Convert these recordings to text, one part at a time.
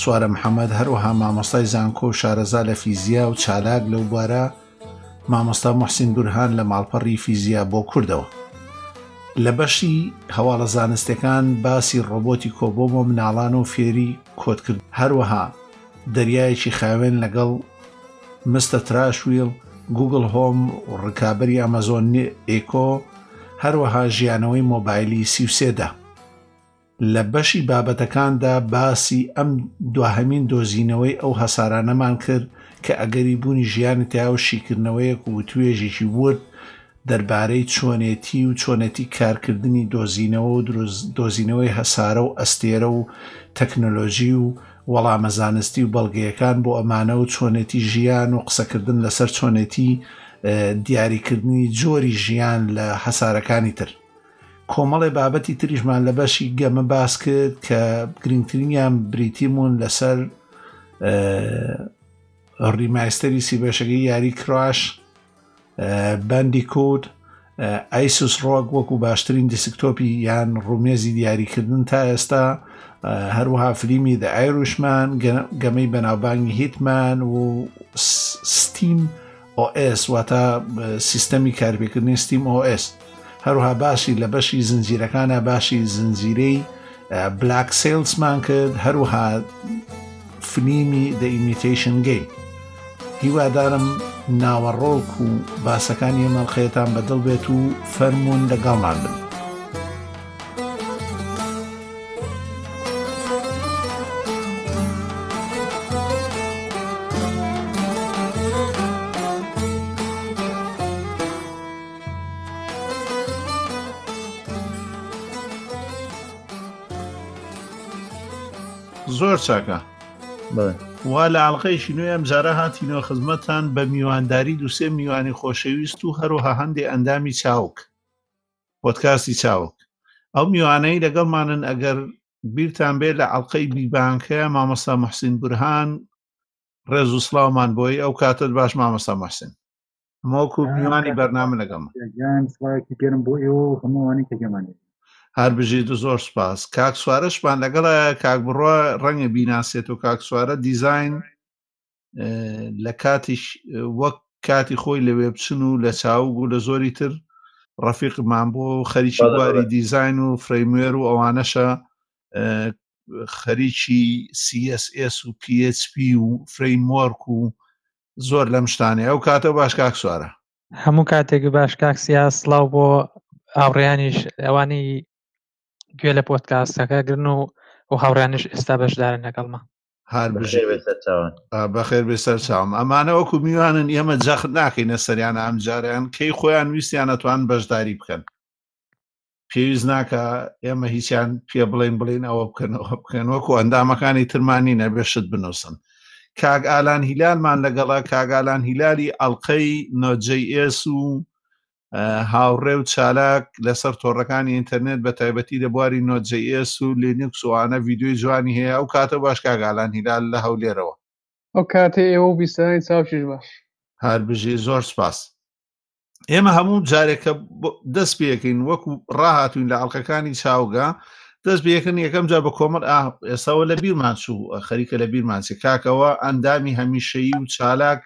سوارە محەمەد هەروەها مامۆستای زانکۆ و شارەزا لە فیزیا و چالاک لەو بوارە مامۆستا محسین بورهان لە ماڵپەڕی فیزیا بۆ کوردەوە لە بەشی هەواڵە زانستەکان باسی ڕۆبۆتی کۆبۆ بۆ مناڵان و فێری کۆتکرد هەروەها دەریایەکی خاوێن لەگەڵ مستە تراشویل گوگل هۆم و ڕکابەری ئەمەزۆن ئێکۆ هەروەها ژیانەوەی مۆبایلی سیوسێدا لە بەشی بابەتەکاندا باسی ئەم دواهەمین دۆزینەوەی ئەو هەسارانەمان کرد کە ئەگەری بوونی ژیانی تیا و شیکردنەوەیەک و وتوێژێکی ورد دەربارەی چۆنێتی و چۆنێتی کارکردنی دۆزینەوە و دۆزینەوەی هەسارە و ئەستێرە و تەکنۆلۆژی و وەڵامە زانستی و بەڵگەیەکان بۆ ئەمانە و چۆنێتی ژیان و قسەکردن لەسەر چۆنێتی دیاریکردنی جۆری ژیان لە هەسارەکانی تر کۆمەڵێ بابەتی تریشمان لە بەشی گەمە باس کرد کە گرنگترینیان بریتیمون لەسەر ڕیمایستەری سی بەشەکەی یاری کراش بەندی کود ئایسوس ڕۆک وەکو باشترین دیسکتۆپی یان ڕومێزی دیاریکردن تا ئێستا هەروەها فلیمی دە ئایروشمان گەمەی بەناوبانگی هیتمان و ستیم OS واتە سیستەمی کارپێکردنی ستیم OS هەروها باسی لە بەشی زنجیرەکانە باسی زنجیرەی بلاک سیلسمان کرد هەروها فلیمی دە ئیمیتیشن گەیم هیوادارم ناوەڕۆک و باسەکانی ئەمەڵقەیەتان بەدڵ بێت و فەرمونون لەگەڵمان بن زۆر چاکە وا لە ئاڵلقەیەکی نوێ ئەم جارە هاتینەوە خزمەتان بە میوانداری دووسێ میوانی خۆشەویست و هەروەها هەندێک ئەندامی چاوک پۆدکاستی چاوگ ئەو میوانەی لەگەڵمانن ئەگەر بیرتان بێت لە ئەڵلقەی بیبانکەیە مامۆستا محسین بورهان ڕێز و سلااومان بۆی ئەو کاتت باش مامۆستا محسین مۆکو میوانی بەرنامە لەگەڵ گەرم بۆ ئێوە هەمووانی کەگەمانێت هەر بژیت و زۆر سپاس کاک سوارشمان لەگەڵە کاک بڕە ڕەنگە بیناسێت و کاک سوارە دیزین لە کاتیش وەک کاتی خۆی لەوێ بچن و لە چاوگ و لە زۆری تر ڕەفیقمان بۆ خەریکی بواری دیزین و فرەیموێر و ئەوانەشە خەریکی CSS و PHP و فرەیمۆرک و زۆر لەم شتانێ ئەو کاتە باش کاک سوارە هەموو کاتێک باش کاک سیا سلااو بۆ ئاوڕیانیش ئەوانی گوێ لە پۆتکاستەکە گرن و و هاوڕانش ئێستا بەشدارن لەگەڵمە هەر بژێ بەخێر بێ سەر چاوان آه، بەخێر بێ سەر چاوم ئەمانە وەکو میوانن ئێمە جەخت ناکەینە سەریانە ئەم جاریان کەی خۆیان ویستیان ئەتوان بەشداری بکەن پێویست ناکە ئێمە هیچیان پێ بڵین بڵین ئەوە بکەن ئەوە بکەن وەکو ئەندامەکانی ترمانی نەبێشت بنووسن کاک ئالان هیلالمان لەگەڵا کاگالان هیلالی ئەڵلقەی نۆجەی ئێس و هاوڕێ و چالاک لەسەر تۆڕەکانی ئینتەرنێت بە تایبەتی لە بواری نۆجیئس و لینکس وانە ڤیددیوی جوانی هەیە ئەو کاتە باش کاگالان هیلال لە هەولێرەوە ئەو کاتێ ئێوە و بیستانی چاوکیش باش هەر بژی زۆر سپاس ئێمە هەموو جارێکە دەست پێکەین وەکو ڕاهاتوین لە ئەڵلقەکانی چاوگە دەست بەکن یەکەم جا بە کۆمەر ئێساەوە لە بیرمان چوو خەریکە لە بیرمانچێ کاکەوە ئەندامی هەمیشەیی و چالاک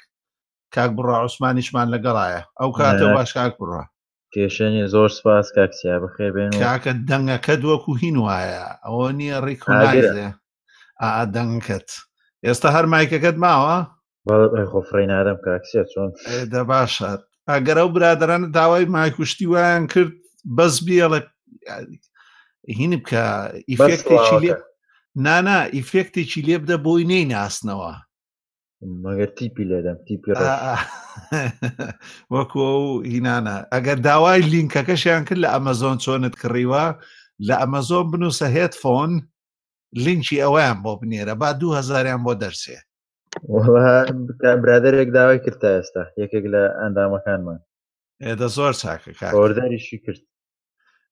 کاک بڕا عوسمانیشمان لەگەڵایە ئەو کاتە باش کاک بڕا کێشێنی زۆر سپاس کاکسیا بخێ بێن کاکە دەنگەکە دووەکو هین وایە ئەوە نییە ڕیکۆنایزێ ئا دەنگکەت ئێستا هەر مایکەکەت ماوە خۆفڕی نادەم کاکسە چۆن دە باشە ئەگەر ئەو برادرانە داوای مایکوشتی وایان کرد بەس بێڵێ هین بکە ئیفێکتێکی لێ نانا ئیفێکتێکی لێ بدە بۆی نەی ناسنەوە مەگەر تیپی لێدەم تیپی وەکو هینانە ئەگەر داوای لینکەکەشیان کرد لە ئەمەزۆن چۆنت کڕیوە لە ئەمەزۆن بنووسە هێت فۆن لینکی ئەویان بۆ بنێرە با دوو هزاریان بۆ دەرسێ برادێک داوای کرد تا ئێستا یەکێک لە ئەندامەکانمان ئێدە زۆر چاکە کارداریشی کرد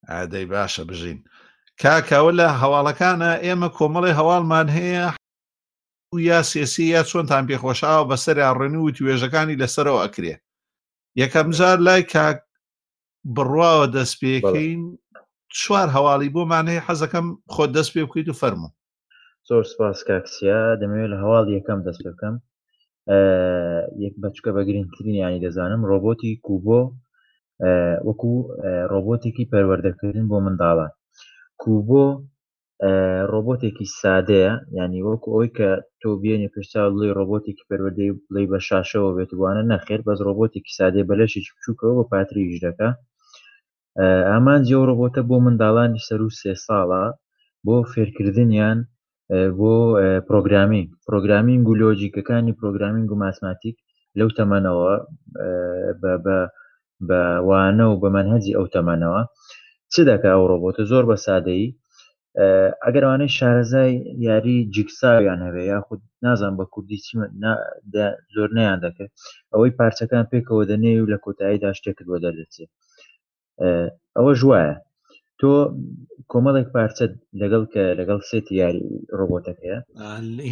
ئادەی باشە بژین کاکەوە لە هەواڵەکانە ئێمە کۆمەڵی هەواڵمان هەیە یا سێسی یا چۆنتان پێخۆشاوە بەسەریا ڕێنو و توێژەکانی لەسەرەوە ئەکرێ یەکەمجار لای کاک بڕواوە دەست پێکەین چوار هەواڵی بۆمان هەیە حەزەکەم خۆ دەست پێ بکەیت و فەرمو زۆر سپاس کاکسیا دەمەوێت لە هەواڵ یەکەم دەست بکەم یەک بەچکە بە گرنگترینیانی دەزانم ڕۆبۆتی کوبۆ وەکو ڕۆبۆتێکی پەروەردەکردن بۆ منداڵان کوبۆ ڕۆبۆتێکی سادەیە یعنی وەکو ئەوەی کە تۆ بێنێ پێشتا بڵی ڕۆبۆتێکی پەروەدەی بڵی بە شاشەوە بێت وانە نەخێر بەس ڕۆبۆتێکی سادەی بەلەشێکی بچووکەوە بە پاتریش دەکە ئامانجی ئەو ڕۆبۆتە بۆ منداڵانی سەر و سێ ساڵە بۆ فێرکردنیان بۆ پرۆگرامین پرۆگرامینگ و لۆجیکەکانی پرۆگرامینگ و ماسماتیک لەو تەمەنەوە بە بە وانە و بە مەنهەجی ئەو تەمەنەوە چ دەکا ئەو ڕۆبۆتە زۆر بە سادەیی ئەگەر ئەوانەی شارەزای یاری جیکساویان هەبێ یاخود نازان بە کوردی چی زۆر نیان دەکرد ئەوەی پارچەکان پێکەوە دەنێ و لە کۆتاییدا شتێکت بۆ دەردەچێت ئەوە ژوایە تۆ کۆمەڵێک پارچە لەگەڵ کە لەگەڵ سێت یاری ڕۆبۆتەکەیە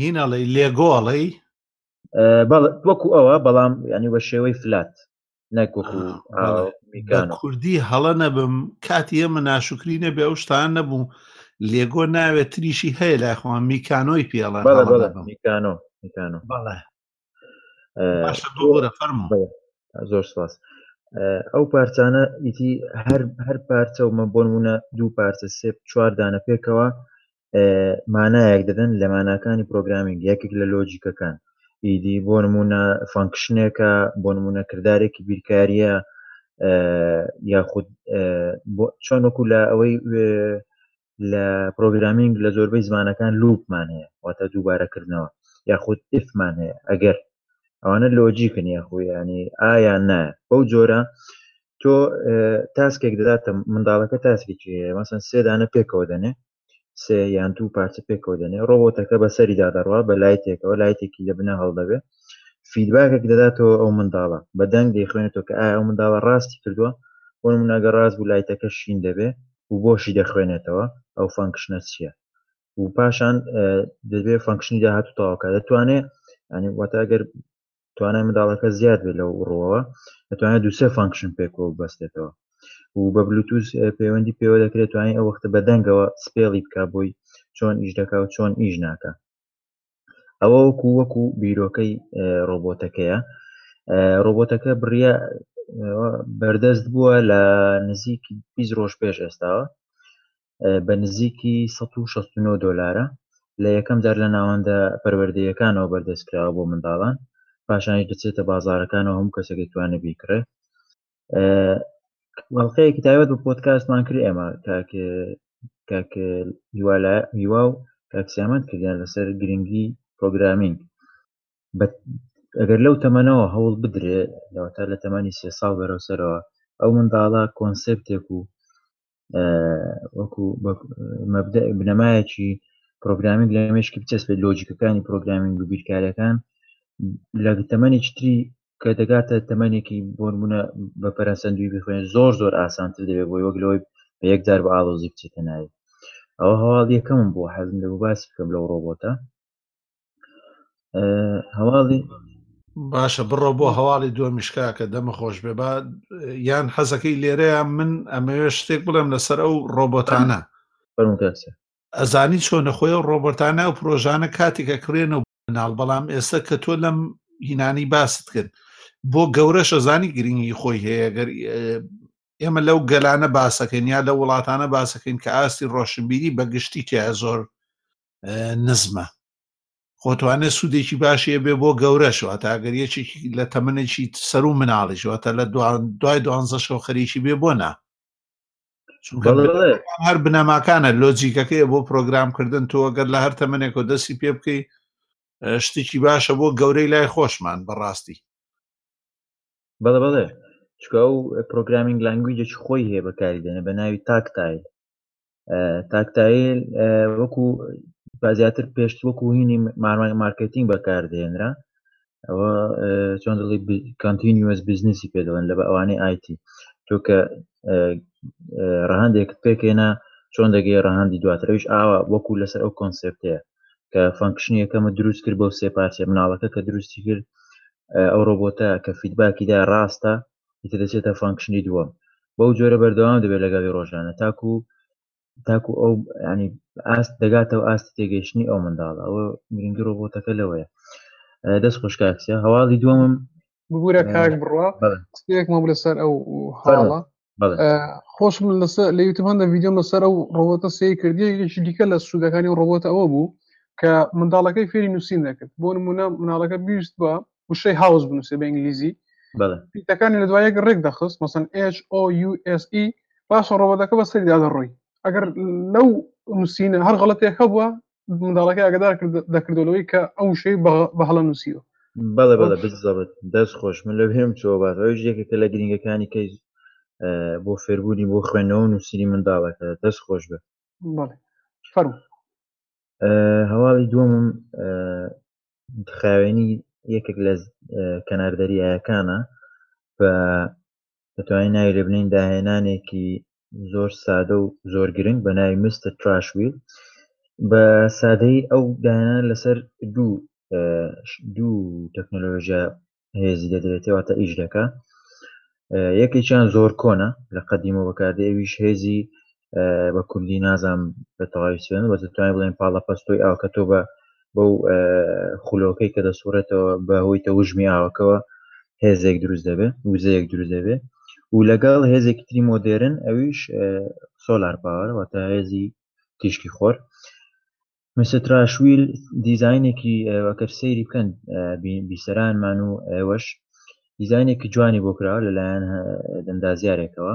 هیناڵی لێگۆڵی وەکو ئەوە بەڵام ینی بە شێوەی فلات نەک وەکو میکانۆ کوردی هەڵە نەبم کاتی ئێمە ناشکری نەبێ ئەو شتان نەبوو لێگۆ ناوێت تریشی هەیە لای خۆم میکانۆی پێڵە بەڵێ بەڵێ میکانۆ میکانۆ بەڵێ آه، باشە دوو وەرە فەرموو بەڵێ زۆر سپاس آه، ئەو پارچانە ئیتی هەر هەر پارچە و مە بۆ نمونە دوو پارچە سێ چوار دانە پێکەوە مانایەک دەدەن لە ماناکانی پرۆگرامینگ یەکێک لە لۆجیکەکان ئیدی بۆ نمونە فانکشنێکە بۆ نمونە کردارێکی بیرکاریە یاخود چۆن وەکو لە ئەوەی لە پرۆگرامینگ لە زۆربەی زمانەکان لوپمان هەیە واتە دووبارەکردنەوە یاخود ئفمان هەیە ئەگەر ئەوانە لۆجیکن یاخۆ ینی ئایا نایە بەو جۆرە تۆ تاسکێک دەداتە منداڵەکە تاسکێکی هەیە مەسن سێدانە پێکەوە دەنێ سێ یان دوو پارچە پێکەوە دەنێ ڕۆبۆتەکە بەسەری دادەڕوا بە لایتێکەوە لایتێکی لە بنە هەڵدەبێ فیدباکێک دەداتەوە ئەو منداڵە بە دەنگ دەیخوێنێتەوە کە ئایا ئەو منداڵە ڕاستی کردووە بۆ مناگە ڕاست بوو لایتەکە شین دەبێ و بۆشی دەخوێنێتەوە ئەو فەنکشنە چییە و پاشان دەبێ فەنکشنی داهات و تەواوکە دەتوانێت ینی واتە ئەگەر توانای منداڵەکە زیاد بێت لەو ڕوەوە دەتوانێت دووسێ فانکشن پێکەوە بەستێتەوە و بە بلوتوز پەیوەندی پێوە دەکرێت توانین ئەو وەختە بە دەنگەوە سپێڵی بک بۆی چۆن ئیش دەکا و چۆن ئیش ناکە ئەوە وەکو وەکو بیرۆکەی ڕۆبۆتەکەیە ڕۆبۆتەکە بڕە بەردەست بووە لە نزیک 20 ڕۆژ پێش ئێستاوە بە نزیکی سەد و شەست و نۆ دۆلارە، لە یەکەم جار لە ناوەندە پەروەردەییەکانەوە بەردەست کراوە بۆ منداڵان، پاشانیش دەچێتە بازاڕەکانەوە هەموو کەسێک دەتوانێت بیکڕێت. بەڵقەیەکی تایبەت بە پۆدکاستمان کرد ئێمە کاک کاک هیوا لە- هیوا و کاک سیامەند کردیان لەسەر گرنگی پرۆگرامینگ بە ئەگەر لەو تەمەنەوە هەوڵ بدرێ لەوەتا لە تەمەنی سێ ساڵ بەرەو سەرەوە ئەو منداڵە کۆنسێپتێک و وەکو مەبدە بنەمایەکی پرۆگرامینگ لە مشکی بچەس بە لۆجیکەکانی پرۆگرامینگ و بیرکارەکان لە تەمەنی چتری کە دەگاتە تەمەێکی بۆنمونە بە پەرەسەندوی بخوێن زۆر زۆر ئاسانتر دەبێت بۆی وەک لەوەی بە یەکجار بە ئاڵۆزی بچێتە ناوی ئەوە هەواڵ یەکەم بۆ حەزم لە باس بکەم لەو ڕۆبۆتە هەواڵی باشە بڕە بۆ هەواڵی دووە میشکاکە دەمە خۆش بێ با یان حەزەکەی لێرەیە من ئەمەوێ شتێک بڵێم لەسەر ئەو ڕۆبۆتانە ئەزانی چۆن نەخۆی و ڕۆبەرتانە و پرۆژانە کاتێکە کڕێنە و ناڵ بەڵام ئێستا کە تۆ لەم هینانی باست کرد بۆ گەورە شەزانی گرنگی خۆی هەیە گەر ئێمە لەو گەلانە باسەکەین یا لە وڵاتانە باسەکەین کە ئاستی ڕۆشنبیری بەگشتی تیا زۆر نزمە خۆتوانێ سوودێکی باشی بێ بۆ گەورەشەوە تاگەر یەکێکی لە تەمنێکی سەر و مناڵیشەوە تا لە دوای دوانزە شەو خەریکی بێ بۆ نا هەر بنەماکانە لۆجیکەکەی بۆ پرۆگرامکردن تۆ گەر لە هەر تەمنێک و دەستی پێ بکەی شتێکی باشە بۆ گەورەی لای خۆشمان بەڕاستی بەڵێ بەڵێ چکە و پرۆگرامینگ لانگویجێکی خۆی هەیە بەکاری دێنە بە ناوی تاکتایل تاکتایل وەکو زیاتر پێشت وەکو هینی مارمای مارکتینگ بەکاردێنرا ئەوە چۆن دڵی کانتینیوەس بزنسی پێدەڵێن لە بە ئەوانەی ئایتی تۆکە ڕەهندێکت پێکێنا چۆن دەگەی ڕەهندی دواترەویش ئاوا وەکو لەسەر ئەو کۆنسپتەیە کە فەنکشنی یەکەمە دروست کرد بەو سێ پارچە مناڵەکە کە دروستی کرد ئەو ڕۆبۆتە کە فیدباکیدا ڕاستە ئیتر دەچێتە فانکشنی دووەم بەو جۆرە بەردەوام دەبێت لەگەڵی ڕۆژانە تاکو تاکو ئەو ینی ئاست دەگاتەوە ئاستی تێگەیشتنی ئەو منداڵە ئەوە گرنگی ڕۆبۆتەکە لەوەیە دەست خۆشکاکسە هەواڵی دووەمم ببوورە کاک بڕە قسەیەکمان لەسەر ئەو هەواڵە خۆشم لەسەر لە یوتب هەندە ڤیددیۆم لەسەر ئەو ڕۆبۆتە سەی کردی یەکی دیکە لە سوودەکانی ڕۆبۆتە ئەوە بوو کە منداڵەکەی فێری نووسین دەکرد بۆ نمونە مناڵەکە بیست بە وشەی هاوس بنووسێ بە ئینگلیزی پیتەکانی لە دوایەک ڕێک دەخست مەسن HOUSE پاشە ڕۆبەتەکە بە سەری دادەڕۆی ئەگەر لەو نووسینە هەر غڵەتێک هەبووە منداڵەکە ئەگەدار دەکردەوەی کە ئەو شەی بە هەڵە نووسیوە بەڵێ بەڵێ بزەبت دەست خۆش من لە هێم چۆ باز ئەوش یەکێکە لە گرنگەکانی کەی بۆ فێربوونی بۆ خوێندنەوە نووسری منداڵەکە دەست خۆش بێت فەرم هەواڵی دووەمم خاوێنی یەکێک لە کەنار دەریایەکانە بە دەتوانین ناوی لێ بنین داهێنانێکی زۆر سادە و زۆر گرنگ بە ناوی مستە تراشویل بە سادەی ئەو داهێنان لەسەر دوو دوو تەکنۆلۆژیا هێزی دەدرێتێ واتە ئیش دەکە یەکێکیان زۆر کۆنە لە قەدیمەوە بەکاردێ ئەویش هێزی بە کوردی نازام بە تەواوی سوێن بە دەتوانین بڵێن پاڵە پەستۆی ئاوکە تۆ بە بەو خولۆکەی کە دەسوڕێتەوە بە هۆی تەوژمی ئاوەکەوە هێزێک دروست دەبێت وزەیەک دروست دەبێت و لەگەڵ هێزێکی تری مۆدێرن ئەویش سۆلار پاوەر واتە هێزی تیشکی خۆر مستراشویل دیزاینێکی ئەگەر سەیری بکەن بیسەرانمان و ئێوەش دیزاینێکی جوانی بۆ کراوە لەلایەن دەندازیارێکەوە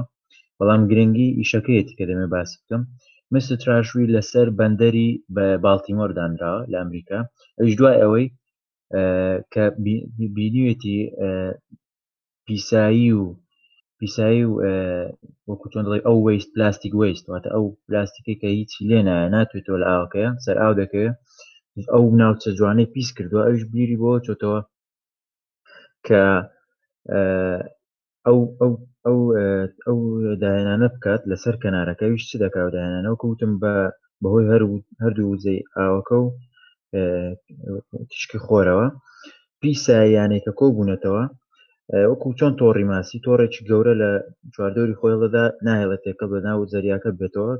بەڵام گرنگی ئیشەکەیەتی کە دەمێ باس بکەم مستراشوی لەسەر بەندەری بە باڵتیمۆر دانراوە لە ئەمریکا ئەوش دوای ئەوەی کە بینیوێتی پیسایی و پیسایی و وەکو چۆن دەڵی ئەو ویست پلاستیک ویست واتە ئەو پلاستیکی کە هیچی لێ نایە ناتوێتەوە لە ئاوکەیە سەر ئاو دەکەوێت ئەو ناوچە جوانەی پیس کردووە ئەوش بیری بۆ چۆتەوە کە ئەو ئەو ئەو ئەو داهێنانە بکات لەسەر کەنارەکەویش چ دەکاو داهێنانەوە کەوتم بە بەهۆی هەر هەردوو وزەی ئاوەکە و تیشکی خۆرەوە پی سایانەی کە کۆبوونەتەوە وەکو چۆن تۆڕی ماسی تۆڕێکی گەورە لە چواردەوری خۆیڵدا ناهێڵە تێکە بە ناو زەریاکە بێتەوە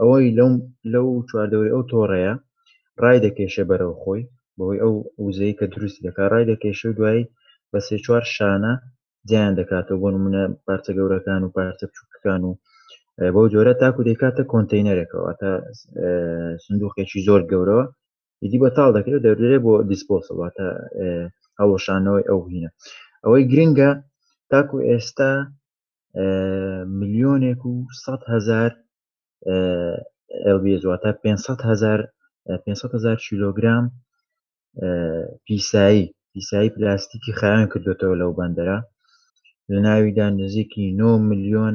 ئەوەی لەو لەو چواردەوری ئەو تۆڕەیە ڕای دەکێشێ بەرەو خۆی بەوەی ئەو وزەیە کە دروست دەکا ڕای دەکێشە و دوایی بە سێ چوار شانە جیان دەکاتەوە بۆ نمونە پارچە گەورەکان و پارچە بچووکەکان و بەو جۆرە تاکو دەکاتە کۆنتینەرێکەوە تا سندوقێکی زۆر گەورەوە ئیدی بەتاڵ دەکرێت دەدرێت بۆ دیسپۆسڵ واتە هەڵوەشانەوەی ئەو هینە ئەوەی گرنگە تاکو ئێستا ملیۆنێک و سەد هزار LBS واتە 500 هزار 500 هزار کیلوگرام پیسایی پیسایی پلاستیکی خایان کردوێتەوە لەو بەندەرە لە ناویدا نزیکی 9 میلیۆن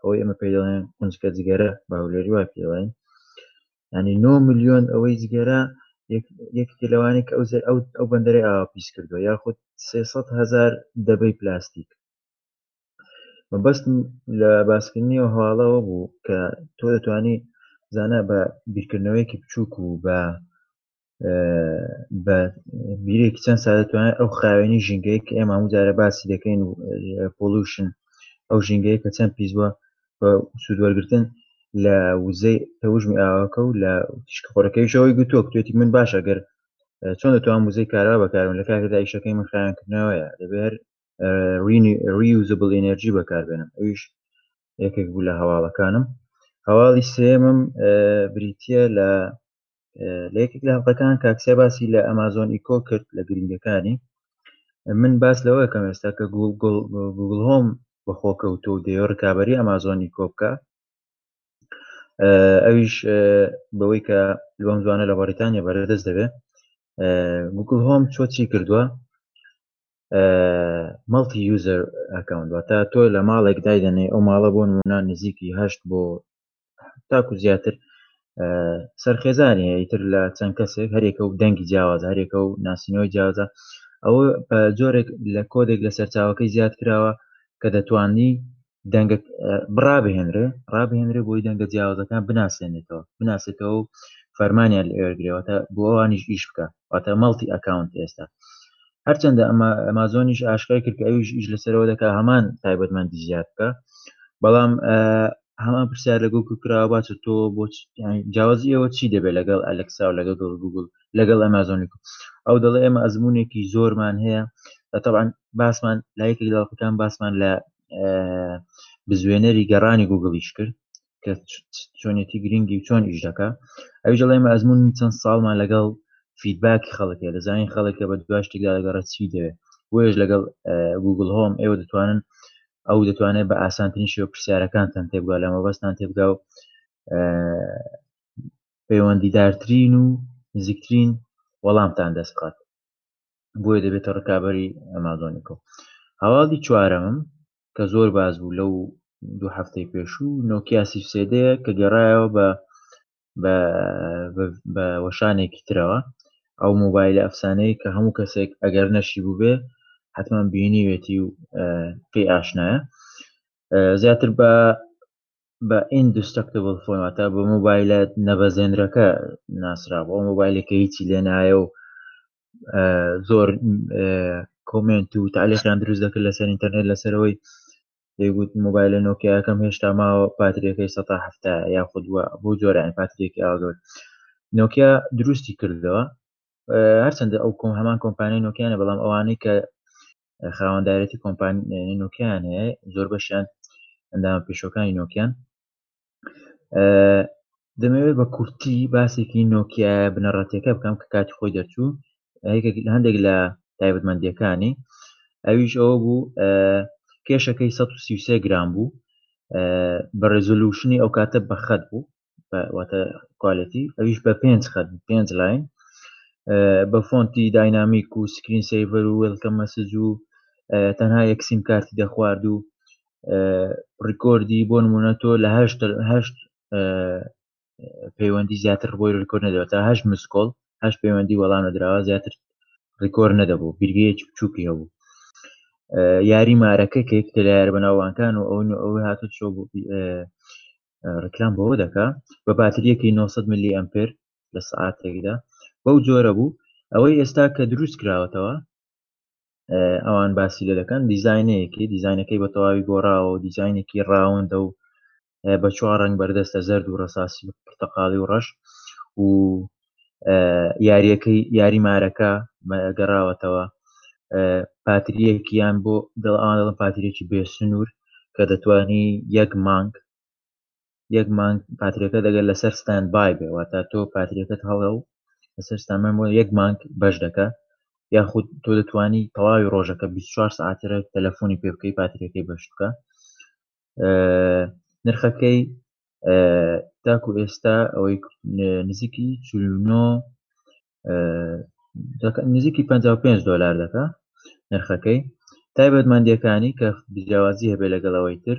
ئەوەی ئەمە پێداڵێن قنجکە جگەرە باولێری وا پێڵێن یعنی نۆ ملیۆن ئەوەی جگەرە یەکێکی لەوانەیە کە ئەو بەندەرەی ئاوا پیس کردووە یاخود سێسەد هەزار دەبەی پلاستیک مەبەستم لە باسکردنی و هەواڵەوە بوو کە تۆ دەتوانی زانە بە بیرکردنەوەیەکی بچووک و بە بە بیرێکی چەند سا دەتوانێت ئەو خاوێنی ژینگەیە کە ئێمە هەمووجارە باسی دەکەین و پۆلوشن ئەو ژینگەیە کە چەند پیس بووە بە سوود وەرگتن لە وزەی تەوژمی ئاواکە و لە تیشک خۆرەکەیشەوەی گوتووە کتێتی من باش ئەگەر چۆن دەتوان وزەی کارا بەکارم لە کاکەدا ئیشەکەی من خاوێنکردنەوەیە دەبێر ریوزبل ئەنرژی بەکاربێنم ئەویش یەکێک بوو لە هەواڵەکانم هەواڵی سێمم بریتە لە لە یەکێک لە هەڵقەکان کاکسیا باسی لە ئەمازۆن ئیکۆ کرد لە گرنگەکانی من باس لەوە کەم ئێستا کە گوگل هۆم بەخۆکەوتۆ و دەیۆ ڕکابی ئەمازۆنی کۆبکە ئەویش بەوەی کە لەم جوانە لە بەریتانیا بەرەدەست دەبێت گوگل هۆم چۆ چی کردووە مەڵتی یوزەر ئەکەون واتە تۆ لە ماڵێک دایدەنێ ئەو ماڵە بۆ نمونان نزیکی هەشت بۆ تاکو زیاتر سەرخێزانی ئیتر لە چەند کەسێک هەرێکە و دەنگی جیاواز هەرێکە و ناسینەوەی جیاوازە ئەوە بە جۆرێک لە کۆدێک لە سەرچاوەکەی زیاد کراوە کە دەتوانانی دەنگە بڕابهێنرێ ڕابهێنرێ بۆی دەنگە جیاوازەکان بناسێنێتەوە بناسێتەوە و فەرمانیان لە ئێرگرێەوەتە بۆ ئەوانیش ئیش بکە واتە مەڵتی ئەکاونت ئێستا هەرچەندە ئەمە ئەمازۆنیش ئاشکای کرد کە ئەویش ئیش لەسەرەوە دەکە هەمان تایبەتمەندی زیاد بکە بەڵام هەمان پرسیار لە گوگل کراوە باچە تۆ بۆ جیاوازی ئێوە چی دەبێت لەگەڵ ئەلکسا و لەگەڵ گوگل لەگەڵ ئەمازۆنیک ئەو دەڵێ ئێمە ئەزمونێکی زۆرمان هەیە طبعا باسمان لایەکی داڵپەکان باسمان لە بزوێنەری گەڕانی گوگلیش کرد کە چۆنێتی گرنگی و چۆن ئیش دەکە ئەویش دەڵێمە ئەزمون چەند ساڵمان لەگەڵ فیدباکی خەڵکێ لە زانین خەڵکە بە دواشتێکدا لەگەڕە چی دەوێت بۆیش لەگەڵ گوگل هۆم ئێوە دەتوانن ئەو دەتوانێت بە ئاسانترین شێوە پرسیارەکانتان تێبگا لە مەبەستان تێبگا و پەیوەندیدارترین و نزیکترین وەڵامتان دەست بکات بۆیە دەبێتە ڕکابەری ئەمازۆنیکۆ هەواڵی چوارەمم کە زۆر باز بوو لەو دوو هەفتەی پێشوو نۆکیاسی سێدەیە کە گەڕایەوە بە بە وەشانێکی ترەوە ئەو مۆبایلە ئەفسانەیە کە هەموو کەسێک ئەگەر نەشی بووبێ حتمما بینیوێتی و پێی ئاشنایە زیاتر بە بە ئیندستەکتبل فۆنواتە بە مۆبایلە نەبەزێنرەکە ناسرا بۆ مۆبایلەکە هیچی لێ نایە و زۆر کۆمنت و تاالێکیان دروست دەکرد لەسەر ئینتەرنێت لەسەرەوەی دەیگوت مۆبایلە نۆکیایەکەم هێشتا ماوە پاتریەکەی سەتا هەفتا یاخود وە بۆ جۆرەیان پاتریەکی ئاگەور نۆکیا دروستی کردەوە هەرچەندە ئەو کۆم هەمان کۆمپانیای نۆکیانە بەڵام ئەوانەی کە خاوەنددارەتی کۆمپانی نۆکیان هەیە زۆر بەشیان ئەندامە پێشەکانی نۆکیان دەمەوێت بە کورتی باسێکی نۆکیە بنەڕەتەکە بکەم کە کاتی خۆی دەرچوو هەندێک لە تایبەتمەندەکانی ئەویش ئەوە بوو کێشەکەی 133 گرام بوو بە ڕێزولوشنی ئەو کاتە بە خەت بوو واتە کوالەتی ئەویش بە پێنج خەت پێنج لاین بە فۆنتی داینامیک و سکرین سیڤەر و وێڵکە مەسج و تەنها یەکسیم کارتی دەخوارد و ڕیکۆردی بۆ نمونە تۆ لە هەشت هەشت پەیوەندی زیاتر بۆی ڕیکۆرد نەدەوە تا هەشت مسکۆڵ هەش پەیوەندی وەڵام نەدراوە زیاتر ڕیکۆرد نەدەبوو بیرگەیەکی بچووکی هەبوو یاری مارەکە کە یەکتە لە یار بەناوانکان و ئەوون ئەوە هاتو چۆ ڕکلام بەوە دەکا بە باتریەکی 900 ملی ئەمپر لە سعاتێکدا بەو جۆرە بوو ئەوەی ئێستا کە دروست کراوەتەوە ئەوان باسی لێ دەکەن دیزینەیەکی دیزینەکەی بە تەواوی گۆڕاوە و دیزینێکی ڕاوەندە و بە چوار ڕنگ بەردەستە زرد و ڕساسی پرتەقاڵی و ڕەش و یاریەکەی یاری مارەکە گەڕاوەتەوە پاتریەکیان بۆ دڵ ئاڵم پاتریەکی بێسنوور کە دەتوانی یەک مانگ یەک مانگ پاتریەکەت ئەگەر لەسەر ستاند بای بێ واتا تۆ پاتریەکەت هەڵە و لەسەر ستامان بۆ یەک مانگ بەش دەکە یاخود تۆ دەتانی تەواوی ڕۆژەکە 24 ساعترە تەلەفۆنی پێ بکەی پاتریەکەی بەش بکە نرخەکەی تاکو ئێستا ئەوەی نزیکی چلونۆ نزیکی 55 دلار دەکە نرخەکەی تایبەتمەندیەکانی کە جیاوازی هەبێ لەگەڵەوەی تر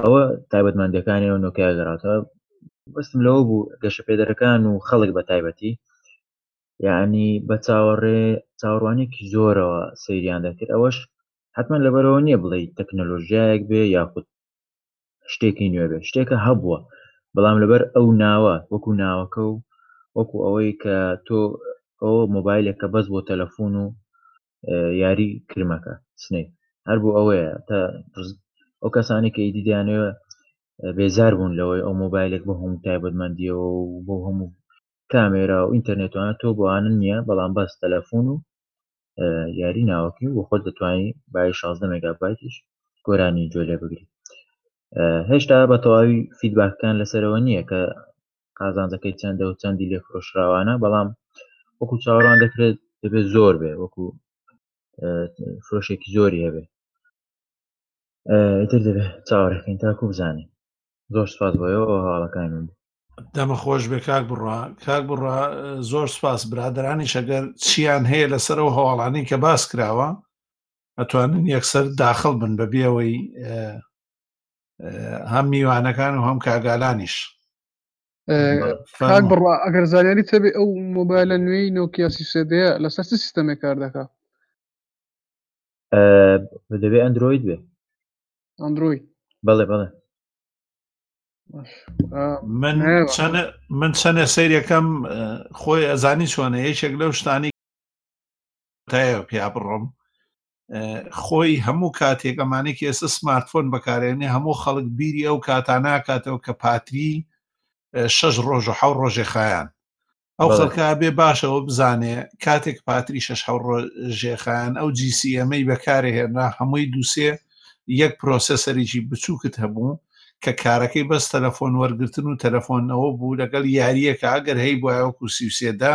ئەوە تایبەتمەندەکانی ئەو نۆکە گەڕاتەوە بەستم لەوە بوو گەشە پێدەرەکان و خەڵک بە تایبەتی یعنی بە چاوەڕێ چاوەڕوانێکی زۆرەوە سەیریان دەکرد ئەوەش حتمما لەبەرەوە نییە بڵێ تەکنەلۆژیایەک بێ یاخود شتێکی نوێ بێ شتێکە هەبووە بەڵام لەبەر ئەو ناوە وەکو ناوەکە و وەکو ئەوەی کە تۆ ئەو مۆبایلێکە بەس بۆ تەلەفۆن و یاری کرمەکە سنەی هەر بۆ ئەوەیە تا ئەو کەسانی کە ئیدی دەیانەوە بێزار بوون لەوەی ئەو مۆبایلێک بە هەموو تایبەتمەندیەوە و بۆ هەموو کامێرا و ئینتەرنێتوانە تۆ بۆوانن نییە بەڵام بەس تەلەفۆن و یاری ناوەکی و خۆت دەتوانانی بای 16 مگابایتیش گۆرانی جۆ لێ بگری هێشتا بە تەواوی فیدباکەکان لەسەرەوە نییە کە قازانجەکەی چەندە و چەندی لێ فرۆشراوانە بەڵام وەکو چاوەڕوان دەکرێت دەبێت زۆر بێ وەکو فرۆشێکی زۆری هەبێ ئیتر دەبێت چاوەڕێکین تاکو بزانین زۆر سپاس بۆیەوە ئەو هەواڵەکانی من دەمە خۆش بێ کاک بڕە کاک بڕە زۆر سپاس برادرانی شەگەر چیان هەیە لەسەر ئەو هەواڵانی کە باس کراوە ئەتوانن یەکسەر داخل بن بەبیەوەی هەم میوانەکان و هەم کاگالانیش کاک بڕا ئەگەر زانیاری تەبێ ئەو مۆبایلە نوێی نۆکیاسی سێدەیە لەسەر سیستەمێک کار دەکە دەبێ ئەندروید بێ ئەندروید بەڵێ بەڵێ من من چەنێ سەیرەکەم خۆی ئەزانی چۆنە یەکێک لەو شتانی تایە پیا بڕۆم خۆی هەموو کاتێک ئەمانێکی ئێستا سمارتفۆن بەکارێنێ هەموو خەڵک بیری ئەو کاتاناکاتەوە کە پاتری شەش ڕۆژ و حەو ڕۆژێ خایەن ئەو خەڵکە بێ باشەوە بزانێ کاتێک پاتری شەش حەو ڕۆژێخان ئەو جیسی ئەمەی بەکارهێنرا هەمووی دووسێ یەک پرۆسەسەریی بچووکت هەبوو کە کارەکەی بەس تەلەفۆن وەرگتن و تەلەفۆنەوە بوو لەگەڵ یاریەکە ئەگەر هەی بایەوەکو سیوسێدا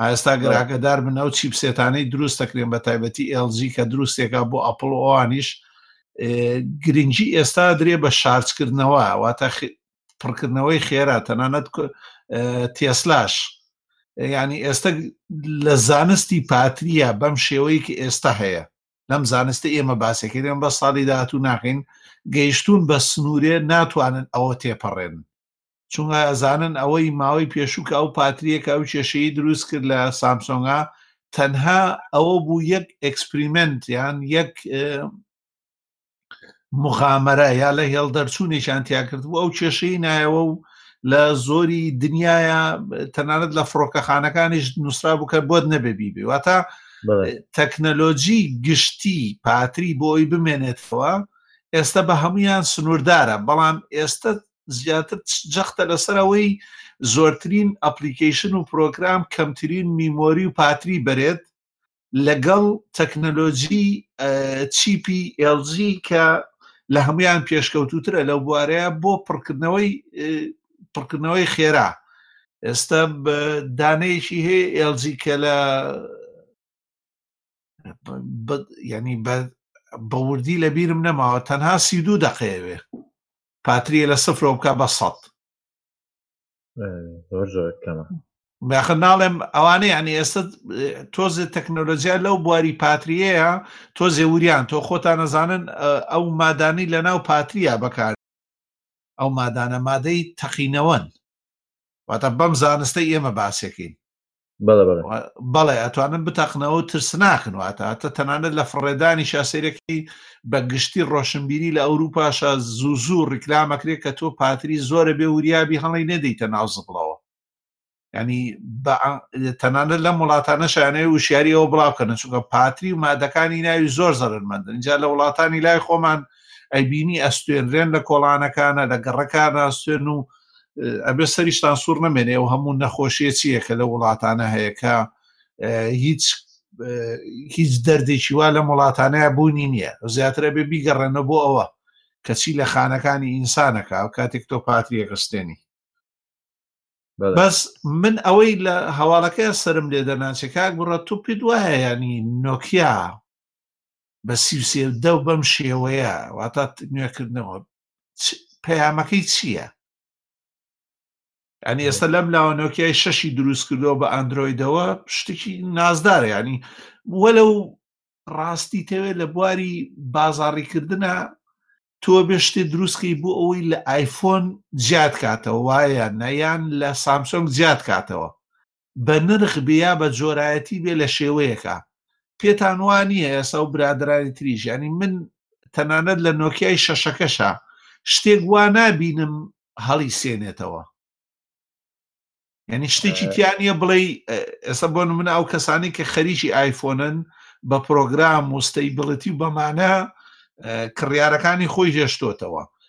ئاستا گەراگەدار بن ئەو چیپسێتانەی دروست دەکرێن بە تایبەتی LG کە دروستێکا بۆ ئەپل ئەوانیش گرنگجی ئێستا درێ بە شارچکردنەوە واتە پڕکردنەوەی خێرا تەنانەت تێسلاش ینی ئێستا لە زانستی پاتریە بەم شێوەی کە ئێستا هەیە لەم زانستە ئێمە باسەکەێن بە ساڵی داهاتوو ناخین گەیشتون بە سنوورێ ناتوانن ئەوە تێپەڕێن چونکە ئەزانن ئەوەی ماوەی پێشوو کە ئەو پاتریەکە ئەو کێشەی دروست کرد لە سامسۆنگا تەنها ئەوە بوو یەک ئەکسپریمنت یان یەک مغامرە یا لە هێڵ دەرچوونێکیان تیاکرد بوو ئەو کێشەی نایەوە و لە زۆری دنیاە تەنانەت لە فڕۆکەخانەکانیش نووسرا بکە بۆت نەبێبی بێواتە تەکنەلۆجی گشتی پاتری بۆی بمێنێتەوە ئێستا بە هەمویان سنووردارە بەڵام ئێستا زیاتر جەختە لەسەر ئەوەی زۆرترین ئەپلیکیشن و پرۆگرام کەمترین میمۆری و پاتری بەرێت لەگەڵ تەکنەلۆجی چیپی LG کە لە هەمویان پێشکەوتوترە لەو بوارەیە بۆ پڕکردنەوەی پڕکردنەوەی خێرا ئێستا دانەیەکی هەیە LG کە لە ینی بە بەوردی لە بیرم نەماوە تەنها سی دوو دەقەیەوێ پاتریە لە سفرەوە بکە بە سەد زۆر زۆر کەمە بەخر ناڵێم ئەوانە یعنی ئێستا تۆزێ تەکنۆلۆژیا لەو بواری پاتریەیە تۆزێ وریان تۆ خۆتان نەزانن ئەو مادانی لە ناو پاتریا بەکار ئەو مادانە مادەی تەقینەوەن واتە بەم زانستە ئێمە باسێکین بەڵێ ئەتوانن بتەقنەوە ترسناکن واتاتە تەنانەت لە فڕێدانی شاسەیرەکەی بە گشتی ڕۆشنبیری لە ئەوروپاشە زوو زوو ڕیکلامەکرێت کە تۆ پاتری زۆرە بێ وریابی هەڵی نەدەیتە ناو زبڵەوە ینی تەنانەت لەم وڵاتانە شانەی وشیاری ئەوە بڵاوکەنە چونکە پاتری و مادەکانی ناوی زۆر زەرمەندن اینجا لە وڵاتانی لای خۆمان ئەبینی ئەستێنرێن لە کۆڵانەکانە لە گەڕەکانە ئەستێن و ئەبێ سەریشتان سوور نەمێنێ و هەموو نەخۆشیە چیە کە لە وڵاتانە هەیەکە هیچ هیچ دەردێکی وا لەم وڵاتانەیە بوونی نییە زیاترە بێ بیگەڕێنە بۆ ئەوە کەچی لە خانەکانی ئینسانەکە و کاتێک تۆ پاتریە گەستێنی بەس من ئەوەی لە هەواڵەکەی سرم لێ دەناچێ کاک بڕە تو پێ دوایە ینی نۆکیا بە سیسێ دە بەم شێوەیە واتە نوێکردنەوە پەیامەکەی چییە؟ ئەنی ئێستا لەم لاوە نۆکیای شەشی دروست کردەوە بە ئەندرویدەوە شتێکی نازدارە ینی وەلە و ڕاستی تەوێت لە بواری بازاڕیکردە تۆ بێ شتێ دروستکەی بۆ ئەوەی لە ئایفۆن زیاد کاتەوە وایە نەیان لە سامسۆنگ زیاد کاتەوە بە نرخ بێ یا بە جۆرایەتی بێ لە شێوەیەکا پێتان وا نییە ئێسا و برادرانی تریش ینی من تەنانەت لە نۆکیای شەشەکەشە شتێک وا نابینم هەڵی سێنێتەوە یعنی شتێکی تیانە بڵێ ئێستا بۆن من ئەو کەسانی کە خەریکی ئایفۆنن بە پرۆگرام وستەی بڵێتی و بەمانە کڕیارەکانی خۆی هێشتۆتەوە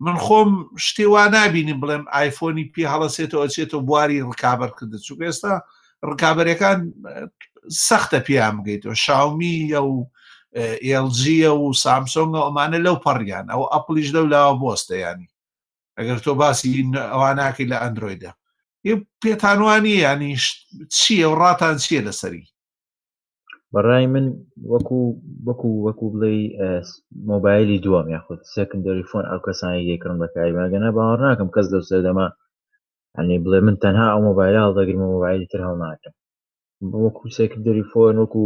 من خۆم شتی وا نبینیم بڵێم ئایفۆنی پێ هەڵەسێتەوە ئەچێتەوە بواری ڕکابەر کردن چوو ئێستا ڕکابەرەکان سەختە پێیان بگەیتەوە شاومی یا و ئێلجیە و سامسۆنگە ئەمانە لەو پەڕیان ئەو ئەپلیش لەو لاوە بۆستە ینی ئەگەر تۆ باسی ئەواناکەی لە ئەندرویدە پێتانوانی ینی چیە و ڕاتان چیە لەسەری بەڕای من وەکو وەکو وەکو بڵێ مۆبایلی دووەم یاخود سێکندری فۆن ئەو کەسانی دەکڕم بەکاری ماگەنا باوەڕ ناکەم کەس لەو سەردەما ئەنی بڵێ من تەنها ئەو مۆبایلە هەڵدەگرم و مۆبایلی تر هەڵناکەم وەکو سێکندری فۆن وەکو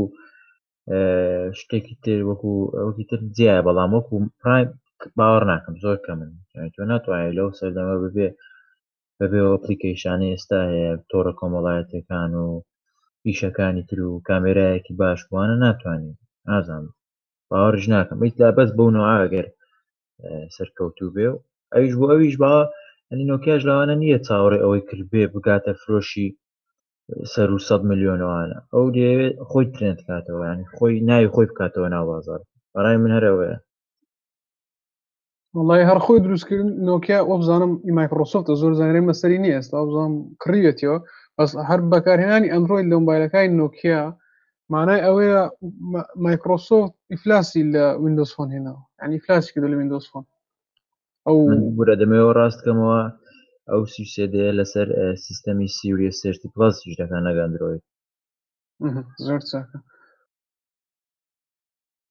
شتێکی تر وەکو ئەوکی تر جیایە بەڵام وەکو پرایم باوەڕ ناکەم زۆر کە من تۆ ناتوانێت لەو سەردەمە ببێ بەبێ ئەو ئەپلیکەیشانەی ئێستا هەیە تۆڕە کۆمەڵایەتیەکان و ئیشەکانی تر و کامێرایەکی باش بوانە ناتوانین ئازان باوەڕژ ناکەم ئیت لا بەس بەو نوعاگەر سەرکەوتوو بێ و ئەویش بۆ ئەویش با ئەنی نۆکیاش لەوانە نییە چاوەڕێ ئەوەی کردبێ بگاتە فرۆشی سەر و سەد ملیۆنەوانە ئەو دەیەوێت خۆی ترند کاتەوە ینی خۆی ناوی خۆی بکاتەوە ناوازار بەڕای من هەرەوەیە وڵی هەر خۆی دروستکردن نۆکیا ئۆبزانم ئی مایکرۆسۆفتە زۆر زانێ مەسەری نیە ئێستا ئەوزان کڕیەتەوە بەس هەر بەکارهێنانی ئەمرۆی لە مۆبایلەکانی نۆکیا مانای ئەوەیە مایکرۆسۆفت ئیفلاسی لە وینندۆز فۆن هێناوە ینی ئیفلاسی کردو لە وینندۆز فۆن ئەو بورە دەمەوە ڕاستکەمەوە ئەو سیسێدەیە لەسەر سیستەمی سیوریە سرتی پلاس دەکان لەگەندرۆید زۆر چاکە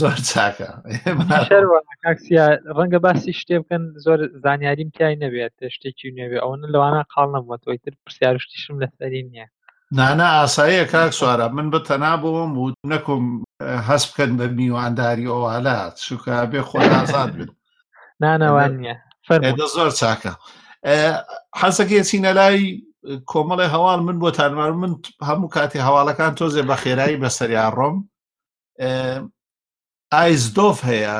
زۆر چاکە ڕەنگە باسی شتێ بکەن زۆر زانیاریم تای نەبێت شتێکی نوێبێ ئەوە لەوانە قاڵ نەبووە تۆی تر پرسیارشتیشم لەسەری نییە نانا ئاساییە کاک سوارە من بە تەنا بۆم و نەکم هەست بکەن بە میوانداری ئەووالا شکابێ خۆ ئازاد بن نانەوان نیە فەرموو. دە زۆر چاکە حەسەکە چینە لای کۆمەڵی هەواڵ من بۆ تانوار من هەموو کاتی هەواڵەکان تۆزێ بە خێرایی بەسەریا ڕۆم ئایزدۆف هەیە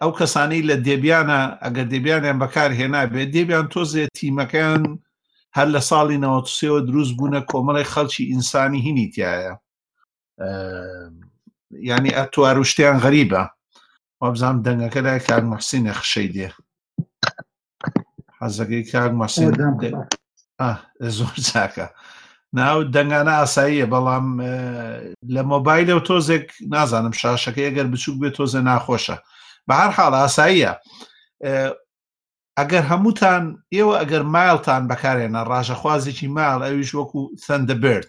ئەو کەسانی لە دێبیانە ئەگەر دێبیانیان بەکار هێنا بێت دێبیان تۆزێ تیمەکەیان هەر لە ساڵی نەوەسیەوە دروست بوونە کۆمەڵی خەڵکی ئینسانی هینی تایە ینی ئەتوار و شتیان غەریبە وابزانم دەنگەکە لای کاک محسینە خشەی دێ حەزەکەی کاک مەسین زۆر چاکە ناو دەنگانە ئاساییە بەڵام لە مۆبایلە و تۆزێک نازانم شاشەکە ئەگەر بچوک بێت تۆزە ناخۆشە بە هەر حاڵ ئاساییە ئەگەر هەمووتان ئێوە ئەگەر مایلتان بەکارێنە ڕژەخوازێکی ماڵ ئەویش وەکو سندبرد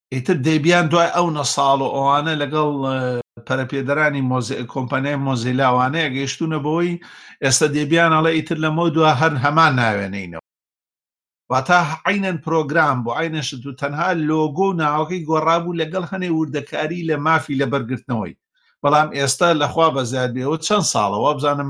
ئیتر دەیبیان دوای ئەو نە ساڵ و ئەوانە لەگەڵ پەرەپێدەرانی کۆمپانیای مۆزیلاوانەیە گەیشتونە بەوەی ئێستا دەبیان ئەڵە ئیتر لەمە دو هەر هەمان ناوێنینەوە واتا عینەن پرۆگرام بۆ ئاینەشت و تەنها لۆگۆ و ناوەکەی گۆڕابوو لەگەڵ هەنێ وردەکاری لە مافی لە بەرگرتنەوەی بەڵام ئێستا لەخوا بە زیاد بێەوە چەند ساڵەوە بزانم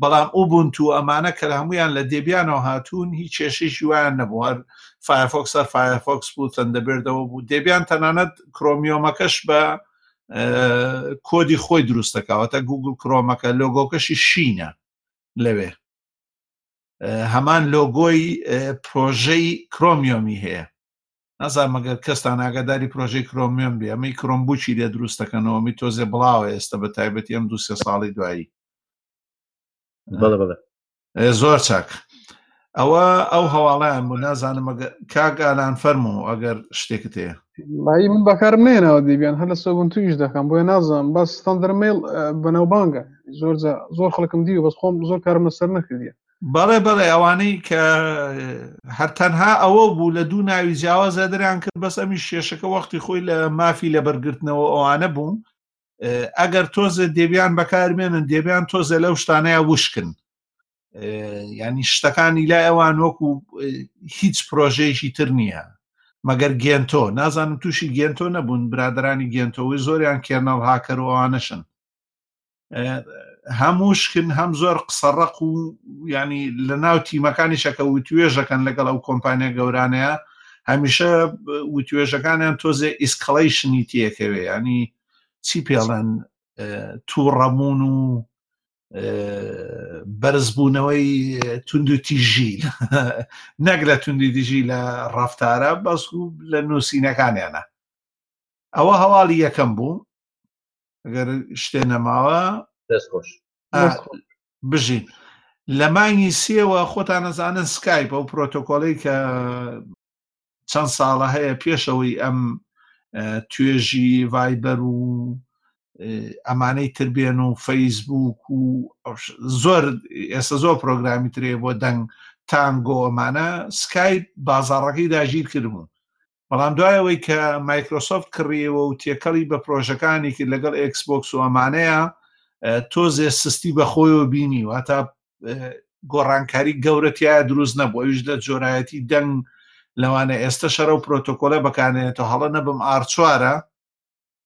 بەڵام ئوبونتو و ئەمانە کەر هەموویان لە دێبیانەوە هاتوون هیچ کێشەیەکی وایان نەبوو هەر فایەرفۆکس هەر فایەرفۆکس بوو تەندەبێردەوە بوو دێبیان تەنانەت کرۆمیۆمەکەش بە کۆدی خۆی دروستەکەوەتە گوگل کرۆمەکە لۆگۆکەشی شینە لەوێ هەمان لۆگۆی پرۆژەی کرۆمیۆمی هەیە نازانم مەگەر کەستان ئاگاداری پرۆژەی کرۆمیۆن بێ ئەمەی کرۆم بووکی لێ دروست دەکەنەوە ئەمی تۆزێ بڵاوە ئێستا بە تایبەتی ئەم دوو سێ ساڵی دوایی بەڵێ بەڵێ ئێ، زۆر چاک ئەوە ئەو هەواڵیان بوو نازانم ئەگە- کاک ئالان فەرمو ئەگەر شتێکت هەیە مایی من بەکارم نێناوە دیبیان هەر لە سۆبنتو ئیش دەکەم بۆیە نازانم بەس ستاندەر میل بەناوبانگە زۆر جا- زۆر خەڵکم دیوە بەس خۆم زۆر کارم لەسەر نەکردیە بەڵێ بەڵێ ئەوانەی کە هەر تەنها ئەوە بوو لە دوو ناوی جیاوا زیادریان کرد بەس ئەمی شێشەکە وەختی خۆی لە مافی لە بەرگرتنەوە ئەوانە بووم ئەگەر تۆزە دێبیان بەکارمێنن دێبیان تۆزە لەو شتانەیە وشکن ینی شتەکانی لای ئەوان وەکو هیچ پرۆژەیەکی تر نییە مەگەر گێنتۆ نازانم تووشی گێنتۆ نەبوون برادرانی گێنتەوەی زۆریان کێرنەڵ هاکەروانەشن هەمووشکن هەم زۆر قسەڕق و ینی لە ناو تیمەکانی شەکە وتوێژەکەن لەگەڵ ئەو کۆمپانیا گەورانەیە هەمیشە وتوێژەکانیان تۆزێ ئیسکڵیشنی تێکەوێ ینی چی پێڵەن تووڕەمون و بەرزبوونەوەی تونند و تیژی نەک لە توندی دژی لە ڕفتارە بەس و لە نووسینەکانیانە ئەوە هەواڵی یەکەم بوو گەر شتێ نەماوە دەست خۆش دەست خۆش. بژین لە مانگی سێوە خۆتان نەزانن سکایپ ئەو پرۆتۆکۆلی کە چەند ساڵە هەیە پێشەوەی ئەم اه، توێژی ڤایبەر و اه، ئەمانەی تربێن و فەیسبوک و ئەوش- زۆر ئێستا زۆر پرۆگرامی ترێ بۆ دەنگ تانگۆ ئەمانە سکایپ بازاڕەکەی داگیر کردبوو بەڵام دوای ئەوەی کە مایکرۆسۆفت کڕیەوە و تێکەڵی بە پرۆژەکانی کرد لەگەڵ ئێکس بۆکس و ئەمانەیە تۆزێ سستی بەخۆیەوە بینی واتا گۆڕانکاری گەورەتیە دروست نەبوو ئەوش لە جۆرایەتی دەنگ لەوانە ئێستا شەرە و پرۆتۆکۆلە بەکانێتەوە هەڵە نەبم ئارچوارە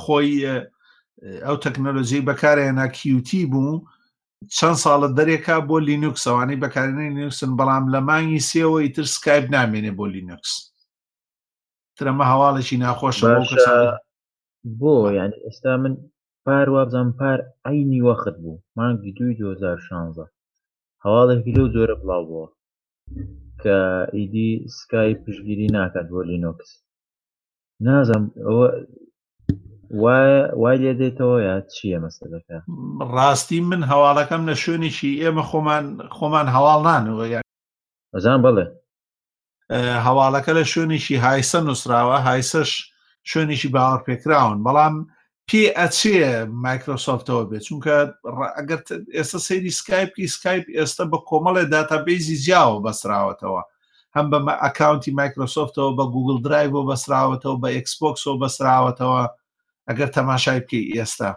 خۆی ئەو تەکنەلۆژی بەکارێنا کیوتی بوو چەند ساڵە دەرێکا بۆ لینوکس ئەوانەی بەکارێنی لینوکسن بەڵام لە مانگی سێەوەی تر سکایب نامێنێ بۆ لینوکس ترەمە هەواڵێکی ناخۆشە بۆ یعنی ئێستا من پار وابزان پار عینی وەخت بوو مانگی دوی 2016 هەواڵێکی لەو جۆرە بڵاو بووە کە ئیدی سکای پشگیری ناکات بۆ لینوکس نازم وای لێ دێتەوە یا چییە مەسەلەکە ڕاستی من هەواڵەکەم لە شوێنێکی ئێمە خۆمان خۆمان هەواڵ نانەوە یا ئەزان بڵێ هەواڵەکە لە شوێنێکی هایسە نووسراوە هایسەش شوێنێکی باوەڕ پێکراون بەڵام پێ ئەچێ مایکرۆسۆفتەوە بێت چونکە ئەگەر ئێستا سەیری سکایپ کی سکایپ ئێستا بە کۆمەڵێ داتابیزی جیاوە بەسراوەتەوە هەم بە ئەکاونتی مایکرۆسۆفتەوە بە گوگل درایڤۆ بەسراوەتەوە بە ئەکسپۆکسۆ بەسراوەتەوە ئەگەر تەماشای بکەی ئێستا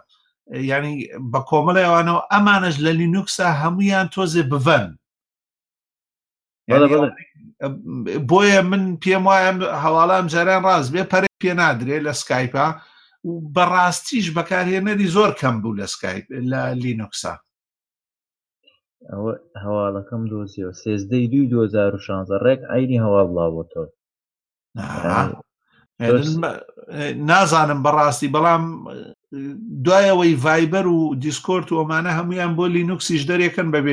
ینی بە کۆمەڵێوانەوە ئەمانەش لە لینوکسا هەمویان تۆزێ بڤەن بۆیە من پێم وایە هەواڵام جاران ڕاست بێ پەرێ پێ نادرێ لە سکایپا و بەڕاستیش بەکارهێنەری زۆر کەم بوو لە سکایپ لە لینوکسا ئەوە هەواڵەکەم دۆزیەوە سێزدەی دوی 2016 ڕێک ئاینی هەواڵ بڵاوەتەوە نازانم بەڕاستی بەڵام دوایەوەی ڤایبەر و دیسکۆرت و ئەمانە هەمویان بۆ لینوکسیش دەرێکن بەبێ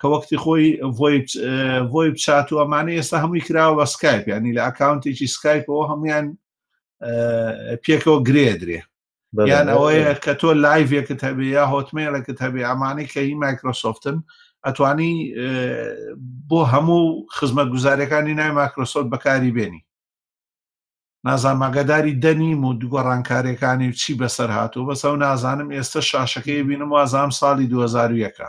کە وەختی خۆی ڤۆی بچات و ئەمانە ئێستا هەمووی کراوە بە سکایپ ینی لە ئاکاونتێکی سکایپەوە هەمویان پێکەوە گرێ درێ یان ئەوەیە کە تۆ لایڤێکت هەبێ یا هۆتمێلەکەت هەبێ ئەمانەی کە هی مایکرۆسۆفتن ئەتوانی بۆ هەموو خزمە گوزارەکانی نای ماکرۆسۆت بەکاری بێنی نازانماگەداری دەنیم و دوگۆڕانکارەکانی و چی بەسەر هاتوو بەسەو نازانم ئێستا شاشەکەی بینم وازام ساڵی 2001ەکە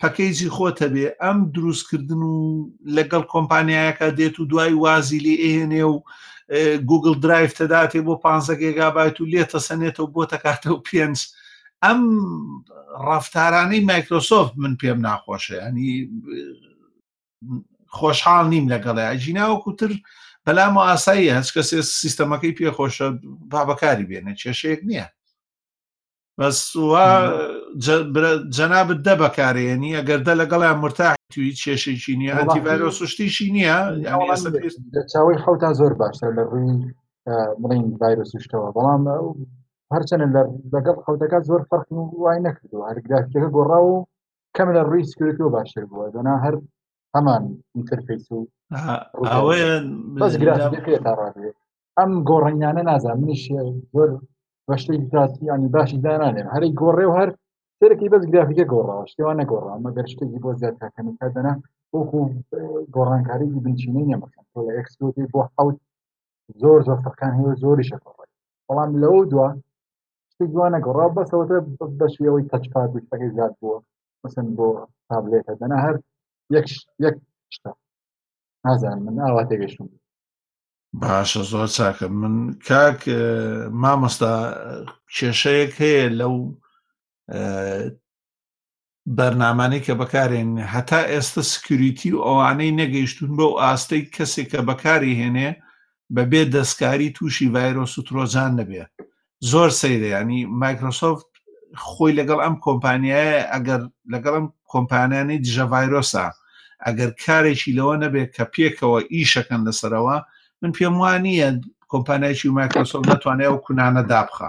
پەکەیجی خۆتە بێ ئەم دروست کردن و لەگەڵ کۆمپانیایەکە دێت و دوای وازی لێ ئێنێ و گوگل درایف تەداتێ بۆ پ گێگابایت و لێ تەسەنێتەوە بۆ تەکاتەوە پێنج ئەم ڕفتارانەی مایکرۆسۆفت من پێم ناخۆشە ینی خۆشحاڵ نیم لەگەڵ ئەجیناوەکوتر بەلام و ئاسایی هەچ کەسێ سیستەمەکەی پێخۆشە بابەکاری بێنە کێشەیەک نییە بەس وا جەنابت دە بەکارێنی ئەگەر دە لەگەڵیان مرتاح توی کێشێکی نییە ئەتیڤایرۆ سوشتیشی نییە چاوەی حوتا زۆر باشتر لە ڕووی بڵین ڤایرۆ سوشتەوە بەڵام هەرچەنە لە لەگەڵ حوتەکە زۆر فەرق و وای نەکردو هەرگرافیەکە گۆڕا و کەم لە ڕووی سکرتەوە باشتر بووە دەنا هەر هەمان ئینترفیس و ئەوەیە بەس گرافیەکە تا ڕادێت ئەم گۆڕینانە نازان منیش زۆر بەشتێک تاسیانی باشی دانانێن هەری گۆڕێ و هەر سەرەکی بەس گرافیکە گۆڕاوە شتێوان نەگۆڕا مەگەر شتێکی بۆ زیاد تاکەنی تا دەنا وەکو گۆڕانکاریی بنچینەی نەمەکەن تۆ لە ئەکسپۆتی بۆ حوت زۆر زۆر فەکان هەیە زۆری شەکۆڕی بەڵام لەو دووە شتێک دووان نەگۆڕا بەسەوەتە بەشی ئەوەی تەچپات وشتەکەی زیاد بووە مەسن بۆ تابلێتە دەنا هەر یەک یەک شتە نازانم من ئاوا تێگەشتم باشە زۆر چاکە من کاک مامۆستا کێشەیەک هەیە لەو بەرنامانەی کە بەکارێن هەتا ئێستا سکریتی و ئەوانەی نەگەیشتون بەو ئاستەی کەسێک کە بەکاری هێنێ بەبێ دەستکاری تووشی ڤایرۆس و ترۆجان نەبێ زۆر سەیرە ینی مایکرۆسۆفت خۆی لەگەڵ ئەم کۆمپانیایە ئەگەر لەگەڵ ئەم کۆمپانیانی دژە ڤایرۆسە ئەگەر کارێکی لەوە نەبێت کە پێکەوە ئیشەکەن لەسەرەوە من پێم وانە کۆمپانایکی مایکرۆسۆف ناتوانێت و کونانە دابخە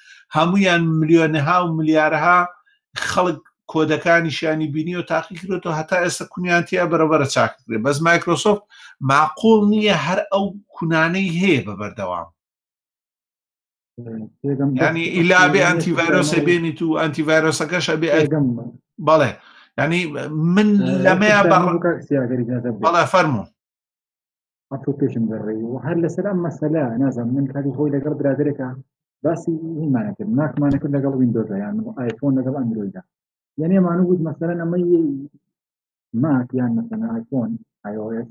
هەمویان ملیۆنەها و ملیارەها خەڵک کۆدەکانیشیانی بینی و تاقی کرێت و هەتا ئێستا کونیان تیا بەرەبەرە چاکرێ بەس مایکرۆسۆفت معقول نییە هەر ئەو کونانەی هەیە بە بەردەوام ینی ئیلا بێ ئەتیڤایرۆسە بێنیت و ئەتیڤایرۆسەکەشە بێ بەڵێ ینی من لەمەیان بەڵێ فەرمو هەفتە و پێشم گەڕێ و هەر لەسەر ئەم مەسەلا نازانم من کاری خۆی لەگەڵ برادێکە باسی هیمانە کرد ماکمانە کرد لەگەڵ وینندۆزە یان ئایفۆن لەگەڵ ئەندرویدا یعنی ئەمانە بوت مەسەرە ئەمە ماک یان مەسەن ئایفۆن iOS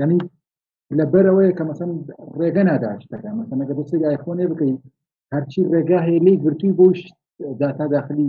یعنی لەبەرەوەی کە مەسەن ڕێگە ناداشتەکە مەسەنەکە بەسەری ئایفۆنێ بکەیت هەرچی ڕێگا هەیە لی گرتووی بۆش داتا داخلی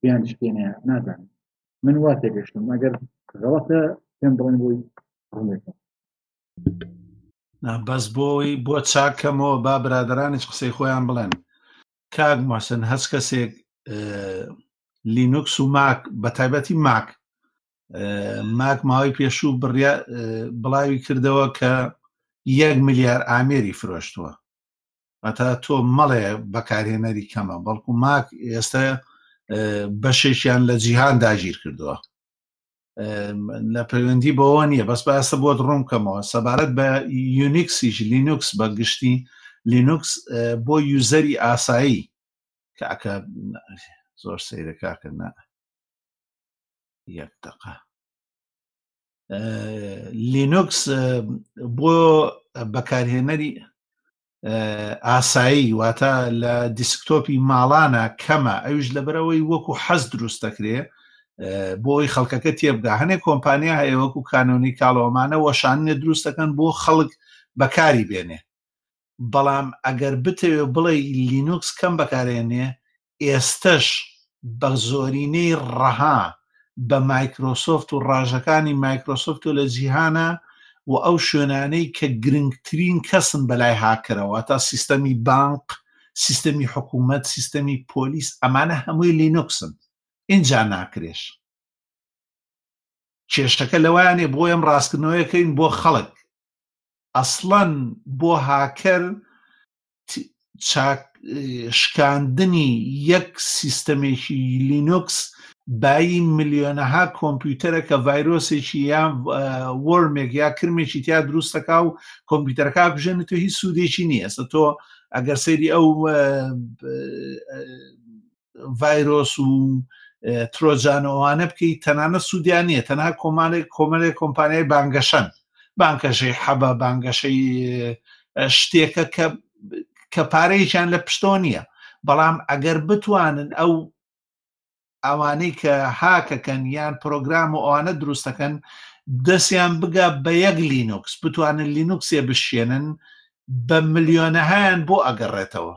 بیان شکێنە نازانم من وا تێگەشتم ئەگەر غەڵەتە پێم بڵێن بۆی ڕوونێتەوە بەس بۆی بۆ چاکەمەوە با برادرانش قسەی خۆیان بڵێن کاک مەسن هەچ کەسێک لینوکس و ماک بە تایبەتی ماک ماک ماوەی پێشوو بڕیا بڵاوی کردەوە کە یەک ملیار ئامێری فرۆشتووە واتا تۆ مەڵێ بەکارهێنەری کەمە بەڵکو ماک ئێستا بەشێکیان لە جیهان داگیر کردووە لە پەیوەندی بەوە نییە بەس باسە بۆت ڕوون کەمەوە سەبارەت بە یونیکسیش لینوکس بە گشتی لینوکس بۆ یوزەری ئاسایی کاکە زۆر سەیرە کاکە یەک دقە لینوکس بۆ بەکارهێنەری ئاسایی واتە لە دیسکتۆپی ماڵانە کەمە ئەوش لەبەرەوەی وەکو حەز دروست دەکرێ بۆی خەڵکەکە تێبگا هەنێک کۆمپانیا هەیە وەکو کانۆنی کاڵۆمانە وەشانێ دروست دەکەن بۆ خەڵک بەکاری بێنێ بەڵام ئەگەر بتەوێ بڵێ لینوکس کەم بەکارێنێ ئێستەش بە زۆرینەی ڕەها بە مایکرۆسۆفت و ڕاژەکانی مایکرۆسۆفت و لە جیهانا و ئەو شوێنانەی کە گرنگترین کەسن بەلای هاککەرەوە تا سیستەمی بانق سیستەمی حکوومەت سیستەمی پۆلیس ئەمانە هەمووی لینوکسن ئینجا ناکرێش کێشەکە لەوانێ بۆ ئەم ڕاستکردنەوەیەکەین بۆ خەڵک ئەسڵەن بۆ هاکەر چاک شکاندنی یەک سیستەمێکی لینوکس بایی ملیۆنەها کۆمپیوتەرە کە ڤایرۆسێکی یان وەرمێک یا کرمێکی تیا دروستەکە و کۆمپیوتەرەکە بژێنێت و هیچ سوودێکی نییە ئەسە تۆ ئەگەر سەیری ئەو ڤایرۆس و ترۆجانەوانە بکەیت تەنانە سوودیان نیە تەنها کۆمانێک کۆمەلێک کۆمپانیای بانگەشەن بانکەشەی حەبە بانگەشەی شتێکە کە کە پارەیەکیان لە پشتۆ نییە بەڵام ئەگەر بتوانن ئەو ئەوانەی کە هاکەکەن یان پرۆگرام و ئەوانە دروستەکەن دەستیان بگا بە یەک لینوکس بتوانن لینوکسێ بشێنن بە ملیۆنەهایان بۆ ئەگەڕێتەوە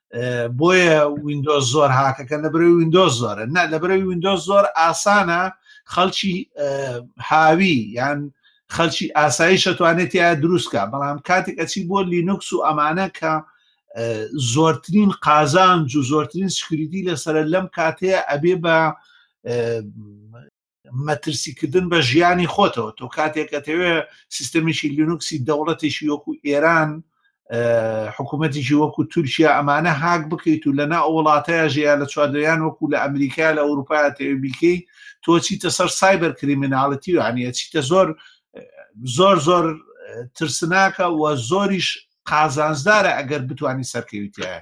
بۆیە وینندۆ زۆر هاکەکە لە برەوی وینندۆ زۆرە نە لە برەوی وینندۆ زۆر ئاسانە خەڵکی هاوی یان خەلکی ئاسایی شەتوانێت یا دروستکە بەڵام کاتێک ئەچی بۆ لینوکس و ئەمانە کە زۆرترین قازان و زۆرترین سکریتی لەسرە لەم کاتەیە ئەبێ بە مەترسی کردن بە ژیانی خۆتەوە تۆ کاتێک ئەتەوێ سیستەمیشی لینوکسی دەوڵەتێکی وەکو ئێران حکوومەتیی وەکو تورکیا ئەمانە هاک بکەیت و لەنا وڵاتەیە ژەیە لە چواردەیان وەکو لە ئەمریکا لە ئەوروپا تێوی بیکەی تۆ چیتە سەر سایبەر کریمناڵەتی و هەنیە چیتە زۆر زۆر زۆر ترسناکە و زۆریش قازانجدارە ئەگەر بتانی سەرکەویتایە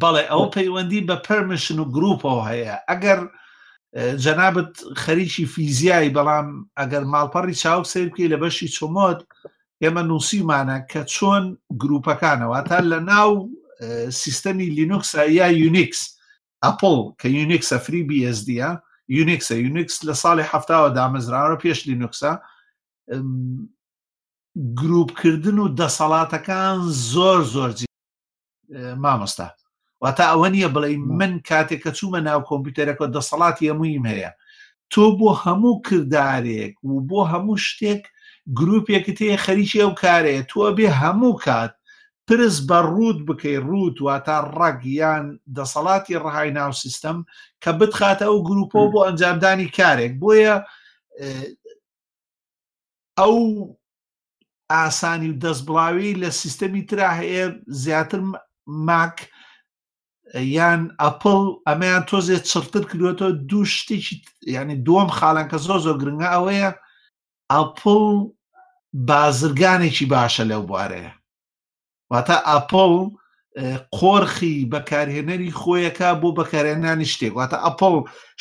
بەڵێ ئەو پەیوەندی بە پەرمیشن و گروپەوە هەیە ئەگەر جەنابەت خەریکی فیزیایی بەڵام ئەگەر ماڵپەڕی چاوک سیر بکەی لە بەشی چۆمۆت ئێمە نووسیمانە کە چۆن گروپەکانەوە تا لە ناو سیستەمی لینوکس یا یونیکس ئەپل کە یونیکس ئەفری بیSDە یونیکس یونیکس لە ساڵی هەفتاوە دامەزراوە پێش لینوکسە گروپکردن و دەسەڵاتەکان زۆر زۆر مامۆستا واتا ئەوە نییە بڵێ من کاتێک کە چوومە ناو کۆمپیوتەرەکە دەسەڵاتی هەموویم هەیە تۆ بۆ هەموو کردارێک و بۆ هەموو شتێک گرروپێکت هەیە خەریکی ئەو کارەیە تۆ بێ هەموو کات پرس بە ڕووت بکەی ڕووت واتا ڕەگ یان دەسەڵاتی ڕهای ناو سیستەم کە بتخاتە ئەو گروپۆ بۆ ئەنجامدانی کارێک بۆیە ئەو ئاسانی و دەستبڵاوی لە سیستەمی ترا هەیە زیاتر ماک یان ئەپل ئەمەیان تۆزێ چڕتر کردوێتەوە دوو شتێکی ینی دووەم خاڵان کە زۆر زۆر گرنگە ئەوەیە ئەپل بازرگانێکی باشە لەو بوارەیە واتە ئەپڵ قۆرخی بەکارهێنەری خۆیەکە بۆ بەکارێنانی شتێک واتە ئەپڵ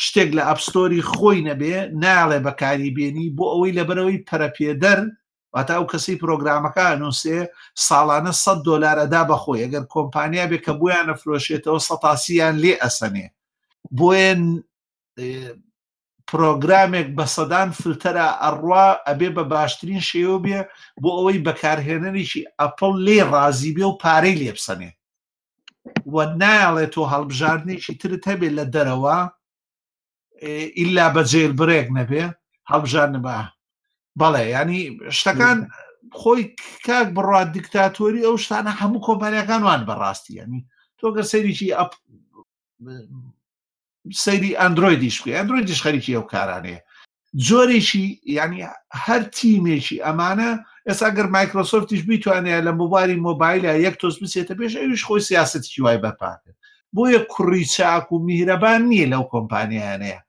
شتێک لە ئەپستۆری خۆی نەبێ ناڵێ بەکاری بێنی بۆ ئەوەی لەبەرەوەی پەرەپێدەر واتا ئەو کەسی پرۆگرامەکە نووسێ ساڵانە 100 دلار ئەدا بەخۆی ئەگەر کۆمپانیا بێ کە بۆیانە فرۆشێتەوە سەتاسییان لێ ئەسەنێ بۆیان پرۆگرامێک بە سەدان فلتەرا ئەڕوا ئەبێ بە باشترین شێوە بێ بۆ ئەوەی بەکارهێنەرێکی ئەپڵ لێ ڕازی بێ و پارەی لێبسەنێ و ناڵێ تۆ هەڵبژاردنێکی ترت هەبێ لە دەرەوە ئللا بە جێل برێک نەبێ هەڵبژاردن بە بەڵێ ینی شتەکان خۆی کاک بڕات دیکتاتۆری ئەو شتانە هەموو کۆمپانیەکان وان بەڕاستی ینی تۆگە سەریی سەیری ئەندرویدیش بکە ئەندرویدیش خەریکی ئەو کارانەیە جۆرێکی ینی هەر تیمێکی ئەمانە ئێستا گەر مایکرۆسۆفتیش بیتوانێت لە مباری مۆبایلە یەک تۆز بچێتە پێش ئەویش خۆی سیاستکی وای بەرپاکرد بۆیە کوڕی چاک و میهرەبان نییە لەو کۆمپانیانەیە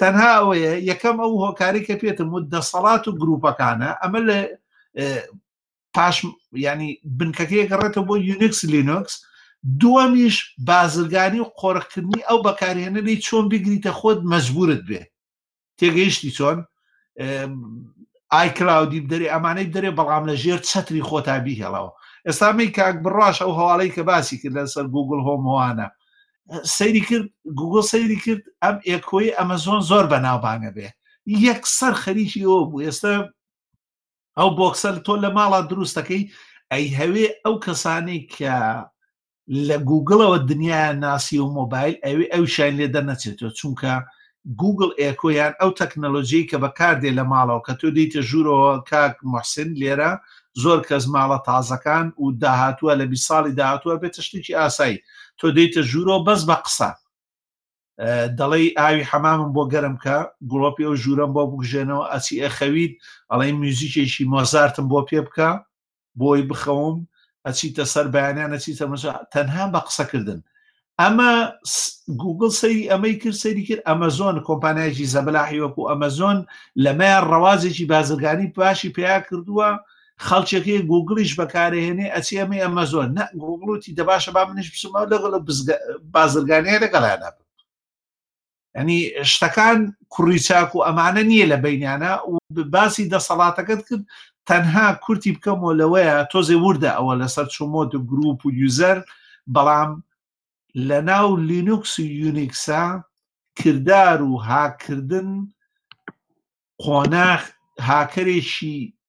تەنها ئەوەیە یەکەم ئەو هۆکاری کە پێتم و دەسەڵات و گروپەکانە ئەمە لە پاش ینی بنکەکەی گەڕێتەوە بۆ یونیکس لینوکس دووەمیش بازرگانی و قۆرخکردنی ئەو بەکارهێنەری چۆن بگریتە خۆت مەجبورت بێ تێگەیشتی چۆن ئایکراودی بدەێ ئەمانەی دەرێ بەڵام لە ژێر چەتری خۆتا بیهێڵەوە ئێستامی کاک بڕاش ئەو هەواڵی کە باسی کرد لەسەر گوگل هۆموانە سەیری کرد گوگل سەیری کرد ئەم ئێکۆی ئەمەزۆن زۆر بەناوبانە بێ یەکسەر خەریکی ئەو بوو ئێستا ئەو بۆکسەر تۆ لە ماڵا دروستەکەی ئەی هەوێ ئەو کەسانەی کە لە گوگڵەوە دنیا ناسی و مۆبایل ئەوێ ئەو شین لێ دەرنەچێتەوە چونکە گوگل ئێکۆیان ئەو تەکنەلۆژیی کە بەکاردێ لە ماڵەوە کە تۆ دیتە ژوورەوە کاک محسن لێرە زۆر کەس ماڵە تازەکان و داهاتووە لە بی ساڵی داهاتووە بێتە شتێکی ئاسایی تۆ دیتە ژوورەوە بەس بە قسە دەڵی ئاوی حەمامم بۆ گەرم کە گڵۆپی ئەو ژوورم بۆ بگژێنەوە ئەچی ئەخەویت ئەڵی میوزیکێکی مۆزارتم بۆ پێ بکە بۆی بخەوم ئەچیتە سەر بەیانیان نەچیتە مەسا تەنها بە قسەکردن ئەمە گوگل سەری ئەمەی کرد سەری کرد ئەمەزۆن کۆمپانایکی زەبلاحی وەکو ئەمەزۆن لەمەیان ڕەوازێکی بازرگانی باشی پیا کردووە خەڵکێکی گوگڵیش بەکارهێنێ ئەچی ئەمەی ئەمەزۆن نە گوگڵوتی دەباشە با منیش بچمەوە لەگەڵ بازرگانەیە لەگەڵیانە بم ینی شتەکان کوڕی چاک و ئەمانە نییە لە بینیانە و باسی دەسەڵاتەکەت کرد تەنها کورتی بکەمەوە لەوەیە تۆزێ وردە ئەوە لەسەر چۆمۆت و گروپ و یوزەر بەڵام لە ناو لینوکس و یونیکسا کردار و هاکردن قۆناخ هاکەرێکی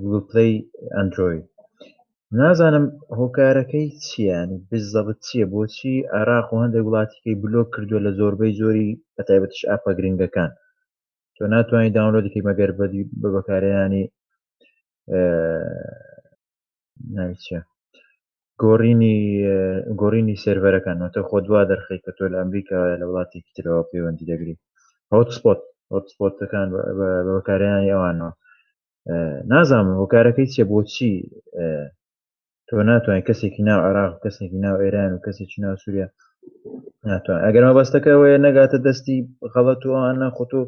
گوگل پلی ئەندروید نازانم هۆکارەکەی چیانی بزەبت چییە بۆچی عراق و هەندێک وڵاتیکەی بلۆک کردووە لە زۆربەی زۆری بەتایبەتش ئاپە گرنگەکان تۆ ناتوانانی داونلۆدیکەی مەگەر بە بەکارێنانی ناوی چیە گۆڕینی گۆڕینی سێرڤەرەکان واتە خۆ دوا دەرخی کە تۆ لە ئەمریکا لە وڵاتێکی ترەوە پەیوەندی دەگری هۆتسپۆت هۆتسپۆتەکان بەکارێنانی ئەوانەوە نازانم هۆکارەکەی چێ بۆچی تۆ ناتوانین کەسێکی ناو عراق کەسێکی ناو ئێران و کەسێکی ناو سووریا ناتوان ئەگەر مەبەستەکەەوەی نەگاتە دەستی خەڵەت و ئەوانە خۆ تۆ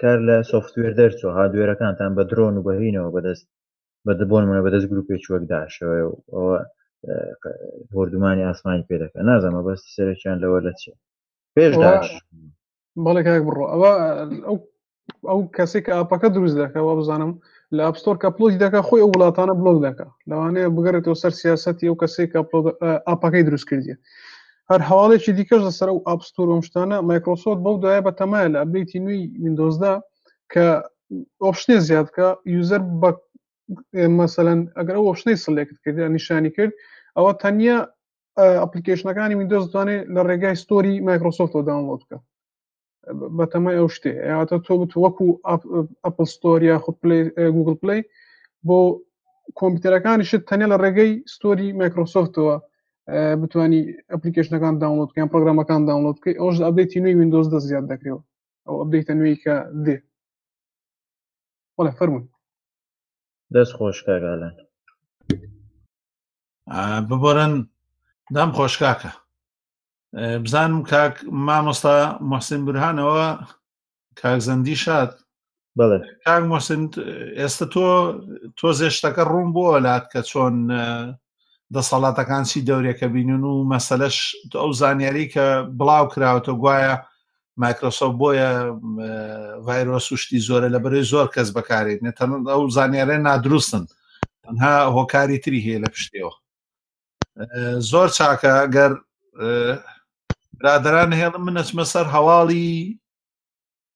کار لە سوفتوێر دەرچوە هادوێرەکانتان بە درۆن و بەهینەوە بەدەست بەدە بۆن منە بەدەست گروپێکی وەک داشەوەی و ئەوە بردومانی ئاسمانی پێ دەکەن نازەمە بەستی سەرەکیان لەوە لە چێ پێش داش بەڵێک بڕۆ ئەوە ئەو ئەو کەسێک ئاپەکە دروست دەکەەوە بزانم لە ئەپستۆر کە پلۆی دەکە خۆی ئەو وڵاتانە بلۆک دەکە لەوانەیە بگەڕێتەوە سەر سیاستی ئەو کەسێک ئاپەکەی دروست کردی هەر هەواڵێکی دیکەش لەسەر ئەو ئاپستۆر و شتانە مایکرۆسۆت بەو دوایە بە تەمایە لە ئەبدەیتی نوێی میندۆزدا کە ئۆپشنێ زیاد بکە یوزەر بە مەسەەن ئەگەر ئەو ئۆپشنەی سلێکت کرد نیشانی کرد ئەوە تەنیا ئەپلیکیشنەکانی وینندۆز دانێت لە ڕێگای ستۆری مایکرۆسۆفتەوە داونلۆد بکە بەتەمای ئەو شتێ یاواتە تۆ بت وەکو ئەپل ستۆر یا خود گوگل پلی بۆ کۆمپیوتەرەکانی شت تەنیا لە ڕێگەی ستۆری مایکرۆسۆفتەوە بتانی ئەپلیکیشنەکان داونلۆدکەیان پرۆگرامەکان داونلۆدکەی ئەوش ئەبێتی نوێی وینندۆز دە زیاد دەکرێەوە ئەو ئەبدەیتە نوێی کە دێ وەڵێ فەرمون دەست خۆش کاگالان ببرن دەم خۆشکاکە بزانم کاک مامۆستا محسین برهانەوە کاک زەندی شاد بەڵێ کاک مۆسن ئێستا تۆ تۆزێ شتەکە ڕوون بۆ لات کە چۆن دەسەڵاتەکان چی دەورێکە بینن و مەسەلەش ئەو زانیاری کە بڵاو کراوەتە گوایە مایکرۆسۆف بۆیە ڤایرۆ سوشتی زۆرە لە بەرەی زۆر کەس بەکارێت نێتەن ئەو زانیارە نادروستن تەنها هۆکاری تری هەیە لە پشتەوە زۆر چاکە گەر برادران هێڵم منەچمە سەر هەواڵی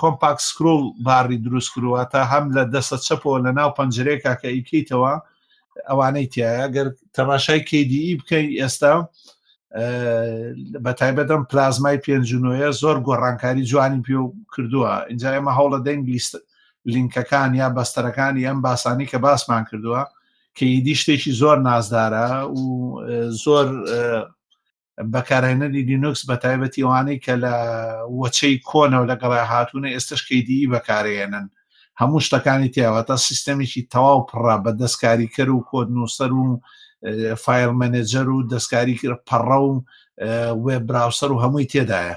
کۆمپاک سکرول باری دروست کرووە تا هەم لە دەستە چەپەوە لە ناو پەنجرێکا کە ئیکەیتەوە ئەوانەی تایە گەر تەماشای کیدی e بکەین ئێستا بە تایبەتم پلازمای پێنجنۆە زۆر گۆڕانکاری جوانی پێ و کردووە اینجا ئێمە هەوڵە دەنگ لیست لینکەکان یا بەستەرەکانی ئەم باسانی کە باسمان کردووە کە ئیدی شتێکی زۆر نازدارە و زۆر بەکارهێنەری لینوکس بە تایبەتی ئەوانەی کە لە وەچەی کۆنەوە لەگەڵا هاتوونە ئێستش کەیدی بەکارێنن هەموو شتەکانی تیاوەتە سیستەمێکی تەواو پڕە بە دەستکاریکەر و کۆد نووسەر و فایل مەنێجەر و دەستکاری پەڕە و وێ براوسەر و هەمووی تێدایە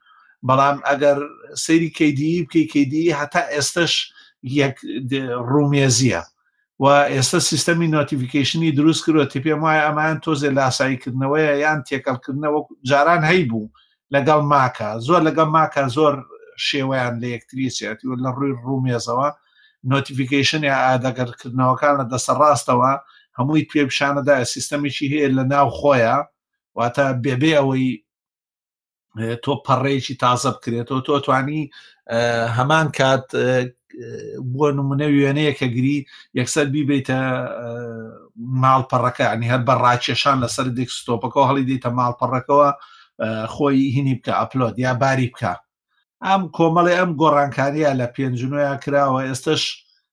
بەڵام ئەگەر سەیری کەیدی بکەی کەیدی هەتا ئێستش یەک ڕومێزیە و ئێستا سیستەمی نۆتیفیکیشنی دروست کرۆ تی پێم وایە ئەمان تۆزێ لاساییکردنەوەیە یان تێکەڵکردنەوە جاران هەی بوو لەگەڵ ماکە زۆر لەگەڵ ماکە زۆر شێوەیان لە یەکتریسیەتی و لە ڕووی ڕومێزەوە نۆتیفیکیشن یا ئادەگەرکردنەوەکان لە دەسە ڕاستەوە هەمووی توێ پیشانەدا سیستەمێکی هەیە لە ناو خۆیە واتە بێبێ ئەوەی تۆ پەڕەیەکی تازە بکرێتەوە تۆ توانی هەمان کات بۆ نمونە وێنەیە کە گری یەکسەر بیبیتە ماڵپەڕەکە ینی هەر بە ڕاکێشان لەسەر دێکستۆپەکە هەڵی دیتە ماڵپەڕەکەەوە خۆی هینی بکە ئەپلۆد یا باری بکە ئەم کۆمەڵی ئەم گۆڕانکاریە لە پێنجنویا کراوە ئێستش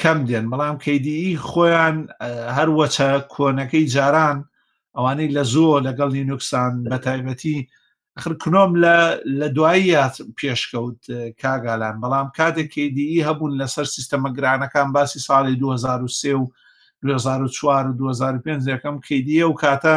کەم دێن بەڵام کەیدیئی خۆیان هەروەچە کۆنەکەی جاران ئەوانەی لە زۆ لەگەڵ لینوکسان بە تایبەتی خر کنۆم لە لە دوایی پێشکەوت کاگالان بەڵام کاتێک کەیدیئی هەبوون لەسەر سیستەمە گرانەکان باسی ساڵی 2023 و 2004 و 2005 یەکەم کەیدیە و کاتە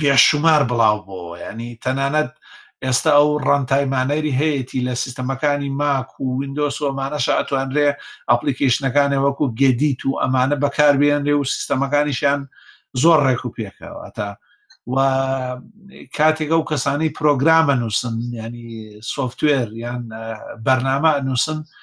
بێشومار بڵاو بۆوە ینی تەنانەت ئێستا ئەو ڕەنتایمانەری هەیەی لە سیستەمەکانی ماک و وینندۆس و ئەمانەش ئەتوانرێ ئەپلیکیشنەکانێ وەکو گەدیت و ئەمانە بەکاربیێنێ و سیستەمەکانیشیان زۆر ڕێک و پێکەوە تا و کاتێک ئەو کەسانی پرۆگرامە نووسن ینی سوفتوێر یان بەرنامە نووسن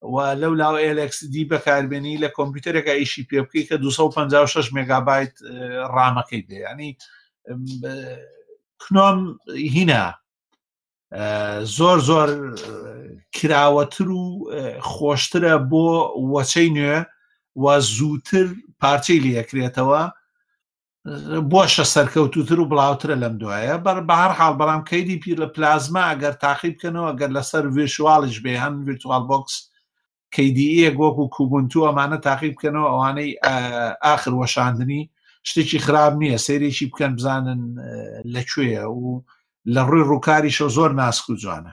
و لەو لاو ئلکس دی بەکاربێنی لە کۆمپیوتەرێکە ئیشی پێ بکەی کە 256 مگابایت ڕامەکەی بێ ینی کنۆم هینا زۆر زۆر کراوەتر و خۆشترە بۆ وەچەی نوێ و زووتر پارچەی لەکرێتەوە بۆشە سەرکەوتوتر و بڵاوترە لەم دوایە بەر بە هەر حاڵ بەڵام کەیدی پیر لە پلازما ئەگەر تاقی بکەنەوە گەر لەسەر وێشواڵیش بێ هەن ویرتوال بۆکس کەیدیەک وەکو کوبنتو ئەمانە تاقی بکەنەوە ئەوانەی ئاخر وەشاندنی شتێکی خراپ نییە سێرێکی بکەن بزانن لەکوێە و لە ڕووی ڕووکاری شە زۆر ناسک و جوانە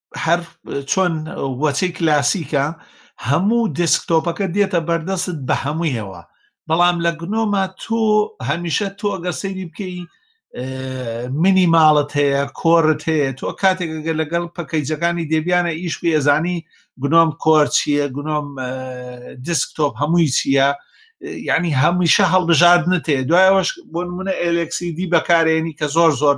هەر چۆن وەچەی کلاسیکە هەموو دسکتۆپەکە دێتە بەردەست بە هەموویەوە بەڵام لە گنۆما تۆ هەمیشە تۆ ئەگەر سەیری بکەی منی ماڵت هەیە کۆرت هەیە تۆ کاتێکگە لەگەڵ پەکەیجەکانی دەبیانە ئیش بە ئێزانی گنۆم کۆر چییە گنۆم دسکتۆپ هەمووی چییە ینی هەمیشە هەڵبژاردنت هەیە دوایەوەش بۆ منە ئەلکسیدی بەکارێنی کە زۆر زۆر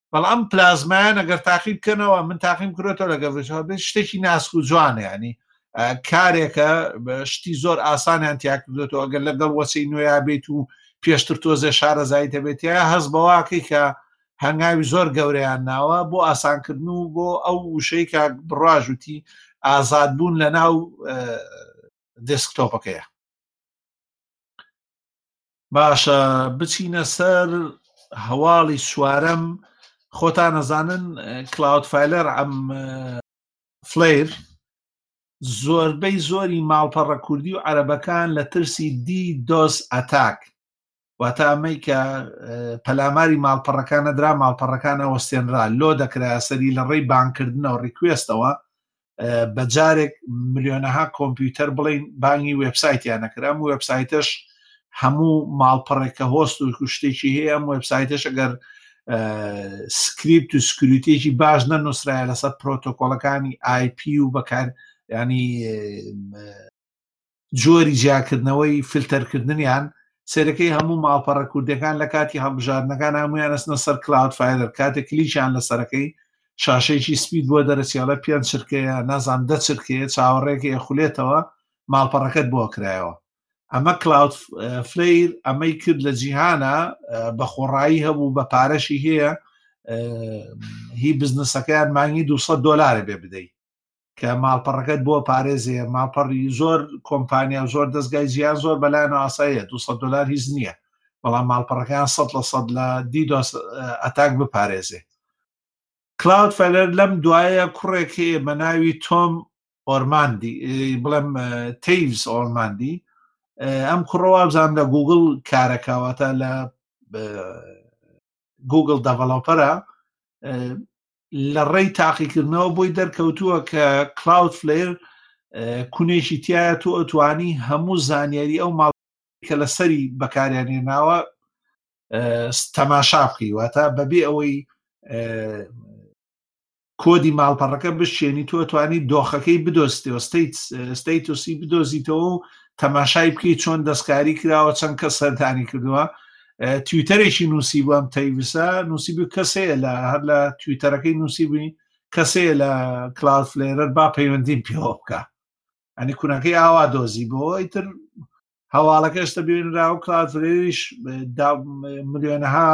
بەڵام ئەم پلازمایان ئەگەر تاقی بکەنەوە من تاقیم کرێتەوە لە گەڤژەوە بێت شتێکی ناسک و جوانە ینی کارێکە شتی زۆر ئاسانیان تیاکردێتەوە ئەگەر لەگەڵ وەچەی نوێیا بێت و پێشتر تۆزێ شارەزایی دەبێتە هەز بەواکەی کە هەنگاوی زۆر گەورەیان ناوە بۆ ئاسانکردن و بۆ ئەو وشەی کە بڕاژوتی ئازاد بوون لە ناو دەسکتۆپەکەیە باشە بچینە سەر هەواڵی چوارەم خۆتان نەزانن کلااود فیلەر ئەم فلیر زۆربەی زۆری ماڵپەڕە کوردی و عەربەکان لە ترسی دی دۆس ئەتاک واتە ئەمەی کە پەلاماری ماڵپەڕەکانە درا ماڵپەڕەکانە وەستێنرا لۆ دەکرا سەری لە ڕێی بانکردنەوە ڕیکوێستەوە بە جارێک ملیۆنەها کۆمپیوتەر بڵین بانگی وبسایتیان نەکرام وبسایتەش هەموو ماڵپەڕێک کە هۆست و کوشتێکی هەیە ئەم وبسایتەش ئەگەر سکریپت و سکروتێکی باش نەنووسرایە لەسەر پرۆتۆکۆلەکانی آیP و بەکار ینی جۆری جیاکردنەوەی فلتەرکردنیان سەرەکەی هەموو ماڵپەڕە کوردەکان لە کاتی هەڵبژاردنەکان هەمویان ئەسنە سەر کلااود فایلەر کاتێک کلیچیان لە سەرەکەی شاشەیەکی سپید بووە دەرەسیاڵە پێنج چرکەیە نازان دە چرکەیە چاوەڕێکی ئەخولێتەوە ماڵپەڕەکەت بۆ کرایەوە ئەمە کلااود فلیر ئەمەی کرد لە جیهانە بە خۆڕایی هەبوو بە پارەشی هەیە هی بزنسەکەیان مانگی 200 دلارە بێ بدەیت کە ماڵپەڕەکەت بۆ پارێزێ ماڵپەڕی زۆر کۆمپانیا و زۆر دەستگای زیان زۆر بەلایەن ئاسایە 200 دلار هیچ نییە بەڵام ماڵپەڕەکان سە لە سەد لە دیدۆس ئەتاک بپارێزێ کلااود فەلەر لەم دوایە کوڕێک هەیە بە ناوی تۆم ئۆرماندی بڵێم تیڤز ئۆرماندی ئەم کوڕەوابزان لە گوگل کارەکەواتە لە گوگل دەڤڵۆپەرە لە ڕێی تاقیکردنەوە بۆی دەرکەوتووە کە کلااود فلیر کونێکی تایە تۆ ئەتوانی هەموو زانیاری ئەو ماڵ کە لەسەری بەکاریانێ ناوە تەماشا بکەی واتە بەبێ ئەوەی کۆدی ماڵپەڕەکە بشێنی تۆ توانی دۆخەکەی بدۆستەوە ستیت ستیت و سی بدۆزیتەوە و تەماشای بکەیت چۆن دەستکاری کراوە چەند کە سەردانی کردووە تویتەرێکی نووسی بۆ ئەم تەیوسە نووسی بوو کەسەیە لە هەر لە تویتەرەکەی نووسی بووی کەسەیە لە کلااو فلێرەر با پەیوەندیم پێوە بکە ئەنی کوونەکەی ئاوا دۆزی بۆ ئیتر هەواڵەکە ئێستا بێنرا و کلادفرێریش ملیۆنەها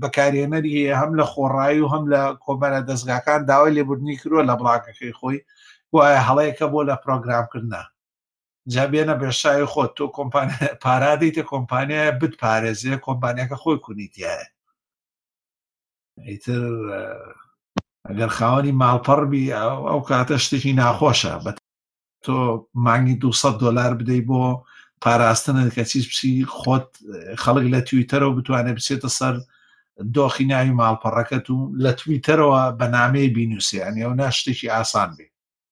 بەکارێنەری هەیە هەم لە خۆڕایی و هەم لە کۆمەرە دەستگاکان داوای لێبوردنی کردووە لە بڵاکەکەی خۆی بۆ ئایا هەڵەیەکە بۆ لە پرۆگرامکردە جا بێنە بەشاوی خۆت تۆ کۆمپان پارادەیتە کۆمپانیایە بت پارێزێ کۆمپانیەکە خۆی کونیتیایە ئیتر ئەگەر خاوەنی ماڵپەڕبی ئەو کاتە شتێکی ناخۆشە بە تۆ مانگی 200 دلار بدەی بۆ پاراستنت کە چیز بچی خۆت خەڵک لە تویتەرەوە بتوانێت بچێتە سەر دۆخی ناوی ماڵپەڕەکەت و لە تویتەرەوە بە نامەیە بینوسیان ئەو ناشتێکی ئاسان بێ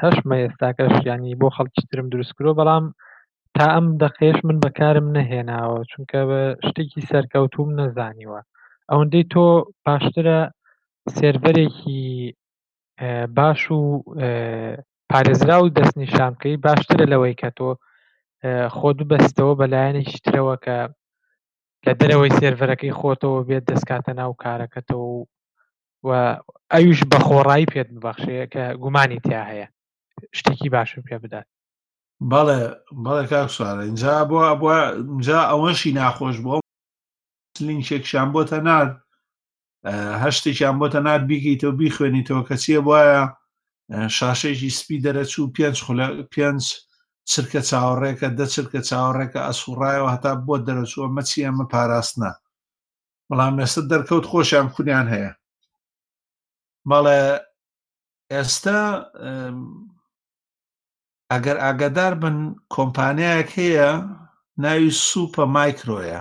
هەشمە ئێستاکەش ینی بۆ خەڵکی ترم دروست کرۆ بەڵام تا ئەم دەقێش من بەکارم نەهێناوە چونکە بە شتێکی سەرکەوتوم نەزانیوە ئەوەندەی تۆ باشترە سێرڤەرێکی باش و پارێزرا و دەست نیشان بکەی باشترە لەوەی کە تۆ خۆت بەستەوە بە لایەنێکی ترەوە کە لە دەرەوەی سێرڤەرەکەی خۆتەوە بێت دەستکاتە ناو کارەکەتەوە و و ئەویش بە خۆڕایی پێت ببەخشێ کە گومانی تیا هەیە شتێکی باشم پێ بدات بەڵێ بەڵێ کاک سوارە اینجا بۆ بۆ جا ئەوەشی ناخۆش بۆ لینکێکشان بۆتە نرد هەشتێکیان بۆتە نرد بیکەیتەوە بیخوێنیتەوە کە چیە وایە شاشێکی سپی دەرەچوو پێنج خولە پێنج چرکە چاوەڕێکە دە چرکە چاوەڕێکە ئەسوڕایەوە هەتا بۆ دەرەچووە مەچیە مە پاراستە بەڵام ئێستا دەرکەوت خۆشیان کونیان هەیە مەڵێ ئێستا ئەگەر ئاگادار بن کۆمپانیایەک هەیە ناوی سوپە مایکرۆیە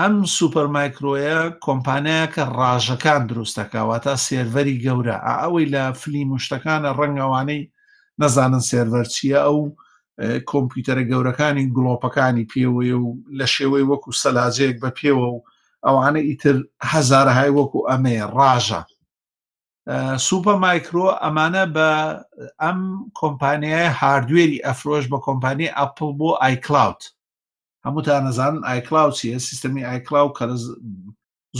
ئەم سوپەر مایکرۆیە کۆمپانیایەکە ڕاژەکان دروستەکەوە تا سێرڤەری گەورە ئەوەی لە فلیم و شتەکانە ڕەنگەوانەی نەزانن سێرڤەر چییە ئەو کۆمپیوتەرە گەورەکانی گڵۆپەکانی پێوەیە و لە شێوەی وەکو سەلاجەیەک بە پێوە و ئەوانە ئیتر هەزارەهای وەکو ئەمەیە ڕاژە سوپە مایکرۆ ئەمانە بە ئەم کۆمپانیای هاردوێری ئەفرۆش بە کۆمپانی ئەپل بۆ ئایکلااود هەمووتان نەزانن ئایکلااو چیە سیستەمی ئایکلااو کە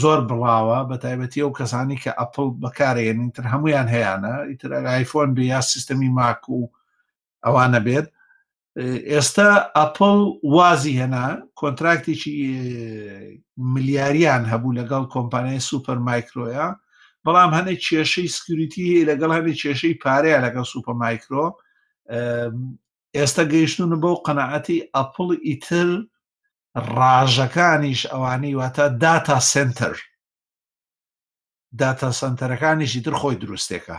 زۆر بڕاوە بە تایبەتی ئەو کەسانی کە ئەپل بەکارێنین تر هەمویان هەیەە ئیتر ئایفۆن بێ یا سیستەمی ماک و ئەوانە بێت ئێستا ئەپل وازی هێنا کۆنتراکتێکی ملیاریان هەبوو لەگەڵ کۆمپانیای سوپەر مایکرۆیە بەڵام هەنێک کێشەی سکیوریتی هەیە لەگەڵ هەنێک کێشەی پارەیە لەگەڵ سوپە مایکرۆ ئێستا گەیشتون بەو قەنەعەتی ئەپل ئیتر ڕاژەکانیش ئەوانەی واتە داتا سنتەر داتا سنتەرەکانیشی تر خۆی دروستێکە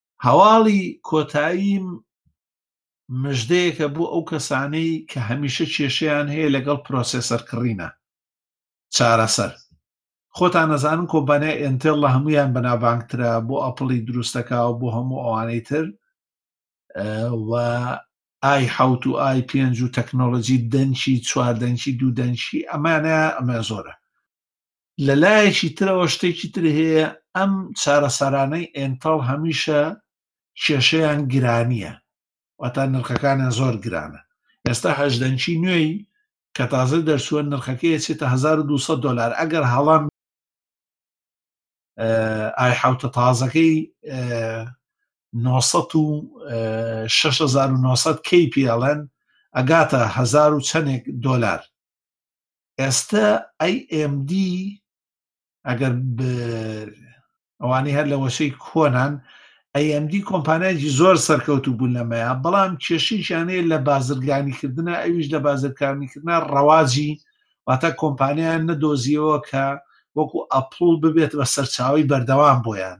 هەواڵی کۆتاییم مژدەیەکە بۆ ئەو کەسانەی کە هەمیشە کێشیان هەیە لەگەڵ پرۆسێسەر کڕینە چارەسەر خۆتان نەزانن کۆمپانیا ئەتێڵ لە هەمویان بەنابانگترە بۆ ئەپڵی دروستەکە و بۆ هەموو ئەوانەی تر و ئای حوت و ئای پێنج و تەکنۆلۆژی دەنگی چواردەنگی دوو دەنگی ئەمانە ئەمە زۆرە لەلایەکی ترەوە شتێکی تر هەیە ئەم چارەسەرانەی ئێنتەڵ هەمیشە کێشەیان گرانییە واتا نرخەکانیان زۆر گرانە ئێستا هەژدەنکی نوێی کە تازە دەرچووە نرخەکە چێتە 1200 دلار ئەگەر هەڵام ئای حوتە تازەکەی 1960 کەی پیاڵەن ئەگاتە هزار و چەندێک دۆلار ئێستە AMD ئەگەر ئەوانەی هەر لە وەشەی کۆنان AMD کۆمپانایکی زۆر سەرکەوت و بوون لەمەیە بەڵام کێشیشانەیە لە بازرگانیکردە ئەویش لە بازرکانیکردە ڕەواجی واتە کۆمپانیان نەدۆزیەوە کە وەکو ئەپل ببێت بە سەرچاوی بەردەوام بۆیان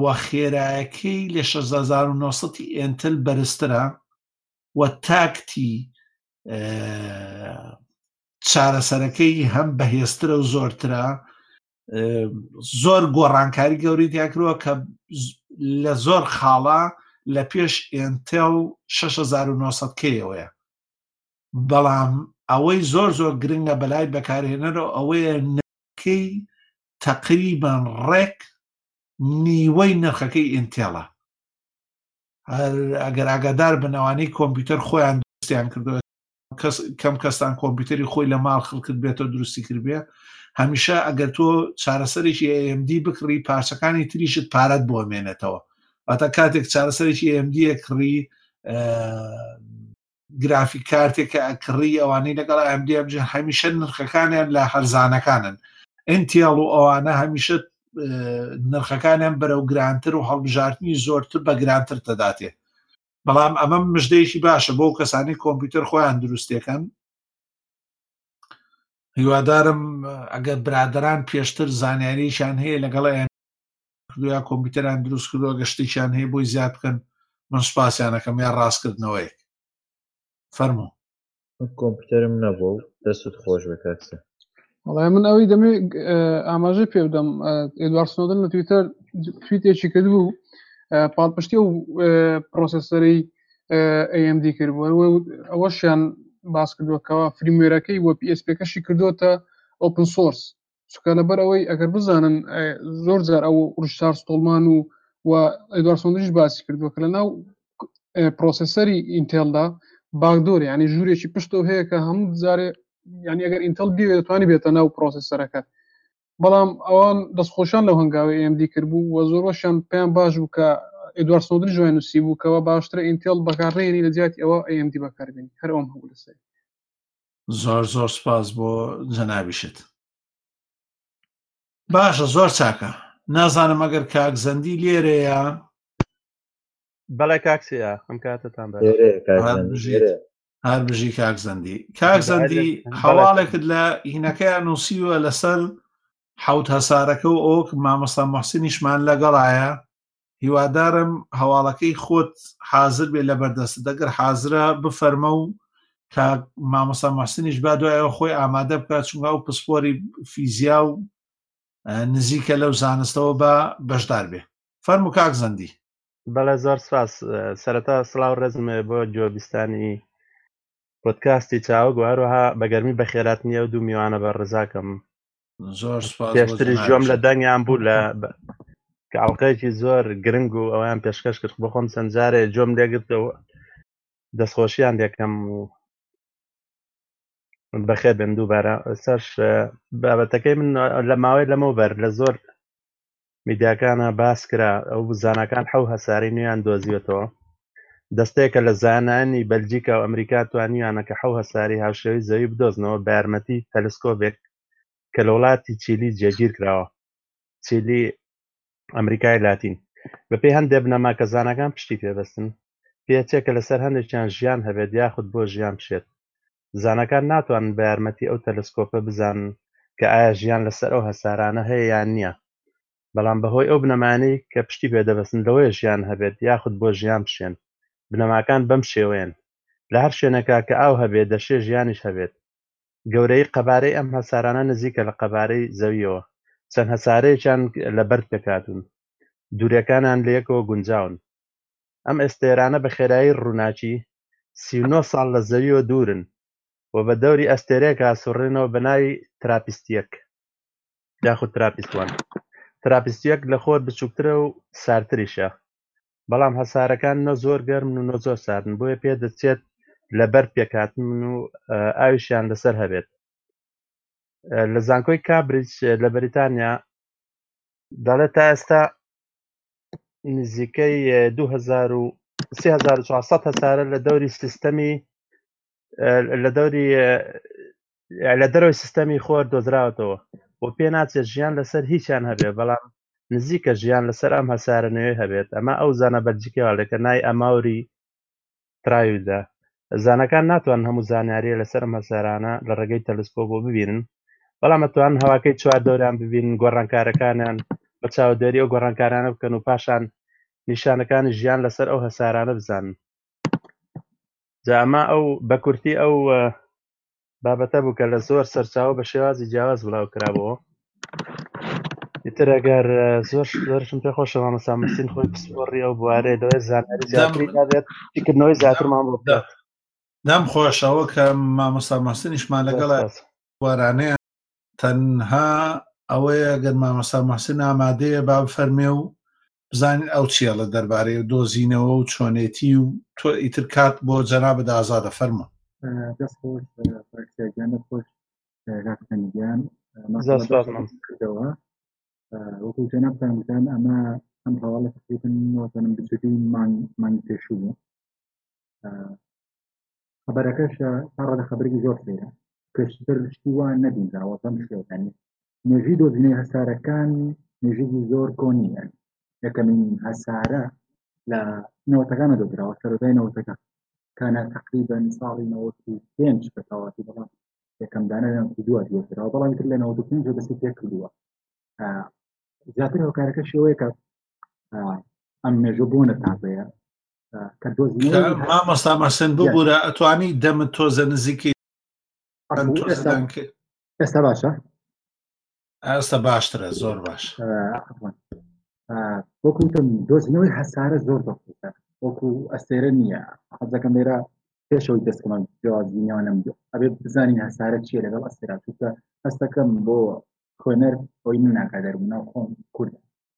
و خێرایەکەی لە شەزدە هەزار و نۆ سەد ی ئێنتل بەرزترە و تاکتی چارەسەرەکەی هەم بەهێزترە و زۆرترە زۆر گۆڕانکاری گەوری دیاکرەوە کە لە زۆر خاڵە لە پێش ئێنتێڵ 6900 کەیەوەیە بەڵام ئەوەی زۆر زۆر گرنگە بەلای بەکارهێنەرەوە ئەوەیە نەکەی تەقریبان ڕێک نیوەی نرخەکەی ئینتێڵە ئەگەر ئاگادار بنەوانی کۆمپیوتەر خۆیان دەستیان کردوە کەم کەستان کۆمپیوتەری خۆی لە ماڵ خڵکرد بێتەوە دروستی کردبێ هەمیشە ئەگەر تۆ چارەسەرێکی ئەMD بکڕی پارچەکانی تریشت پارەت بۆ مێنێتەوە واتە کاتێک چارەسەرێکی ئەMD کڕی گرافیک کارتێک کە ئەکڕی ئەوانەی لەگەڵ ئەمD ئەمجن هەمیشە نرخەکانیان لە هەرزانەکانن ئەتیاڵ و ئەوانە هەمیشە نرخەکانیان بەرەو گرانتر و هەڵبژارتنی زۆرتر بە گرانتر تەداتێ بەڵام ئەمە مژدەیەکی باشە بۆ کەسانی کۆمپیوتەر خۆیان دروستەکەن هیوادارم ئەگەر برادران پێشتر زانیاریشان هەیە لەگەڵ کردویان کۆمپیوتەران دروست کردوە گەشتێکیان هەیە بۆی زیاد بکەن من سوپاسیانەکەم یا ڕاستکردنەوەیەک فەرمو کۆمپیوتەرم نەبوو و دەستت خۆش بە کاکسە وڵای من ئەوەی دەمێ ئاماژە پێ بدەم ئێدوار سنۆدن لە تویتەر تویتێکی کرد بوو پاڵپشتی و پرۆسسەری ئەMD کرد بوو ئەوەشیان باس کردوەکەەوە فریمێرەکەی وە PSPەکەشی کردوتە ئۆپن سۆرس چکە لەبەر ئەوەی ئەگەر بزانن زۆر جار ئەو ڕشتار ستۆڵمان و و ئەدوارسۆندریش باسی کردووە کە لە ناو پرۆسسەری ئینتێلدا باگدۆر ینی ژوورێکی پشتەوە هەیە کە هەموو جارێ ینی ئەگەر ئینتەل بێ دەتوانانی بێتە ناو پرۆسسەرەکە بەڵام ئەوان دەستخۆشان لەو هەنگاوی ئەمدی کردبوو و زۆرۆشیان پێیان باش بوو کە ئێدوار سۆدری جوای نووسی بوو کەەوە باشترە ئینتێڵ بەکارڕێنی لە جیاتی ئەوە ئەمدی بەکاربین هەر ئەوم هەبوو لەسەر زۆر زۆر سپاس بۆ جەنابیشت باشە زۆر چاکە نازانم ئەگەر کاک زەندی لێرەیە بەڵێ کاکسەیە ئەم کاتتان هەر بژی کاک زەندی کاک زەندی هەواڵێکت لە هینەکەیان نووسیوە لەسەر حوت هەسارەکە و ئۆک مامۆستا محسینیشمان لەگەڵایە هیوادارم هەواڵەکەی خۆت حازر بێ لە بەردەست دەگەر حازرە بفەرمە و کاک مامۆسا محسنیش با دوایەوە خۆی ئامادە بکات چونگا و پسپۆری فیزیا و نزیکە لەو زانستەوە بە بەشدار بێ فەرم و کاک زەندی بەڵێ زۆر سپاس سەرەتا سلااو ڕێزمێ بۆ جۆبیستانی پۆتکاستی چاوەگو هەروەها بەگەرمی بەخێرات نیە و دوو میوانە بە ڕزاکەم زۆر پێشتری جۆم لە دەنگیان بوو لە کاڵقەیەکی زۆر گرنگ و ئەویان پێشکەش کرد بۆ خۆم چەند جارێ جۆم لێگرتەوە دەستخۆشییان دەکەم و بەخێ بن دووبارە سەرش بابەتەکەی من لە ماوەی لەمەوبەر لە زۆر میدیاکانە باس کرا ئەو زانکان حەو هەساری نوێیان دۆزیوەتەوە دەستەیەکە لە زانانی بەلجیکا و ئەمریکا توانیانە کە حەو هەساری هاوشێوەی زەوی بدۆزنەوە بە یارمەتی تەلسکۆبێک کە لە وڵاتی چیلی جێگیر کراوە چیلی ئەمریکای لاتین بەپێی هەندێک بنەما کە زانکان پشتی پێبەستن پێچێکە لەسەر هەندێکیان ژیان هەبێت یاخود بۆ ژیان بشێت زاناکان ناتوانن بە یارمەتی ئەو تەلەسکۆپە بزانن کە ئایا ژیان لەسەر ئەو هەسارانە هەیە یان نییە بەڵام بەهۆی ئەو بنەمانەی کە پشتی پێدەبەستن لەوەیە ژیان هەبێت یاخود بۆ ژیان بشێن بنەماکان بەم شێوەیەن لە هەر شوێنەکە کە ئاو هەبێت دەشێ ژیانیش هەبێت گەورەی قەبارەی ئەم هەسارانە نزیکە لە قەبارەی زەویەوە چەند هەسارەیەکیان لە بەرد پێکهاتوون دوورەکانیان لە یەکەوە گونجاون ئەم ئەستێرانە بە خێرایی ڕووناکی سی و نۆ ساڵ لە زەوییەوە دوورن و بە دەوری ئەستێرەیەک ئاسووڕێنەوە بە ناوی تراپیست یەک یاخود تراپیست وەن. تراپیست یەک لە خۆر بچووکترە و ساردتریشە، بەڵام هەسارەکان نە زۆر گەرمن و نە زۆر ساردن، بۆیە پێدەچێت لە بەرد پێکهاتن بن و ئاویشیان لەسەر هەبێت. لە زانکۆی کامبریج لە بەریتانیا دەڵێت، تا ئێستا نزیکەی 2400 هەسارە لە دەوری سیستەمی لە دەوری لە دەرەوەی سیستەمی خۆر دۆزراوەتەوە و پێ ناچێت ژیان لەسەر هیچیان هەبێ بەڵام نزیکە ژیان لەسەر ئەم هەسارە نوێ هەبێت ئەمە ئەو زانە بەلجیکەوە لەکە نای ئەماوری تراویلدا، زانەکان ناتوانن هەموو زانیارییە لەسەر ئەم هەسارانە لە ڕێگەی تەلسکۆپەوە ببینن، بەڵام ئەتوانن هەواکەی چواردەوریان ببینن، گۆڕانکارەکانیان بە چاوەدێری ئەو گۆڕانکارانە بکەن و پاشان نیشانەکانی ژیان لەسەر ئەو هەسارانە بزانن. جا ئەمە ئەو بە کورتی ئەو بابەتە بوو کە لە زۆر سەرچاوە بە شێوازی جیاواز بڵاو کرابەوە ئیتر ئەگەر زۆر زۆرشم پێ خۆشە مامەسا مسین خۆی پسپۆڕی ئەو بوارێ دەوێت زانیاری زیاتری دابێت فکردنەوەی زیاترمان بۆ بدات دام خۆشەوە کە مامۆستا مەسنیشمان لەگەڵ وارانەیە تەنها ئەوەیە گەر مامۆستا مەسن ئامادەیە با بفەرمێ و بزانین ئەو چیە لە دەربارەی دۆزینەوە و چۆنێتی و تۆ ئیتر کات بۆ جەنا بە ئازادە فەرمە دەست خۆش پرسیاگیان خۆش راستەنیان کردەوە وەکو جەنابتان وتان ئەمە ئەم هەواڵە تقریبن نۆزانم بچووی مانگ پێشوو خەبەرەکەش پاڕە لە خەبرێکی زۆر سەیرە پێشتر شتی وا نەبینراوە بەم شێوەکانی مێژوی دۆزینەی هەسارەکان مێژێکی زۆر کۆنیە یەکەمین هەسارە لە نەوەتەکانە دۆدراوە سەرۆدای نەوەتەکە کانە تقریبن ساڵی نەوەت و پێنج بە تەواتی بەڵام یەکەم دانە لەم دووە دۆزراوە بەڵام تر لە نەوەت و پێنج دەستی پێ کردووە زیاتر هۆکارەکە شێوەیەکە ئەم مێژە بۆ نەتابەیە کە دۆزینەوەی هەر- مامۆستا مەسن ببوورە ئەتوانی دەمت تۆزە نزیکەی ئەبوو، تۆزە ئێستا دەنکە. ئێستا باشە ئێستا باشترە زۆر باش وەکوتم دۆزینەوەی هەسارە زۆر بەخوتە وەکو ئەستێرە نییە حەزەکەم لێرە پێشەوەی دەستکەمان جیاوازینیانم ئەبێ بزانین هەسارە چیە لەگەڵ ئەستێرا چونکە هەستەکەم بۆ خوێنەر ئەوی من ناکە دەربوونا خۆم کورد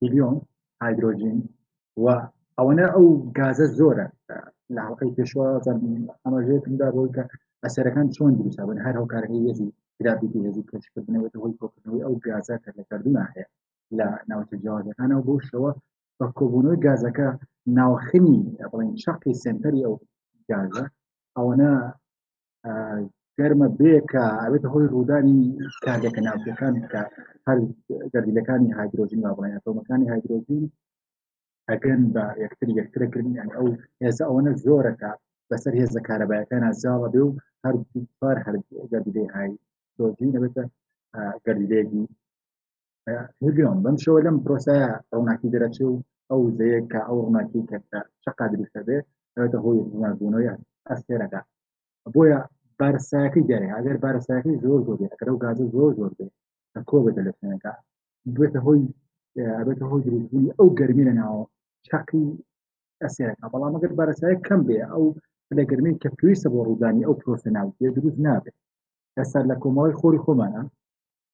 هیلیۆم هایدرۆجین و ئەوەنە ئەو گازە زۆرە لە هەڵقەی پێشوە ئەمەژێتدا بۆی کە ئەسەرەکان چۆن دروستە بن هەر هەوکارەکەی هێزی گرافیتی هێزی کەشکردنەوەی هۆی کۆکردنەوەی ئەو گازە کە لە گەردونا هەیە لە ناوچە جیاوازەکانەوە بۆ شەوە بە کۆبوونەوەی گازەکە ناوخنی بڵین شەقی سنتەری ئەو گازە ئەوەنە گەرمە بێکە ئەوێتە هۆی ڕوودانی کارگەکە ناوچەکان کە هەر گەردیلەکانی هایدرۆژین وا بڵێن ئەتۆمەکانی هایدرۆژین ئەگەن بە یەکتر یەکترەکردن یان ئەو هێزە ئەوەنە زۆرەکە بەسەر هێزە کارەبایەکان زیاوە بێ و هەر دوار هەر گەردیلەی هایدرۆژین ئەوێتە گەردیلەیەکی هێبیۆن بەم شەوە لەم پرۆسەیە ڕووناکی دەرەچێ و ئەو زەیە کە ئەو ڕووناکی کە شقا دروستە بێ ئەوێتە هۆی ڕووناکبوونەوەی ئەستێرەکە بۆیە بارساکەی دەرێ ئەگەر بارساکەی زۆر زۆر بێ ئەگەر ئەو گازە زۆر زۆر بێ کە کۆ بێتە لە شوێنەکە بێتە هۆی بێتە هۆی دروستبوونی ئەو گەرمی لە ناوە چقی ئەسێرەکە بەڵام ئەگەر بارسایە کەم بێ ئەو لە گەرمی کە پێویستە بۆ ڕوودانی ئەو پرۆسە ناوکێ دروست نابێت ئێستا لە کۆمەڵی خۆری خۆمانە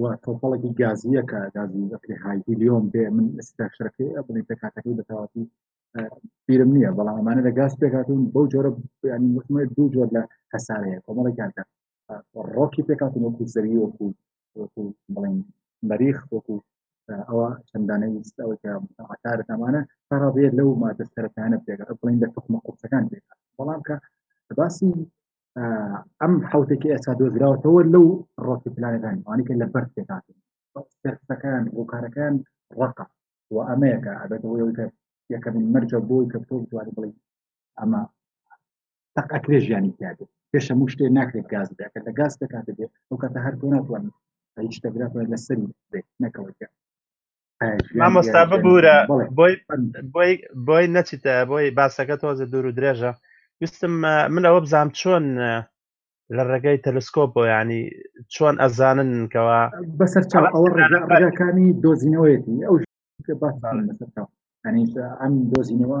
و تۆپەڵێکی گازیە کە گازی دەکرێت هایلیۆم بێ من ئێستاشەکەی ئەبنی پێکاتەکەی بەتەواتی بیرم نییە بەڵام ئەمانە لە گاز پێکاتون بەو جۆرە ینی مخمێت دوو جۆر لە هەسارەیە کۆمەڵی کاتە ڕۆکی پێکاتون وەکو زەوی وەکو وەکو بڵێن مەریخ وەکو ئەوە چەندانەی ئەوە کە عتارت ئەمانە فەڕێ لەو مادە سەرەتانە پێگە بڵین لە تخمە قوسەکان پێکات بەڵام کە باسی ئەم حوتێکی ئێستا دۆزراوەتەوە لەو ڕۆکی پلانەکانی ئەوانەکە لە بەر تێکات سەرسەکان ڕووکارەکان ڕقە و ئەمەیەکە ئەبێتەوە کە یەکەمین مەرجە بۆی کە تۆ بتوانانی بڵێ ئەمە تەق ئەکرێ ژیانی تیاێت پێشە مو شتێ ناکرێت گاز بکە لە گاز دەکات دێت ئەو کاتە هەر تۆ ناتوانانی هیچ دەگرات لەسەری بێت نەکەوەی مامۆستا ببوورە بۆی بۆی نەچیتە بۆی باسەکە تۆزە دوور و درێژە ویستم من ئەوە بزانام چۆن لە ڕێگەی تەلسکۆپ بۆ ینی چۆن ئەزانن کەەوە بەسەر چاو ئەوە ڕێگاکانی دۆزینەوەیەتی ئەو ئەم دۆزینەوە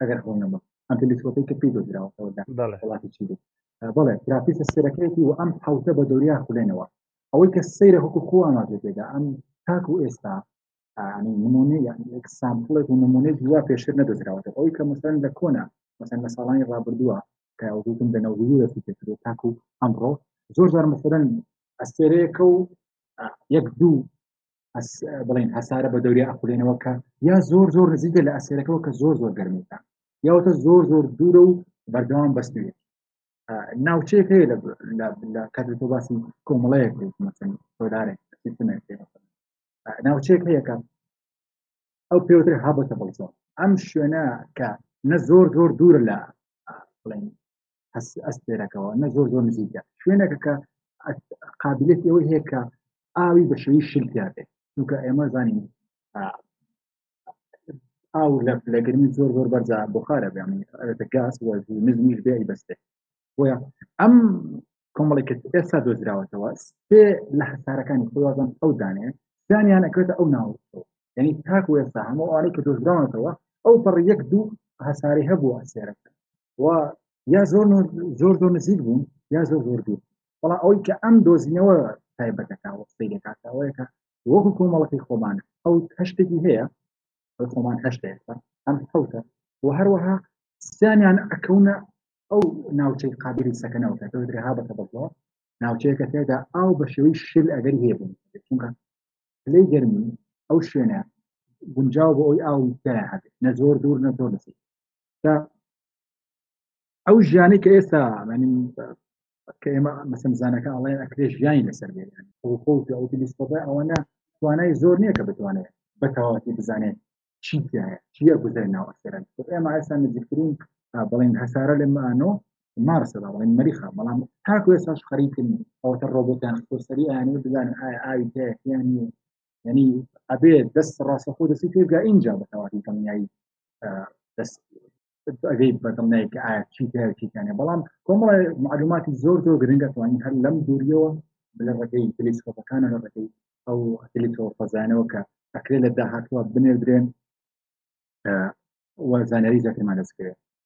ئەگەر هەڵ نەبم ئەنتە لیسۆتەی کە پێی دۆزراوەتەوە لە بەڵێ وڵاتی چی بێت آه، بەڵێ گرافیسە سێرەکەیەتی و ئەم حەوتە بە دەوریا خولێنەوە ئەوەی کە سەیرە هەکو خۆ ئاماژە پێدا ئەم تاک و ئێستا ئەنی نمونە یان یەک سامپڵێک و نمونە جووا پێشتر نەدۆزراوەتە ئەوەی کە مەسەن لە کۆنا مەسەن لە ساڵانی ڕابردووە کە وتم دە نەوەی دەستی پێکرد و تاکو ئەمڕۆ زۆر زار مەسەرەن ئەستێرەیەکە و آه، یەک دوو بڵین هەسارە بە دەوریا ئەخولێنەوە کە یا زۆر زۆر نزیکە لە ئەسێرەکەەوە کە زۆر زۆر گەرمێکە یاوەتە زۆر زۆر دوورە و بەردەوام بەستێت ناوچەیەک هەیە لە کاتۆ باسی کۆمەڵەیەک تۆدارێک ناوچەیەک هەیەکە ئەو پێوتر هابەتە بڵزۆ ئەم شوێنە کە نە زۆر زۆر دوورە لە ئەستێرەکەەوە نە زۆر زۆر نزیکە شوێنەکە کە قابلێت ئەوەی هەیە کە ئاوی بەشەوی شلتیا بێت چونکە ئێمە زانین ئاو لە لەگرنی زۆر زۆر بەرجا بخارە بێتە گاز نزمیش بێ بەستێت بۆە ئەم کۆمەڵێکە ئێستا دۆزراوەتەوە سێ لە حسارەکانی خۆوازم ئەو دانێ دانیان ئەکرێتە ئەو ناوە یعنی تاک وێستا هەموو ئەوانەی کە دۆزراونەتەوە ئەو پڕ یەک دوو هەساری هەبوو ئەسێرەکە و یا زۆر زۆر زۆر نزیک بوون یا زۆر زۆر دوور بەڵا ئەوەی کە ئەم دۆزینەوە تایبەتەکەەوە سپی دەکاتەوەیەکە وەکو کۆمەڵەکەی خۆمانە ئەو هەشتێکی هەیە خۆمان هەشتێکە ئەم حوتە و هەروەها سیانیان ئەکەونە ئەو ناوچەی قابلی سەکەنەوە کە درێها بەکە بەڵەوە ناوچەیەکە تێدا ئاو بە شێوەی شل ئەگەر هێبوون چونکە پلەی گەرمی ئەو شوێنە گونجاو بۆ ئەوی ئاو هەبێت نە زۆر دوور نە زۆر نسی ئەو ژیانی کە ئێستا کە ئێمە مەسم زانەکە ئەڵێ ئەکرێ ژیانی لەسەر بێت ئەوەنە توانای زۆر نییە کە بتوانێت بە تەواتی بزانێت چی چیە گوزەر ناوەسەرن ئێمە ئێستا نزیکترین بڵین هەسارە لە مانۆ مارسە بەڵێن مەریخا بەڵام تاکو ئێساش خەریکن ئەوتە ڕۆبۆتیان خۆسەری ئاانی بزانن ئایا ئاوی تێیان یعنی ئەبێ دەست ڕاستەخۆ دەستی پێبگا اینجا بە تەواتی دڵنیایی دەست ئەگەی بەدڵنیایی کە ئایا چی هەیە چیکانە بەڵام کۆمەڵی معلوماتی زۆر زۆر گرنگە توانین هەر لەم دووریەوە لە ڕێگەی تلیسکۆپەکانە لە ڕێگەی ئەو تلیتۆ فەزانەوە کە ئەکرێ لە داهاتوە بنێدرێن وە زانیاری زیاترمان دەستکرێت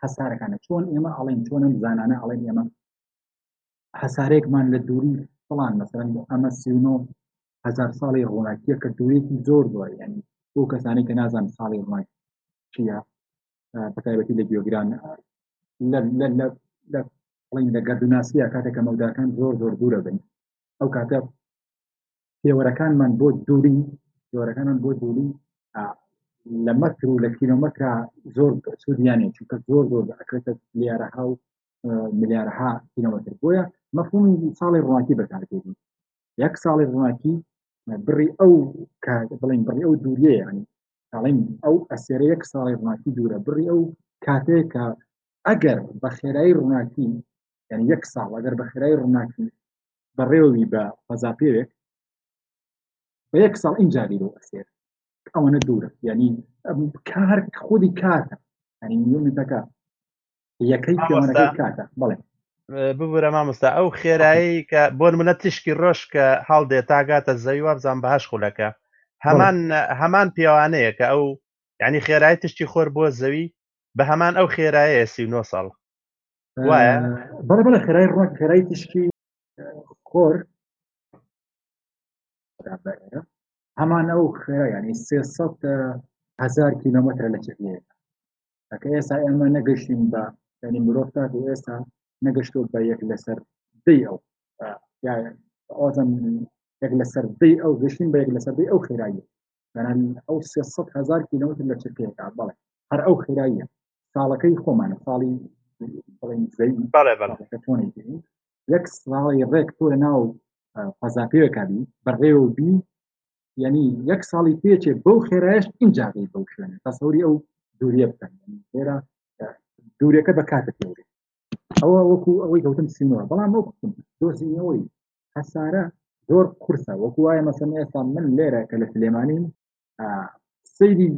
حسارەکانە چۆن ئێمە ئەڵێن چۆن ئەم زانانە ئەڵێن ئێمە حسارێکمان لە دووری فڵان مەسەرەن ئەمە سیونۆ هزار ساڵی ڕووناکیە کە دوویەکی زۆر زۆر ینی بۆ کەسانی کە نازان ساڵی ڕووناک چییە بەتایبەتی لە گیۆگران لە گەردوناسیە کاتێکە مەوداکان زۆر زۆر دوورە بن ئەو کاتە پێوەرەکانمان بۆ دووری پێوەرەکانمان بۆ دووری لە مەتر و لە کیلومەترا زۆر سوودیانێت چونکە زۆر زۆر ئەکرێتە لیارەها و ملیارها کیلومتر بۆیە مەفهومی ساڵی ڕوانکی بەکارکردن یەک ساڵی ڕوانکی بڕی ئەو کە بڵین بڕی ئەو دووریە ینی ئەڵین ئەو ئەسێرە یەک ساڵی ڕوانکی دوورە بڕی ئەو کاتێک کە ئەگەر بە خێرایی ڕووناکی یعنی یەک ساڵ ئەگەر بە خێرای ڕووناکی بەڕێوەبی بە قەزاپێوێک بە یەک ساڵ ئینجا بیرۆ ئەسێر ئەوەنە دوورە ینی کار خودی کاتە ینی نیومتەکە یەکەی پێوانەکە کاتە بڵێ ببورە مامۆستا ئەو خێرایی کە بۆن منە تیشکی ڕۆژ کە هەڵدێ تاگاتە زەوی وابزان بەهش خولەکە هەمان هەمان پێوانەیە کە ئەو ینی خێرای تشتی خۆر بۆ زەوی بە هەمان ئەو خێرایە سی و نۆ ساڵ وایە بەڵێ بەڵێ خێرای ڕۆک خێرای تیشکی خۆر هەمان ئەو خێرا ینی سێ هزار کیلومتر لە چێ ئەکە ئێستا ئێمە نەگەشتین بە ینی مرۆڤ تا ئێستا نەگەشتۆ بە یەک لەسەر دی ئەو ئازم یەک لەسەر دی ئەو گەشتین بە یەک لەسەر دی ئەو خێرایی بەناوی ئەو سێ سەد هەزار کیلۆمتر لە چرکەیەکە بەڵێ هەر ئەو خێراییە ساڵەکەی خۆمانە ساڵی بڵێن زەوی بەڵێ بەڵێ ساڵەکە تۆنێک دێنی یەک ساڵی ڕێک تۆ لە ناو ئە، فەزا پێوێکا بی بەڕێوە بی یعنی یەک ساڵی پێچێ بەو خێرایش ئینجاگەی بەو شوێنە تەسەوری ئەو دووریە بکەن یعنی لێرە ئە، دوورەکە بە کاتە پێورێ ئەوە وەکو ئەوەی گەوتم سینەوە بەڵام وەکو دۆزینەوەی هەسارە زۆر قورسە وەکو وایە مەسەن ئێستا من لێرە کە لە سلێمانی سەیری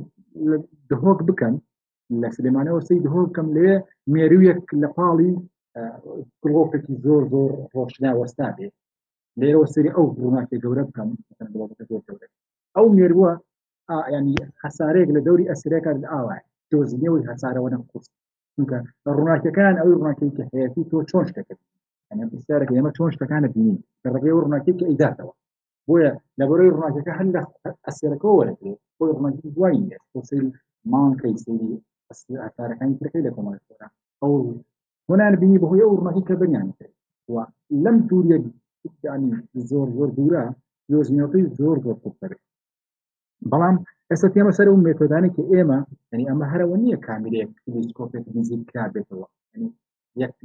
دهۆک بکەم لە سلێمانەوە سی دهۆک بکەم لێ مێرویەک لە پاڵی گڵۆپێکی زۆر زۆر ڕۆشنا وەستا بێ لێرەوە سری ئەو ڕووناکی گەورە بکەم ئەو مێروە ینی حسارێک لە دەوری ئەسرەکە ئاوای دۆزنیەوەی هەسارەوە نەم قوست چونکە ڕووناکیەکان ئەو ڕووناکی کە هەیەتی تۆ چۆن شتەکەت پرسیارەکە ئێمە چۆن شتەکانە بینین کە ڕێگەی ڕووناکی کە ئیداتەوە بۆیە لە بەرەوەی ڕووناکەکە هەر لە ئەسێرەکە وەرەێ خۆی ڕووناکی دوای نیە تۆ سری مانکەی سری ئەسارەکانی ترەکەی لە کۆمەڵ خۆرا ئەو هۆنان بینی بەهۆی ئەو ڕووناکی کە بەنیان لەم دووریە زۆر زۆر دوورە یۆزنەکەی زۆر زۆر خوبتەبێت بەڵام ئێستا پێمە سەر و مێتۆدانێک کە ئێمە ینی ئەمە هەرەوە نییە کامیرێک تلیسکۆپێک نزیک کرا بێتەوە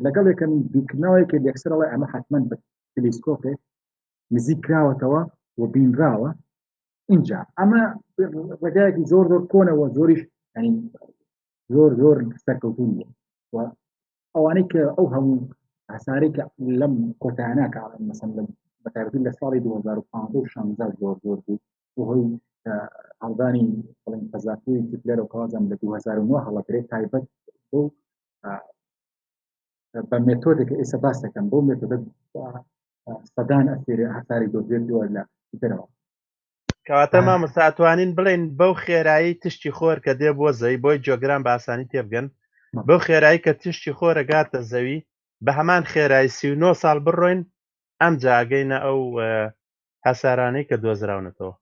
لەگەڵ یەکەم بیکردنەوەیکە یەکسەرەوە ئەمە حتمما بە تلیسکۆپێک نزیک کراوەتەوە و بینراوە اینجا ئەمە ڕێگایەکی زۆر زۆر کۆنەوە زۆریش ینی زۆر زۆر سەرکەوتون و ئەوانەی کە ئەو هەموو هەسارێک لەم کۆتانە کاڵم مەسم لەم بەتابەتی لە ساڵی 2015 شانزە زۆر زۆر بوو بەهۆی هەڵدانی بڵین قەزافی هیتلەر و قازم لە 2009 هەڵەکرێ تایبەت بۆ بە مێتۆدێک ئێستا باس دەکەم بۆ مێتۆدە سەدان ئەسێری هەساری دۆزێتەوە لە دەرەوە کەواتە مامەساتوانین بڵێن بەو خێرایی تشتی خۆر کە دێ بۆ زەوی بۆی جۆگران بە ئاسانی تێبگەن بەو خێرایی کە تشتی خۆرەگاتە زەوی بە هەمان خێرای 39 ساڵ بڕۆین ئەم جاگەینە ئەو هەسارانەی کە دۆزراونەتەوە.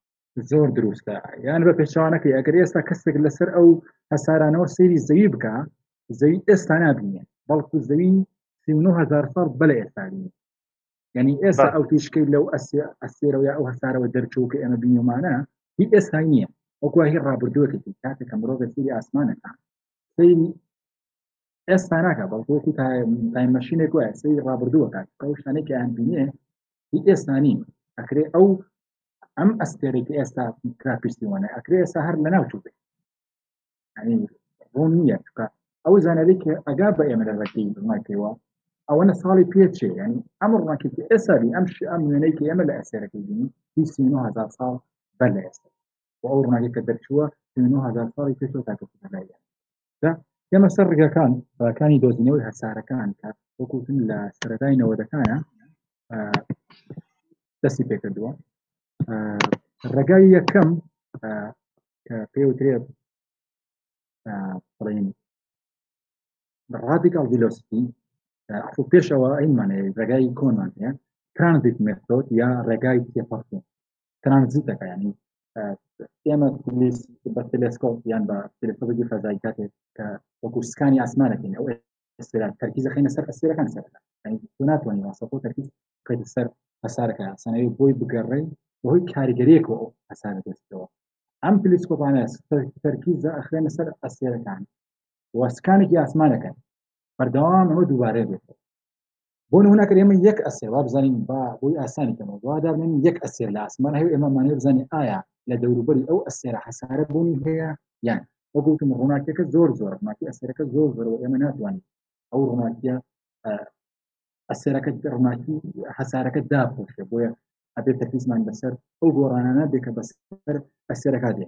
زۆر دروستە یان بە پێچەوانەکەی ئەگەر ئێستا کەسێک لەسەر ئەو هەسارانەوە سەیری زەوی بکە زەوی ئێستا نابینێ بەڵکو زەوی هزار ساڵ بەلە ئێستانی یعنی ئێستا ئەو تیشکەی لەو ئەسێرەوە یا ئەو هەسارەوە دەرچوو کە ئێمە بینیمانە هی ئێستا نییە وەکوهی ڕابردووەکەی کاتێکە مرۆڤ سری ئاسمانەکە سری ئێستا ناکە بەڵکوەکو تایمەشینێک وایە سەری ڕابردووە کات کەشتانێک کە یان بینێ هی ئێستانی ئەکرێ ئەو ئەم ئەستێرێکی ئێستا کراپیستیوانە ئەکرێ ئێستا هەر لە ناوچوو بێت ڕوون نییە چکە ئەو زانەری کە ئەگا بە ئێمە لەڕەکی ڕناکەوە ئەوەنە ساڵی پێچێ ینی ئەم ڕناکی ئێستا بی ئەم ئەم نوێنەی کە ئێمە لە ئەسێرەکەی بینی هی هزار ساڵ بەر لە ئێستا ئەو ڕناگەکە دەرچووە هزار ساڵی پێ تاکە لایە ئێمە سەر ڕگەکان ڕاکانی دۆزینەوەی هەسارەکان کە وەکوتن لە سەرەدای نەوەدەکانە دەستی پێکردووە ڕێگای یەکەم کە پێوترێ بڵین ڕادیکال ڤیلۆسیتی ئەفو پێشەوە ئەیمانێ ڕێگای کۆنمان هەیە ترانزیت مێتۆد یا ڕێگای تێپەڕ ترانزیتەکە ینی ئێمە بە تلسکۆ یان بە تلسکۆبی فەزای کاتێک کە وەکو سکانی ئاسمانەکەین ئەو ئێسرا تەرکیزە خینە سەر ئەسیرەکان سەر تو ناتوانانی واسەخۆ تەرکیز بکەیت سەر هەسارەکە سەنەوی بۆی بگەڕێ بەهۆی کاریگەریەک و ئەو هەسارە دەستەوە ئەم پلیسکۆپانە تەرکیزە ئەخرێنە سەر ئەسیرەکان وەسکانێکی ئاسمانەکەن بەردەوام ئەوە دووبارەیە بێت بۆ نمونە کە ئێمە یەک ئەسێر وا بزانین با بۆی ئاسانی کەمەوە دوادارمێن یەک ئەسێر لە ئاسمان هەیە ئێمەمانێ بزانین ئایا لە دەوروبەری ئەو ئەسێرە حەسارە بوونی هەیە یان وەگوتم ڕووناکیەکە زۆر زۆر ماکی ئەسەرەکە زۆر زۆرەوە ئێمە ناتوانین ئەو ڕووناکیە ئەسەرەکە ڕووناکی حەسارەکە داپۆشێ بۆیە ئەبێت تەکیزمان بەسەر ئەو گۆڕانانە بێکە بەسەر ئەسەرەکە دێ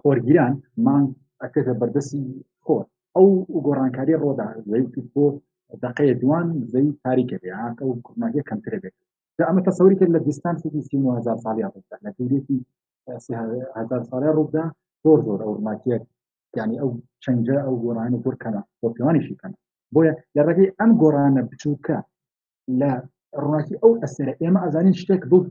خۆرگیران مان ئەکردە بەردەستی خۆ ئەو گۆڕانکاری ڕۆدا زەیتی بۆ دقەیە دوان زەی تاریکە بێ ئاکە و کوماگە کەمترە بێت جا ئەمە تەسەوری کرد لە دیستان سیدی سی هزار ساڵی ڕدا لە دوورێتی هزار ساڵی ڕوودا زۆر زۆر ئەو ڕماکیە یعنی ئەو چەنجە ئەو گۆڕانە زۆر کەمە بۆ پێوانیشی کەمە بۆیە لە ڕێگەی ئەم گۆڕانە بچووکە لە ڕووناکی ئەو ئەسەرە ئێمە ئەزانین شتێک بوو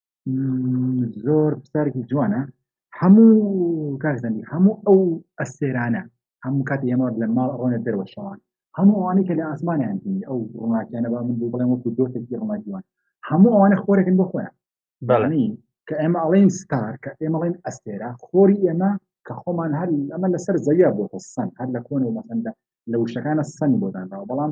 زۆر پرسیارێکی جوانە هەموو کارزانی هەموو ئەو ئەسێرانە هەموو کات ئێمە لە ماڵ ڕۆنە دەرەوە شەوان هەموو ئەوانەی کە لە ئاسمانیان بینی ئەو ڕووناکیانە با من بۆ بڵێم وەکو دۆتێکی ڕووناکیوان هەموو ئەوانە خۆرەکەن بۆ خۆیان بەڵنی کە ئێمە ئەڵێن ستار کە ئێمە ڵێن ئەستێرا خۆری ئێمە کە خۆمان هەر ئەمە لەسەر زەویا بۆ سەن هەر لە کۆن و مەسەندە لە وشەکانە سەنی بۆدانراوە بەڵام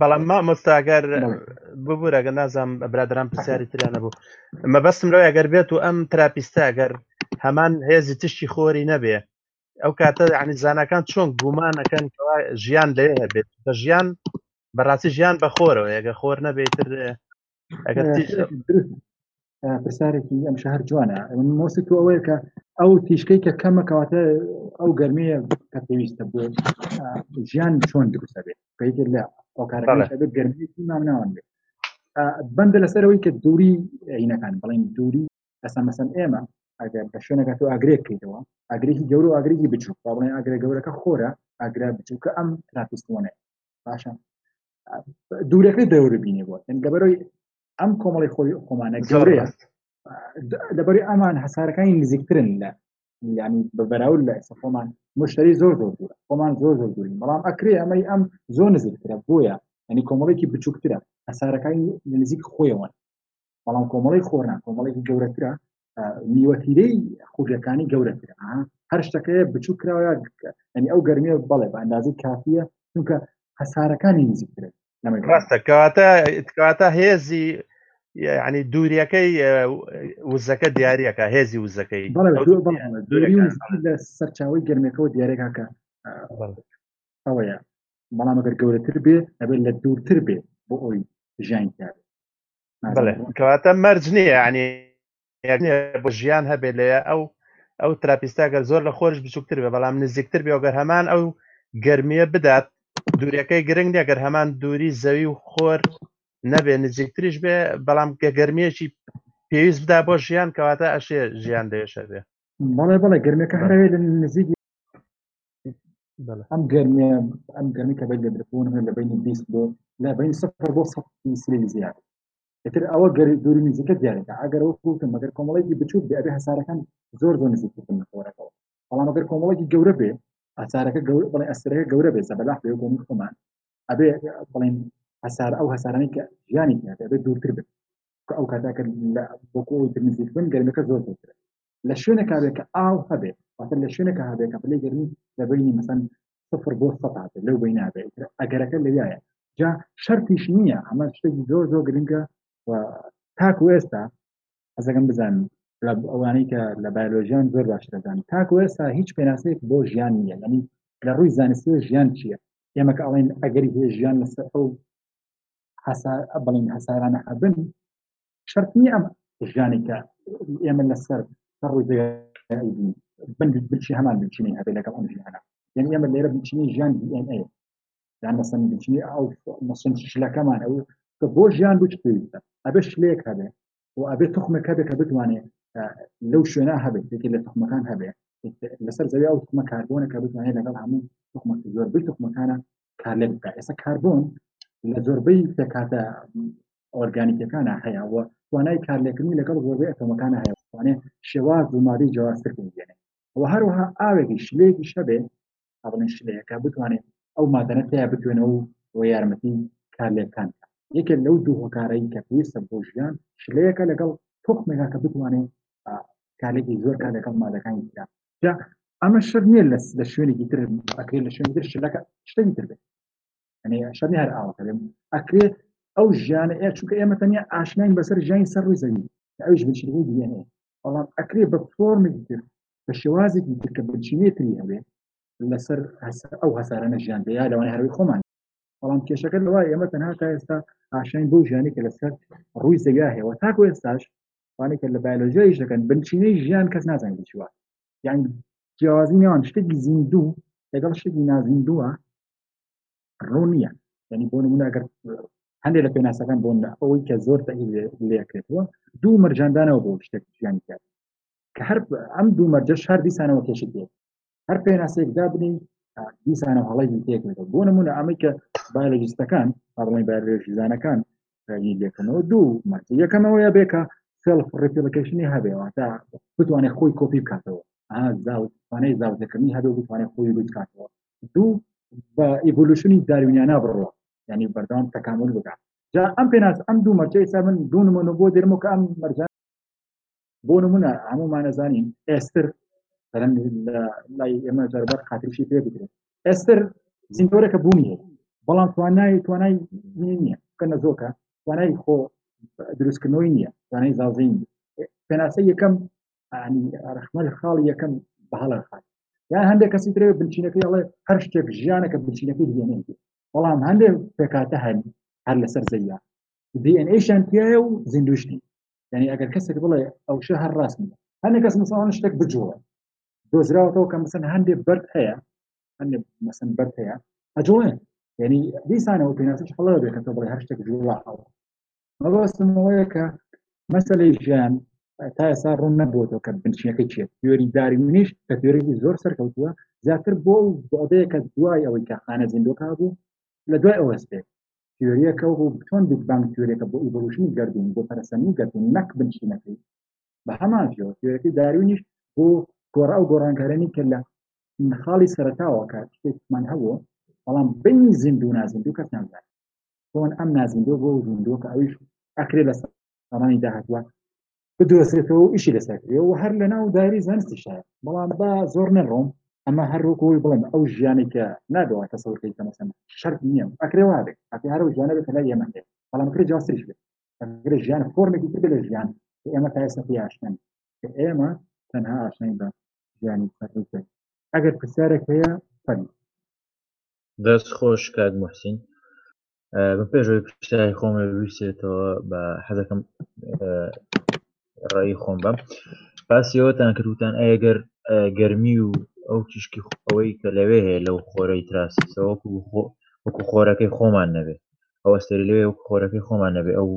بەڵام مامۆستاگەر ببوورەگە نازانم برادران پرسیاری تریان نەبوو مەبەستم لەوە ئەگەر بێت و ئەم تراپیستە گەر هەمان هێزی تشتی خۆری نەبێ ئەو کاتە عنی زانەکان چۆن گومانەکەن ژیان لەێ هەبێت بە ژیان بەڕاستی ژیان بە خۆرەوە یەگە خۆر نەبێتتر پرسارێکی ئەم شەهر جوانە من مۆسی تو ئەوەیە کە ئەو تیشکەی کە کەمە کەواتە ئەو گەرمەیە کە پێویستە بۆ ژیان چۆن دروستە بێت پێتر لە ئەوکارەکە گەرمی مام ناوان بێت بەندە لەسەرەوەی کە دووری عینەکان بڵین دووری ئەسا مەسەن ئێمە ئەگەر بە شوێنەکە تۆ ئاگرێک بکەیتەوە ئاگرێکی گەورە و ئاگرێکی بچووک باڵێن ئاگرە گەورەکە خۆرە ئاگرا بچووکە ئەم تراپیستوانێت باشە دوورەکەی دەورە بینێ بۆ لەبەرەوەی ئەم کۆمەڵی خۆی خۆمانە گەورەیە لەبەری ئەمان هەسارەکانی نزیکترن لە ینی بەبراول لە ئێستا خۆمان مشتری زۆر زۆر دوور خۆمان زۆر زۆر دوورین بەڵام ئەکرێ ئەمەی ئەم زۆر نزیکترە بۆیە ئەنی کۆمەڵێکی بچووکترە هەسارەکانی نزیک خۆیەوەن بەڵام کۆمەڵی خۆر نا کۆمەڵێکی گەورەترە نیوەتیرەی خوورگەکانی گەورەتر هەر شتەکەی بچوو کراوە ئەنی ئەو گەرمیە بەڵێ بە ئەندازی کافیە چونکە هەسارەکانی نزیکتر ڕاستە کەواتە کەواتە هێزی ینی دووریەکەی وزەکە دیارەکە هێزی وزەکەی لە سەرچاوی گرمێکەوە دیارێکاکە ئەوەیە بەڵام ئەگەر گەورەتر بێ ئەبێت لە دوورتر بێ بۆ ئەوی ژیان دیارێت کەواتە مەرج نییە ینی بۆ ژیان هەبێ لێ ئەو ئەو تراپیستاگەر زۆر لە خۆش بچووکتر بێ بەڵام نزیکتر بێگەر هەمان ئەو گرمیە بدات دوورەکەی گرنگ نەگەر هەمان دووری زەوی و خۆر نەبێ نزیکتریش بێ بەڵام گە گرمیەکی پێویست بدا بۆ ژیان کەواتە ئەشێ ژیان دێشە بێ بەڵێ بەڵێ گرمەکە هەرەوێ لە نزیک ئەم گەرمیە ئەم گەرمی کە بەگەدربوون لە بینی بیست بۆ لە بین سفر بۆ سە سلی زیاد ئتر ئەوە گەر دووری نزیکە دیارەکە ئەگەر وەکوتم مەگەر کۆمەڵێکی بچوک بێ ئەبێ هەسارەکان زۆر زۆر نزیکتن خۆرەکەەوە بەڵام ئەگەر کۆمەڵێکی گەورە بێ ئەسارەکە گەورە بڵێ ئەسرەکە گەورە بێ سەبەلاح بێ بۆنی خۆمان ئەبێ بڵین هەسار ئەو هەسارانی کە ژیانی ئەبێ دوورتر بێت ئەو کاتاکە لە بۆکۆ تر نزیک بن گەرمەکە زۆر زۆرتر لە شوێنێکا بێت کە ئاو هەبێت واتە لە شوێنێکە هەبێت کە پلەی گەرمی لە بینی مەسەن سفر بۆ سەد هاتێت لەو بینی نابێت ئەگەرەکە لەویایە جا شەرتیش نییە ئەمە شتێکی زۆر زۆر گرنگە و تاکو ئێستا ئەزەکەم بزانم لە ئەوانەی کە لە بایلۆژیان زۆر باش دەزان تاکو ئێستا هیچ پێناسەیەک بۆ ژیان نییە یعنی لە ڕووی زانستی ژیان چییە ئێمە کە ئەڵێن ئەگەری هەیە ژیان لەسەر ئەو بڵین هەسارانە هەبن شەرت نییە ئەم ژیانی کە ئێمە لەسەر سەر ڕووی بند بچی هەمان بچینی هەبێت لەگەڵ ئەم ژیانە یعنی ئێمە لێرە بچینی ژیان DNA یان مەسەن بچینی ئەو مەسن شلەکەمان ئەو کە بۆ ژیان بچ پێویستە ئەبێ شلێک هەبێت و ئەبێت تخمێک هەبێت کە بتوانێت لەو شوێنە هەبێت یەکی لە تخمەکان هەبێت لەسەر زەوی ئەو تخمە کاربۆنە کە بتوانێت لەگەڵ هەموو تخمە زۆربەی تخمەکانە کارلێک بکە ئێستا کاربۆن لە زۆربەی پێکاتە ئۆرگانیکەکانە هەیە و توانای کارلێکردنی لەگەڵ گۆڵی ئەتۆمەکانە هەیە توانێت شێواز و مادەی جیاوازتر بگەێنێت و هەروەها ئاوێکی شلێکی شەبێ ئەڵێن شلەیەەکە بتوانێت ئەو مادەنە تیا بتوێنە و و یارمەتی کارلێکان یەکێک لەو دوو هۆکارەی کە پێویستە بۆ ژیان شلەیەەکە لەگەڵ تخمێکا کە بتوانێت کارێکی زۆر کار لەگەڵ مادەکانی ترا ئەمە شەر نییە لە شوێنێکی تر ئەکرێت لە شوێن تر شلەکە شتێکی تر بێت ئەنێ شەبی هەر ئاوەکە بێ ئەکرێ ئەو ژیانە ئێ چونکە ئێمە تەنیا ئاشناین بەسەر ژیانی سەر ڕووی زەوی ئەوش بچینەوەی دیێنێ بەڵام ئەکرێ بە فۆرمێکی تر بە شێوازێکی تر کە بچینێ تری هەبێ لەسەر ئەو هەسارانە ژیان بێ یا لەوان هەروی خۆمان بەڵام کێشەکە لەوە ئێمە تەنها تا ئێستا ئاشناین بۆ ژیانی کە لەسەر ڕووی زەویا هەیە تاکو ئێستاش وانێک لە بایلۆژیایش دەکەن بنچینەی ژیان کەس نازانین بچوە یان جیاوازی نێوان شتێکی زیندوو لەگەڵ شتێکی نازیندووە ڕوون نییە یعنی بۆ نمونە ئەگەر هەندێک لە پێناسەکان بۆن ئەوەی کە زۆر لێکرێتەوە دوو مەرجاندانەوە بۆ شتێک ژیانی کرد کە هەر ئەم دوو مەرجە شار دیسانەوە کێشت دێت هەر پێناسێک دابنی دیسانە هەڵی تێک بۆ نمونە ئەمەی کە بالۆجیستەکان ئەڵی بارێژزانەکان لێکەنەوە دوو مەرج یەکەمەوەە بێکە سلف ڕپلیکیشنی هەبێەوە تا بتوانێت خۆی کۆپی بکاتەوە زاوتوانێت زاوتەکردنی هەبێ بتوانێت خۆی بکاتەوە دوو بە ئیڤولوشنی داروینیانا بڕوە ینی بەردەوام تەکامل بکە جا ئەم پێناس ئەم دوو مەرجەی سا من دوو نمونە بۆ درمە کە ئەم مەرجان بۆ نمونە هەمومانەزانین ئێستر لای ئێمە جەربەر خاتریشی پێ بدرێت ئێستر زیندۆرەکە بوونی هەیە بەڵام توانای توانای نییە کە نەزۆکە توانای خۆ دروستکردنەوەی نییە توانای زازین پێناسە یەکەم رەخمەل خاڵ یەکەم بەهڵە خات یا هەندێک کەسی ترێ بنچینەکەی ئەڵێ هەر شتێک ژیانەکە بنچینەکەی دیێنێ بەڵام هەندێک پێکاتە هەن هەر لەسەر زەویە دیێنشان تایە و زیندوشتی یعنی ئەگەر کەسێک بڵێ ئەو شە هەر ڕاست هەندێ کەس مساڵان شتێک بجووە دۆزراوەتەوە کە مەسن هەندێک بەرد هەیە هەندێ مەسن بەرد هەیە ئەجوڵێ یعنی دیسانەوە پێناسش هەڵە بێکەکە بڵێ هەر شتێک جوڵا ئەوە مەبەستم ئەوەیە کە مەسلەی ژیان تا ئێستا ڕوون نەبووەوە کە بنچینەکە چێت تیۆری داروینیش کە تیۆرێکی زۆر سەرکەوتووە زیاتر بۆ ئەو بۆدەیە کە دوای ئەوەی کە خانە زیندۆکا بوو لە دوای ئەوەس بێت تیۆریەکە و چۆن بیگ بانگ تیۆرێکە بۆ ئیڤۆلوشنی گردون بۆ پەرسەنی گردون نەک بنچینەکەی بە هەمان جۆر تیۆرەکەی داروینیش بۆ گۆڕا و گۆڕانکارانی کە لە خاڵی سەرتاوە کە شتێکمان هەبوو بەڵام بینی زیندوو نازیندوو کەس نازانێت بۆن ئەم نازندۆ بۆ زیندۆ کە ئەویش ئەکرێ لە سەرانی داهاتوە بدۆسێتەوە ئیشی لەسەرکرێ و هەر لە ناو داری زانستی شار بەڵام بە زۆر نەڕۆم ئەمە هەروکۆی بڵێن ئەو ژیانی کە نادەوە تەسەورکەی کە مەسەن شەرت نییە ئەکرێ وابێت ئەکرێ هەرو ژیانە بێت لای ئێمە بێت بەڵام کرێ جاستریش بێت ئەگرە ژیان فۆرمێکی تر لە ژیان ئێمە تا ئێستا پێی ئاشنان کە ئێمە تەنها ئاشنای بە ژیانی سەرکرد ئەگەر پرسیارێک هەیە فەرمی دەست خۆش کاک محسین بە پێشەوەی پرسیاری خۆمە ویستێتەوە بە حەزەکەم ڕێی خۆم بەم باسیەوەتان کردوتان ئەگەر گەرمی و ئەو تیشکی ئەوەی کە لەوێ هەیە لەو خۆرەی تراسیسەوەکو خۆ وەکو خۆرەکەی خۆمان نەبێت ئەو ئەستێرەی لەوێ وەکو خۆرەکەی خۆمان نەبێ ئەو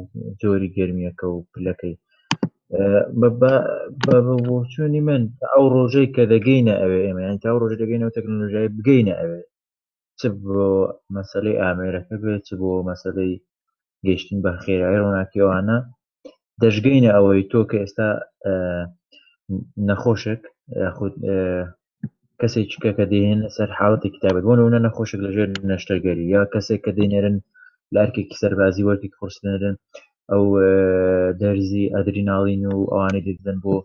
جۆری گەرمیەکە و پلەکەی بۆچوونی من ئەو ڕۆژەی کە دەگەینە ئەوێ ئێمە یان تا ڕۆژ دەگەینەوە تەکنۆلژای بگەینە ئەوێ چ بۆ مەسلەی ئامێرەکە بێت چ بۆ مەسلەی گەشتن بە خێرایی ڕووناکیەوانە دەشگەینە ئەوەی تۆ کە ئێستا نەخۆشێک خود کەسێک چکە کە دێن سەر حاڵەتی کتابت بۆ نە نەخۆشێک لەژێر نەشتەرگەری یا کەسێک کە دێنێرن لە ئەرکێکی سەربازی وەرتی خستێنرن ئەو دەرزی ئەدریناڵین و ئەوانەی دەدەن بۆ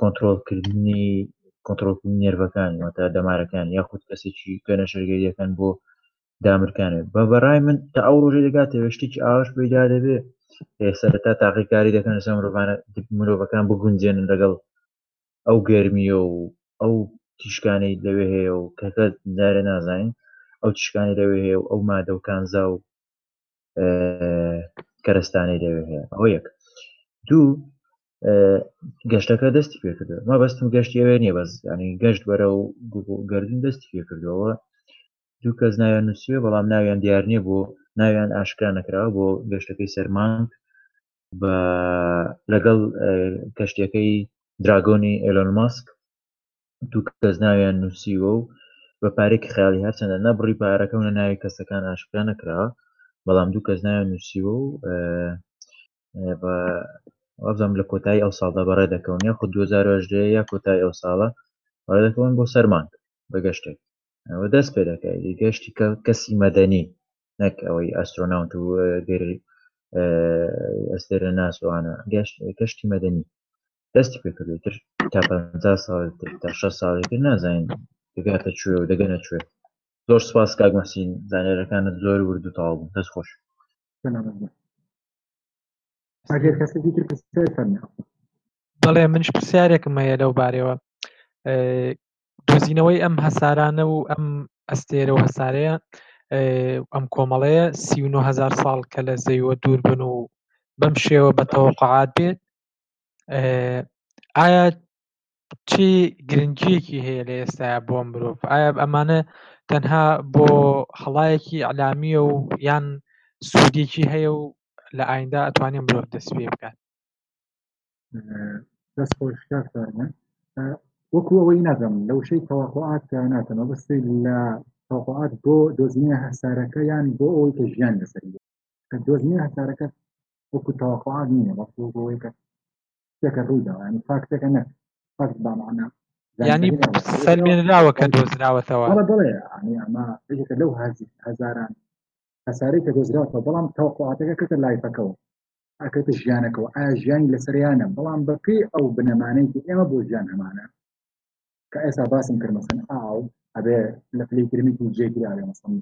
کۆنتترۆلکردنی کۆنتترۆلکردنی نێرڤەکان واتە دەمارەکان یاخود کەسێکی کە نەشەرگەریەکان بۆ دامرکانێ بە بەڕای من تا ئەو ڕۆژە دەگاتەوە شتێکی ئاش پەیدا دەبێ سەرەتا تاقیکاری دەکەن لەسەر مرۆڤانە مرۆڤەکان بگونجێنن لەگەڵ ئەو گەرمیە و ئەو تیشکانەی لەوێ هەیە و کەکە دارە نازانین ئەو تیشکانی لەوێ هەیە و ئەو مادە و کانزا و کەرستانی لەوێ هەیە ئەو یەک دوو گەشتەکە دەستی پێکردو ما بەستم گەشتی ئەوێ نیە بەس ینی گەشت بەرە و گردن دەستی پێکردەوە دوو کەس ناویان نووسیوە بەڵام ناویان دیار نییە بۆ ناویان ئاشکرا نەکراوە بۆ گەشتەکەی سەرمانگ بە لەگەڵ کەشتەکەی دراگۆنی ئێلۆن ماسک دوو کەس ناویان نووسیوە و بە پارێکی خیاڵی هەرچەندە نەبڕی پارەکە و نە ناوی کەسەکان ئاشکرا نەکراوە بەڵام دوو کەس ناویان نووسیوە و بە وابزانم لە کۆتایی ئەو ساڵدا بەڕێ دەکەون یا خود 2010 یا کۆتای ئەو ساڵە بەڕێ دەکەون بۆ سەرمان بە گەشتێک ئەوە دەست پێ دەکەی گەشتی کەسی مەدەنی نەک ئەوەی ئەسترۆناوت و گەری ئەستێرە ناسوانە گەشت کەشتی مەدەنی دەستی پێکردێتتر تا پ ساڵ تا 6 ساڵێکتر نازانین دەگاتە کوێ و دەگەنە کوێ زۆر سپاس کاک مەسین زانێرەکانت زۆر ورد و تاڵ بوو دەست خۆش ئەگەر کەسێکی تر پرسیار فەرموو. بەڵێ منش پرسیارێکم هەیە لەو بارەوە دۆزینەوەی ئەم هەسارانە و ئەم ئەستێرە و هەسارەیە ئەم کۆمەڵەیە سی و هزار ساڵ کە لە زەویوە دوور بن و بەم شێوە بە تەوەقعات بێت ئایا چی گرنگیەکی هەیە لە ئێستا بۆ مرۆڤ ئایا ئەمانە تەنها بۆ هەڵایەکی ئەلامیە و یان سوودێکی هەیە و لە ئایندا ئەتوانێت مرۆڤ دەست پێ بکات دەست خۆش کاک فەرمان وەکو ئەوەی نەزم لە وشەی تەواقعات ناتەمە بەستی لە تەواقعات بۆ دۆزینە هەسارەکە یان بۆ ئەوەی کە ژیان لەسەر کە دۆزینە هەسارەکە وەکو تەواقعات نییە بەڵکو بۆەوەی کە شتێکە ڕووی داوانی فاکتەکە نە فاکت بە معنە ینی سەلمێنراوە کە دۆزراوەتەوە بڵێ ئەمە لەو هەزاران هەسارەی کە دۆزراوەتەوە بەڵام تەواقعاتەکە کەتە لایفەکەەوە ئەکەتە ژیانەکەەوە ئایا ژیانی لەسەریانە بەڵام بەپێی ئەو بنەمانەی کە ئێمە بۆ ژیان هەمانە کە ئێستا باسم کرد مەسن ئاو ئەبێ لە پلی گرمیی جێگیراێ مەسم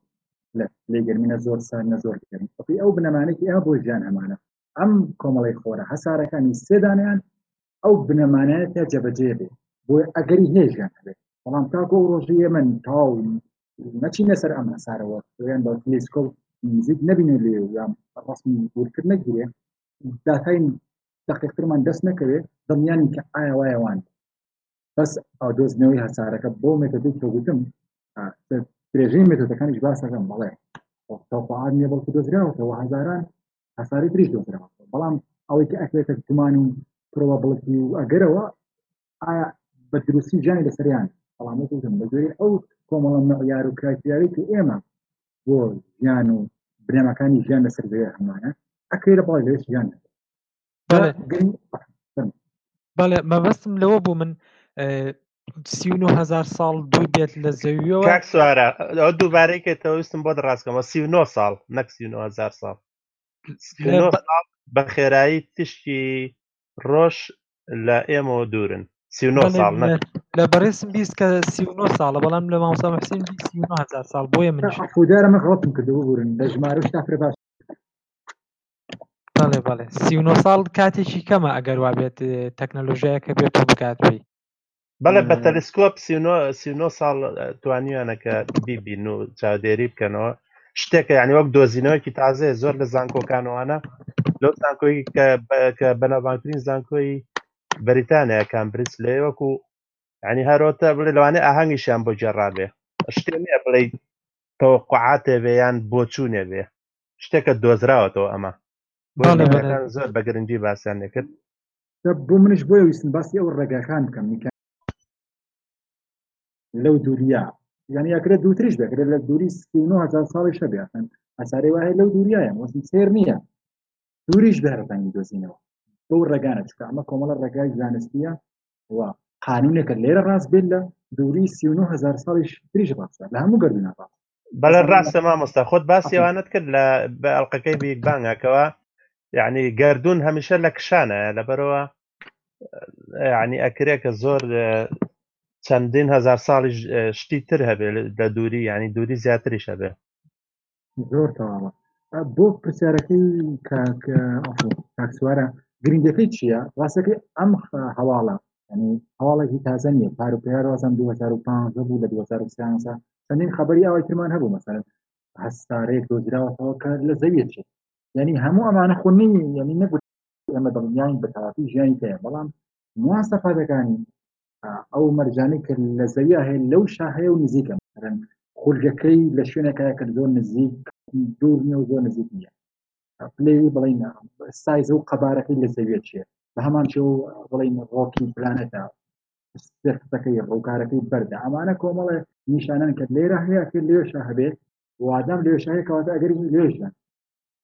لە پلی گەرمینە زۆر سان نە زۆر گەرم بەپی ئەو بنەمانێکی ئێمە بۆ ژیان هەمانە ئەم کۆمەڵی خۆرە هەسارەکانی سێدانیان ئەو بنەمانەیە تا جەبەجێ بێت بۆی ئەگەری هێژیان هەبێت بەڵام تاکۆ و ڕۆژی یەمەن تاو نەچی لەسەر ئەم هەسارەوە یان بە تلیسکۆل نزیک نبینێ لێ یان ڕسمی ورتر نەگیرێ داتای دقیقترمان دەست نەکەوێت دڵنیانی کە ئایا وایەوان بەس ئەو دۆستنەوەی هەسارەکە بۆ مێتەدی کەوتم درێژەی مێتەکانیش باسەکەم بەڵێ تاپان نیە بەڵکو دەزراوەتەوە هەزاران هەساری تریش دۆزرەوە بەڵام ئەوەی کە ئەکرێتە گومان و پرەوە بڵکی و ئەگەرەوە ئایا بە دروستی جانی لەسەریان بەڵام وەکوتم بەگوێری ئەو کۆمەڵە مەعیار و کرایتیاوی کە ئێمە بۆ ژیان و بنەماکانی ژیان لەسەر زەوێ هەمانە ئەکرێ لە بەڵای لەوێش ژیان بەڵێ مەبەستم لەوە بوو من هزار ساڵ دوور بێت لە زەویەوە سوارە ئەو دووبارەیکەتەوەستم بۆ ڕاستکەمە 39 ساڵ نەک هزار ساڵ بە خێرایی تشتی ڕۆژ لە ئێمەوە دوورن ساڵ لە بەڕێسم بیست کە ساڵە بەڵام لە ماوسا حسین هزار ساڵ بۆیە من خوددارە من ڕەتم کردو بورن لە ژمارە شتافرە باش بەڵێ بەڵێ سی و نۆ ساڵ کاتێکی کەمە ئەگەر وا بێت تەکنەلۆژیایەکە بێت و بکات پێی بەڵێ بە تەلسکۆپ سی و نۆ- سی و نۆ ساڵ اه، توانیانەکە بیبین و چاودێری بکەنەوە شتێکە یعنی وەک دۆزینەوەکی تازەیە زۆر لە زانکۆکانوانە لەو زانکۆی کە بە- کە بەناوبانگترین زانکۆی بەریتانیا کامبریج لێ وەکو ینی هەرۆتە بڵێ لەوانێ ئاهەنگیشیان بۆ گێڕابێ شتێ نیە بڵێ تەوەقوعاتێ بێ یان بۆچوونێ بێ شتێکە دۆزراوەتەوە ئەمە زۆر بە گرنگی باسیان دەکرد بۆ منش بۆیە ویستن باسی ئەو ڕێگاکان بکەم میکە لەو دووریا یعنی یاکرە دووتریش دەکرێت لە دووری هزار ساڵی شەبیان ئەسارەی وایە لەو دووریایە وەسم سێر نییە دووریش بەرەتانی دۆزینەوە بەو ڕێگانە چکە ئەمە کۆمەڵە ڕێگای زانستیە و قانونێکە لێرە ڕاست بێت لە دووری سی و هزار ساڵیش تریش ڕاستە لە هەموو گەردونا ڕاست بەڵە ڕاستە مامۆستا خۆت باسیێوانت کرد لە بە ئەڵلقەکەی بیگ بانگەکەەوە یعنی گردردون هەمیشە لە کشانە لەبەرەوە ینی ئەکرێکە زۆر چەندین هزار ساڵی شتی تر هەبێ لە دووری ینی دووری زیاتریش هەبێ زۆر تەواوە بۆ پرسیارەکەی کاکسوارە گرنگەکەی چییە ڕاستەکەی ئەم هەواڵە ینی هەواڵێکی تازە نیە پار و پێار وازم 2015 بوو لە 2013 چەندین خبری ئەوەی ترمان هەبوو مەسەر هەستارێک دۆزراوەەوە کە لە زەویە چێت ینی هەموو ئەمانە خۆ نی ینی نەگوت ئێمە دڵنیاین بەتەواتی ژیانی پێ بەڵام نواسە پادەکانی ئەو مەرجانی کە لە زەویا هەیە لەو شاهەیە و نزیکە مثلەن خولگەکەی لە شوێنەکەە کە زۆر نزیک دوور نیە و زۆر نزیک نیە پلەی بڵین سایز و قەبارەکەی لە زەویە چێت بە هەمان چێ و بڵین ڕۆکی پلانەتە سەکەی ڕووکارەکەی بەردە ئەمانە کۆمەڵێ نیشانن کە لێرە هەیە کە لێشە هەبێت وادام لێشەیە کەواتە ئەگەری لێژە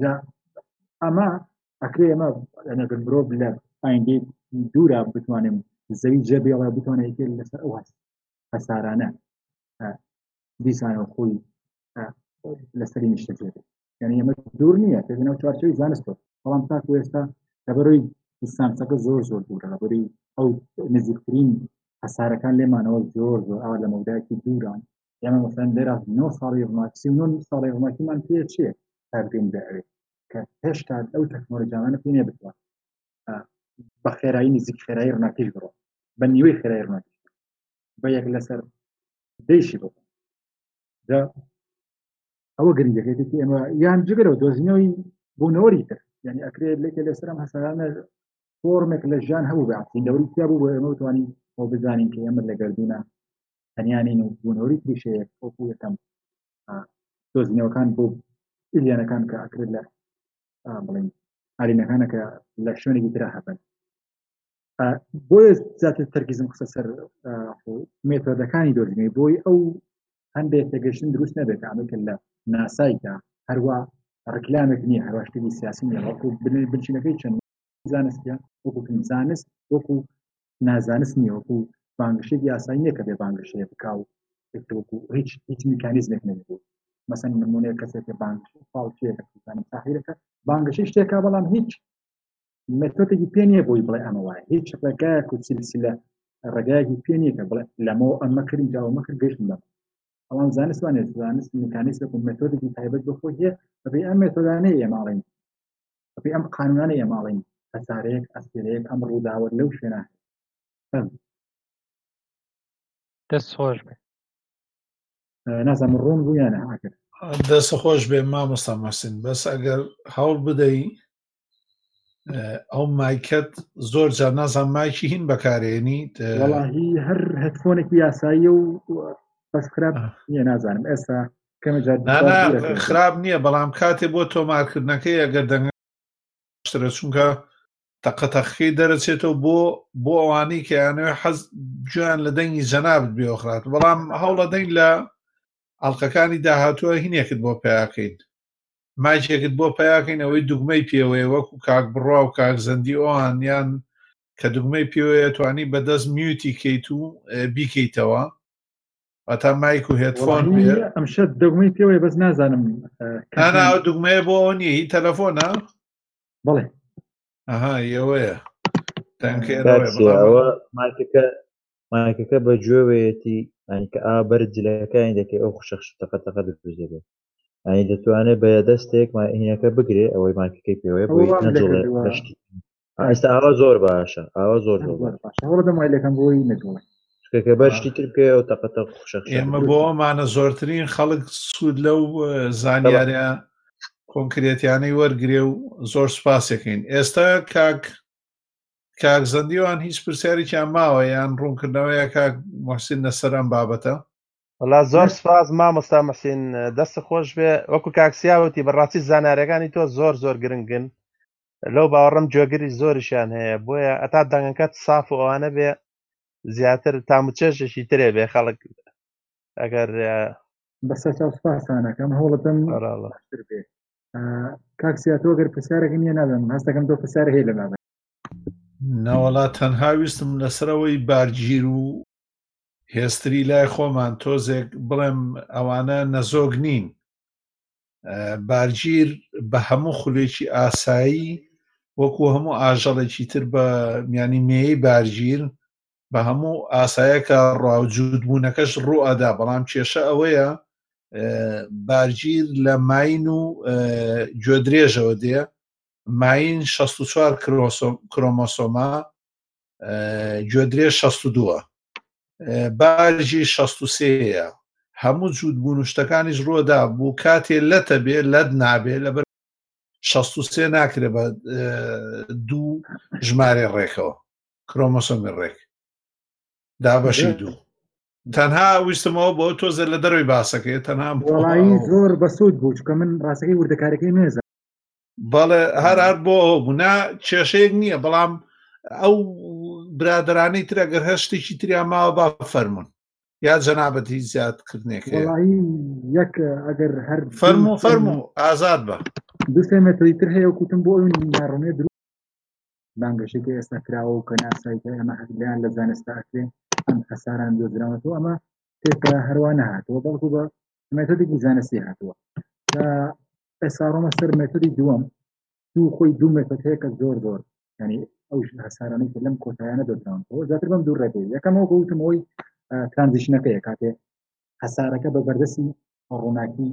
جا ئەمە ئەکرێ ئەمە لەنەگەر مرۆڤ لە ئایندی دوورا بتوانم زەوی جێ بێڵە بتوانێت لەسەر ئەو هەست هەسارانە دیسانە خۆی لەسەری نیشتە جێ بێت یعنی ئەمە دوور نییە کە ناو چوارچەوەی زانست بەڵام تاکو ئێستا لەبەرۆی دیسانسەکە زۆر زۆر دوورە لەبەری ئەو نزیکترین هەسارەکان لێمانەوە زۆر زۆر ئاوا لە مەودایکی دووران ئێمە مەسەن لێرا نۆ ساڵی ڕماکسی و نۆ ساڵی ڕماکیمان پێ چێ کارگەین دەوێت کە هێشتا ئەو تەکنۆلۆژیانە پێ نێ بتوان بە خێرایی نزیک خێرایی ڕناکیش بڕۆ بە نیوەی خێرای ڕناکیش بە یەک لەسەر دەیشی بۆ ئەوە گرنگەکەێتی ئێمە یان جگەرەوە دۆزینەوەی بوونەوەری تر یعنی ئەکرێت لێکە لەسەرم هەسانە فۆرمێک لە ژیان هەبوو بەعین دەوری کیا بوو بۆ ئێمە توانین بۆ بزانین کە ئێمە لە گردونە تەنیا نین و بوونەوەی تریشەیەک وەکو یەکەم دۆزینەوەکان بۆ ئلیانەکان کە ئەکرێت لە بڵین ئالینەکانە کە لە شوێنێکی تررا هەبن بۆیە زیاتر تەرگیزم قسە سەر مێتۆدەکانی دۆزینەوەی بۆی ئەو هەندێک تەگەشتن دروست نەبێت ئامەکە لە ناسایدا هەروە ڕکلامێک نییە هەروە شتێکی سیاسی نیە وەکو بنچینەکەی چەند زانستە وەکو زانست وەکو نازانست نییە وەکو بانگشێک یاسایی نیە کە بێ بانگشێ بکا و وەکو هیچ هیچ میکانیزمێک نەبوو مەسەن نمونەیە کەسێک کە بانگ پاڵکیەکە ساحیرەکە بانگشی شتێکا بەڵام هیچ مەتۆتێکی پێ نیە بۆی بڵێ ئەمە وایە هیچ ڕێگایەک و سیلسلە ڕێگایەکی پێ نیە کە بڵێ لەمەوە ئەمە کردین جاوە مەکرد گەشتم لەمە ئەوان زانستوانێت زانست میکانیسم و مەتۆدێکی تایبەت بۆ خۆی هەیە بەبێ ئەم مێتۆدانەیە ئێماڵین بەپێی ئەم قانونانە یەماڵین هەسارەیەک ئەستێرەیەک ئەم ڕووداوە لەو شوێنە دەست خۆش بێ نازم ڕوون بوویانە ئاکرد دەست خۆش بێ مامۆستا مەسین بەس ئەگەر هەوڵ بدەی ئەو مایکەت زۆر جار نازان مایکی هین بەکارێنی هەر هەتفۆنێکی یاسایی و بەس خراپ نیە نازانم ئێستا خراپ نییە بەڵام کاتێ بۆ تۆمارکردنەکەی ئەگەر دەنگشترە چونکە تەقەتەقەکەی دەرەچێتەوە بۆ بۆ ئەوانەی کە یانەوە حەز جویان لە دەنگی جەنابت بێوەخرات بەڵام هەوڵە دەنگ لە ئەڵلقەکانی داهاتووە هینێکت بۆ پیاکەین ماجێکت بۆ پیاکەین ئەوەی دوگمەی پێوەیە وەکو کاک بڕوا و کاک زەندی ئەوان یان کە دوگمەی پێوەیە توانی بەدەست میوتی کەیت و بیکەیتەوە واتا مایک و هێتفۆن ئەمشە دەگومی پێوەی بەس نازانم کاناوە دوگمەیە بۆ ئەو نیە هی تەلەفۆنە بڵێ ئەها یەوەیە تەنکەوە مایکەکە مایکەکە بە گوێوەیەتی ئەنکە ئا بەر جلەکانی دەکەی ئەو خوشەخش تەقەتەقە دەپزێت ئەنی دەتوانێت بە دەستێک ماهینەکە بگرێ ئەوەی ماکەکەی پێوەیە بۆی نەجڵێ بەشتی ئاستا ئاوا زۆر باشە ئاوا زۆر زۆر باش شەوڕە دەم وای لەکەم بۆی نەدوڵێ شتێکە بەر شتی تر بکەی و تەقەتە خوشەخ ئێمە بۆ ئەمانە زۆرترین خەڵک سوود لەو زانیارە کۆنکرێتیانەی وەرگێ و زۆر سپاسەکەین ئێستا کاک کاک زەندیوان هیچ پرسیارێکیان ماوە یان ڕوونکردنەوەیە کاک محسین لەسەر ئەم بابەتە وڵا زۆر سپاس مامۆستا محسین دەست خۆش بێ وەکو کاکسیاوەتی بەڕاستی زانارەکانی تۆ زۆر زۆر گرنگن لەو باوەڕم گوێگری زۆریشیان هەیە بۆیە ئەتا دەنگەکەت ساف و ئەوانە بێ زیاتر تاموچێژێکی ترێ بێ خەڵک ئەگەر بەسە چاو سپاسانەکەم هەوڵەتم باشتر بێ کاکسیاتۆ گەر پرسیارەکە نیە نادەم هەستەکەم دۆ پرسیار هەیە لە نادە ناوەڵا تەنها ویستم لەسەرەوەی بارگیر و هێستری لای خۆمان تۆزێک بڵێم ئەوانە نەزۆک نین بارگیر بە هەموو خولێکی ئاسایی وەکو هەموو ئاژەڵێکی تر بە میانی مێی بارگیر بە هەموو ئاسایەکە ڕاوجود بوونەکەش ڕوئدا بەڵام کێشە ئەوەیە بارگیر لە ماین و گوێ درێژەوە دێ ماین 64 کرۆمۆسۆما گوێدرێ 62 بارژی 63ەیە هەموو جوود بوون و شتەکانیش ڕۆدا بوو کاتێ لەتە بێ لەت نابێ لەبەر 63 ناکرێ بە دوو ژمارە ڕێکەوە کرۆمەسۆمی ڕێک دابەشی دوو تەنها ویستمەوە بۆ تۆزە لە دەروی باسەکەی تەنها زۆر بەسوود بوو چکە من ڕاستەکەی وردەکارەکەی نێزە بەڵێ هەر هەر بۆ ئەو بوونا کێشەیەک نییە بەڵام ئەو برادرانەی ترە گەر هەر شتێکی تریا ماوە با فەرمونون یا جەنابەتی زیادکردنێک یەک ئەگەر هەر فەرمو فەرمو ئازاد بە دوسێ مێتەی تر هەیە کوتم بۆ ئەو ناڕۆنێ درو بانگەشێکی ئێستا کراوە و کە ناسایتە ئەمە هەلیان لە زانستاکرێ ئەم حەساران دۆزراوەەوە ئەمە تێکە هەروە نەهاتەوە بەڵکو بە مێتەدێکی زانستی هاتووە ئێستا ڕۆمە سەر مێتری دووەم دوو خۆی دوو مێتەت هەیە کە زۆر زۆر ینی ئەو هەسارانەی لەم کۆتایانە دەدران بۆ زیاتر بەم دوو ڕێگەی یەکەمەوە گوتمەوەی ترانزیشنەکەی کاتێ هەسارەکە بە بەردەسی ڕووناکی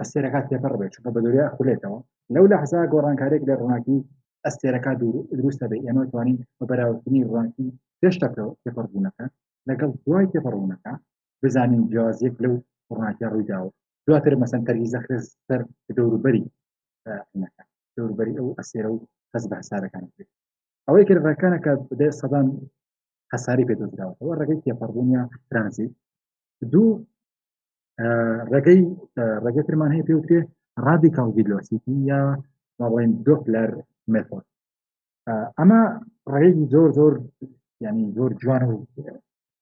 ئەستێرەکە تێپەڕ بێت چونکە بە دوریا خولێتەوە لەو لە حسا گۆڕانکارێک لە ڕووناکی ئەستێرەکە دروستە بێ ئێمە توانین بە بەراوردنی ڕوانکی پێشتەکە تێپەڕبوونەکە لەگەڵ دوای تێپەڕبوونەکە بزانین جیازیەک لەو ڕووناکە ڕوویداوە دواتر مەسەن تەریزە خێز سەر دەوروبەری دەوروبەری ئەو ئەسێرە و خەز بە هەسارەکان ئەوەی کە ڕێکانە کە بدە سەدان هەساری پێ دۆزراوەوە ڕێگەی تێپەڕبوونە ترانزیت دوو ڕێگەی ڕێگە ترمان هەیە پێوتێ ڕادیکال دیلۆسیتی یا بڵین دۆپلەر مێفۆر ئەمە ڕێگەی زۆر زۆر ینی زۆر جوان و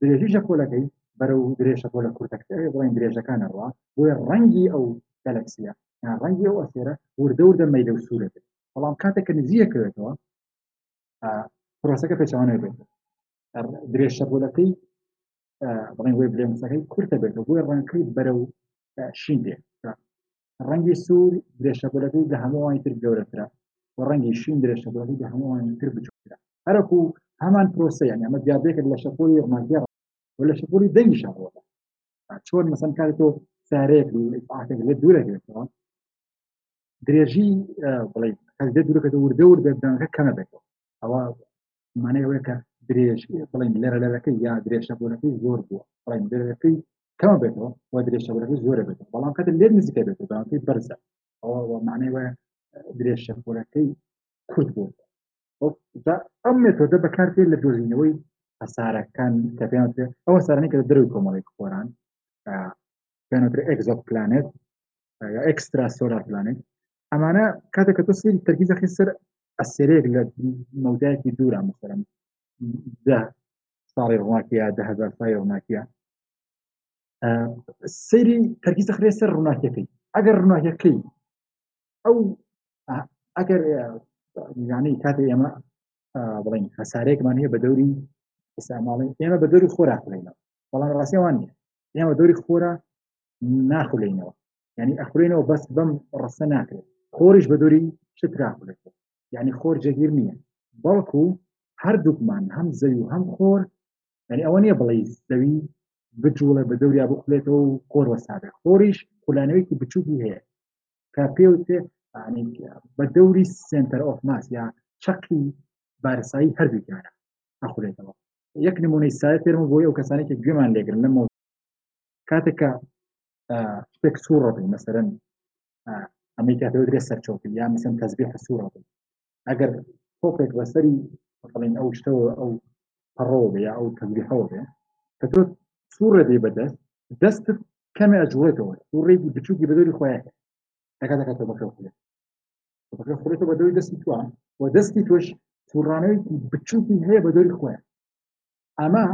درێژی شەپۆلەکەی بەرەو درێژ شەپۆلە کوردەکە بڵین درێژەکانەوە بۆ ڕەنگی ئەو گەلەکسیە ڕەنگی ئەو ئەسێرە وردە وردە مەیلە و سوورە بێت بەڵام کاتێک کە نزیەکەوێتەوە پرۆسەکە پێچوانە بێت درێژ شەپۆلەکەی بڵین وێ بلێمسەکەی کورتە بێت بۆی ڕەنگکەی بەرەو شین بێت ڕەنگی سوور درێژەبەرەکەی لە هەمووانی تر گەورەترە و ڕەنگی شین درێژەبەرەکەی لە هەمووانی تر بچووکترە هەرەکو هەمان پرۆسەیان ئەمە دیابێکت لە شەپۆلی ڕمانگێڕ و لە شەپۆلی دەنگی شەڕەوە چۆن مەسەن کاری تۆ سارێک ئاکێک لێ دوورەکەێتەوە درێژی بڵێ هەزدە دوورەکە وردە وردە دەنگەکە کەمە بێتەوە ئەوە مانای ئەوەیە کە درێژ بڵین لەرە لەرەکەی یا درێژەبوونەکەی زۆر بووە بڵین درەکەی کەم بێتەوە و درێژەبوونەکەی زۆر بێت بەڵام کە لێ نزیکە بێت بەڵامکەی بەرزە ئەوە مانای وایە درێژەبوونەکەی کورت بوو ئەم مێتۆدە بەکارتێ لە دۆزینەوەی هەسارەکان کە پێیان ئەوە سارانی کە دەرو کۆمەڵێک خۆران پێنوتر ئەگزۆ پلانێت یا ئەکسترا سۆلار پلانێت ئەمانە کاتێک کە تۆ سری تەرکی دەخی سەر ئەسێرێک لە مەودایەکی دوورە مەسەرم ده ساڵی ڕووناکیە دههزار سای ڕووناکیە سری تەرکی دەخرێ سەر ڕووناکیەکەی ئەگەر ڕووناکیەکەی ئەو ئەگەر یانەی کاتی ئێمە بڵین هەسارێکمان هەیە بە دەوری ئێستا ماڵی ئێمە بە دەوری خۆراکڵێنەوە بەڵام ڕاستیوان نیە یاوە دەوری خۆرە ناخولینەوە ینی ئەخورێنەوە بەس بەم ڕسە ناکرێت خۆریش بە دووری شت راخولێت ینی خۆر جەگیر نییە بەڵکو هەردووکمان هەم زەوی و هەم خۆر ینی ئەوە نییە بڵێ زەوی بجوڵە بە دەوریا بخولێتەوە و خۆر وەسابێت خۆریش خولانەوەیکی بچووکی هەیە کە پێوتێ بە دەوری سنتەر ئۆفماس یا چەقی بارسایی هەردووکیانە ئەخورێتەوە یەک نمونەی سای فێرم بۆی ئەو کەسانێکی گوێمان لێگرن لە کاتێکە شتێک سوڕە بوو مەسەرەن ئەمەی کاتەوە درێ سەرچۆپی یا مەسەن تەزبی حسوورە بوو ئەگەر تۆپێک بەسەری بڵین ئەو شتەوە ئەو پەڕەوە بێ یا ئەو تەزبیحەوە بێ کە تۆ سوڕە بێ بەدەست دەستت کەمێ ئەجوڵێتەوە سوڕێکی بچووکی بەدەری خۆیان دەکاتەکە تۆ بەکەوتێت بەکە خورێتە بە دەوری دەستی توە و دەستی توش سوڕانەوەیکی بچووکی هەیە بە دەوری خۆیان ئەمە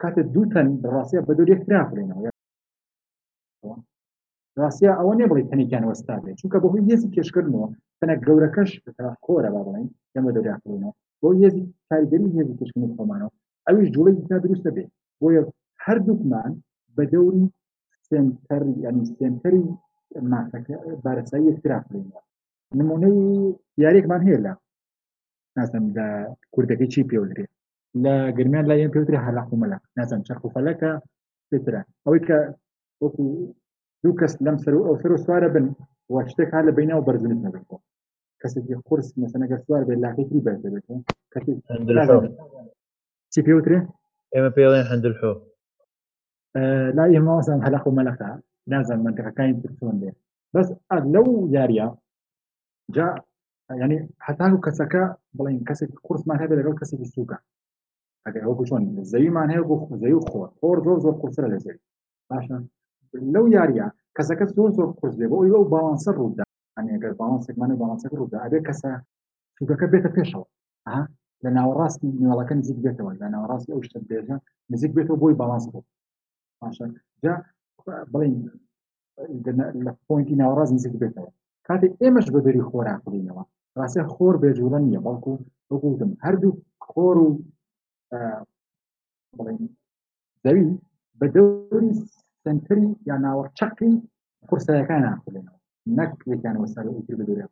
کاتە دووتەن ڕاستە بە دەوری خراپێنەوە ڕاستە ئەوە نێ بڵی تەنێکیان وەستا بێت چونکە بەهۆی یەزی کێشکردنەوە تەنە گەورەکەش خۆرە با بڵین لەمە دەوریاخێنەوە بۆ یەزی کاریگەری هێزی کێشکردن خۆمانەوە ئەویش جوڵی تا دروستە بێت بۆیە هەردووکمان بە دەوری سنتەر یعنی سنتەری مافەکە بارەسایی یەکترا بڵێنەوە نمونەی یاریێکمان هەیە لە نازم لە کوردەکەی چی پێودرێ لە گرمیان لای ئەم پێودرێ هەلا قومەلا نازم چەرخ و فەلەکە پێترا ئەوەی کە وەکو دوو کەس لەم سەر و ئەو سەر و سوارە بن و شتێک ها لە بینە و بەرزنت نەبێتەوە کەسێکی قرس مەسەنەگە سوار بێت لاکەی بەر دەبێت کەسی چی پێوترێ ئێمە پێڵێن هەندل حۆ لا ئێمەوازان هەلق و مەلەقە نازان منتەکەەکانی ترسۆن بێ بەس لەو یاریە جا ینی حتا و کەسەکە بڵین کەسێک قرسمان هەبێت لەگەڵ کەسێکی سووکە ئەگەر ئەو چۆن زەویمان هەیە بۆ خزەی و خۆر خۆر زۆر زۆر قرسرە لە زەوی باشە لەو یاریە کەسەکە زۆر زۆر قرس بێ بۆ ئەو ئەو باڵانسە ڕوودا ئەگەر باڵانسێکمانە باڵانسەکە ڕوودا ئەبێ کەسە سووکەکە بێتە پێشەوە لە ناوەڕاستی نوێڵەکە نزیک بێتەوە لە ناوەڕاستی ئەو شتە بێژە نزیک بێتەوە بۆی باڵانس بۆ جا بڵین لە پۆینتی ناوەڕاز نزیک بێتەوە کاتێک ئێمەش بە دەری خۆرا بڵینەوە ڕاستە خۆر بێجوڵە نییە بەڵکو بگوتم هەردوو خۆر و بڵین زەوی بە دەوری سنتری یا ناوەڕ چەقی قورسەکان ناخولێنەوە نەک یەکانەوە سەر ئیتر بە دەوری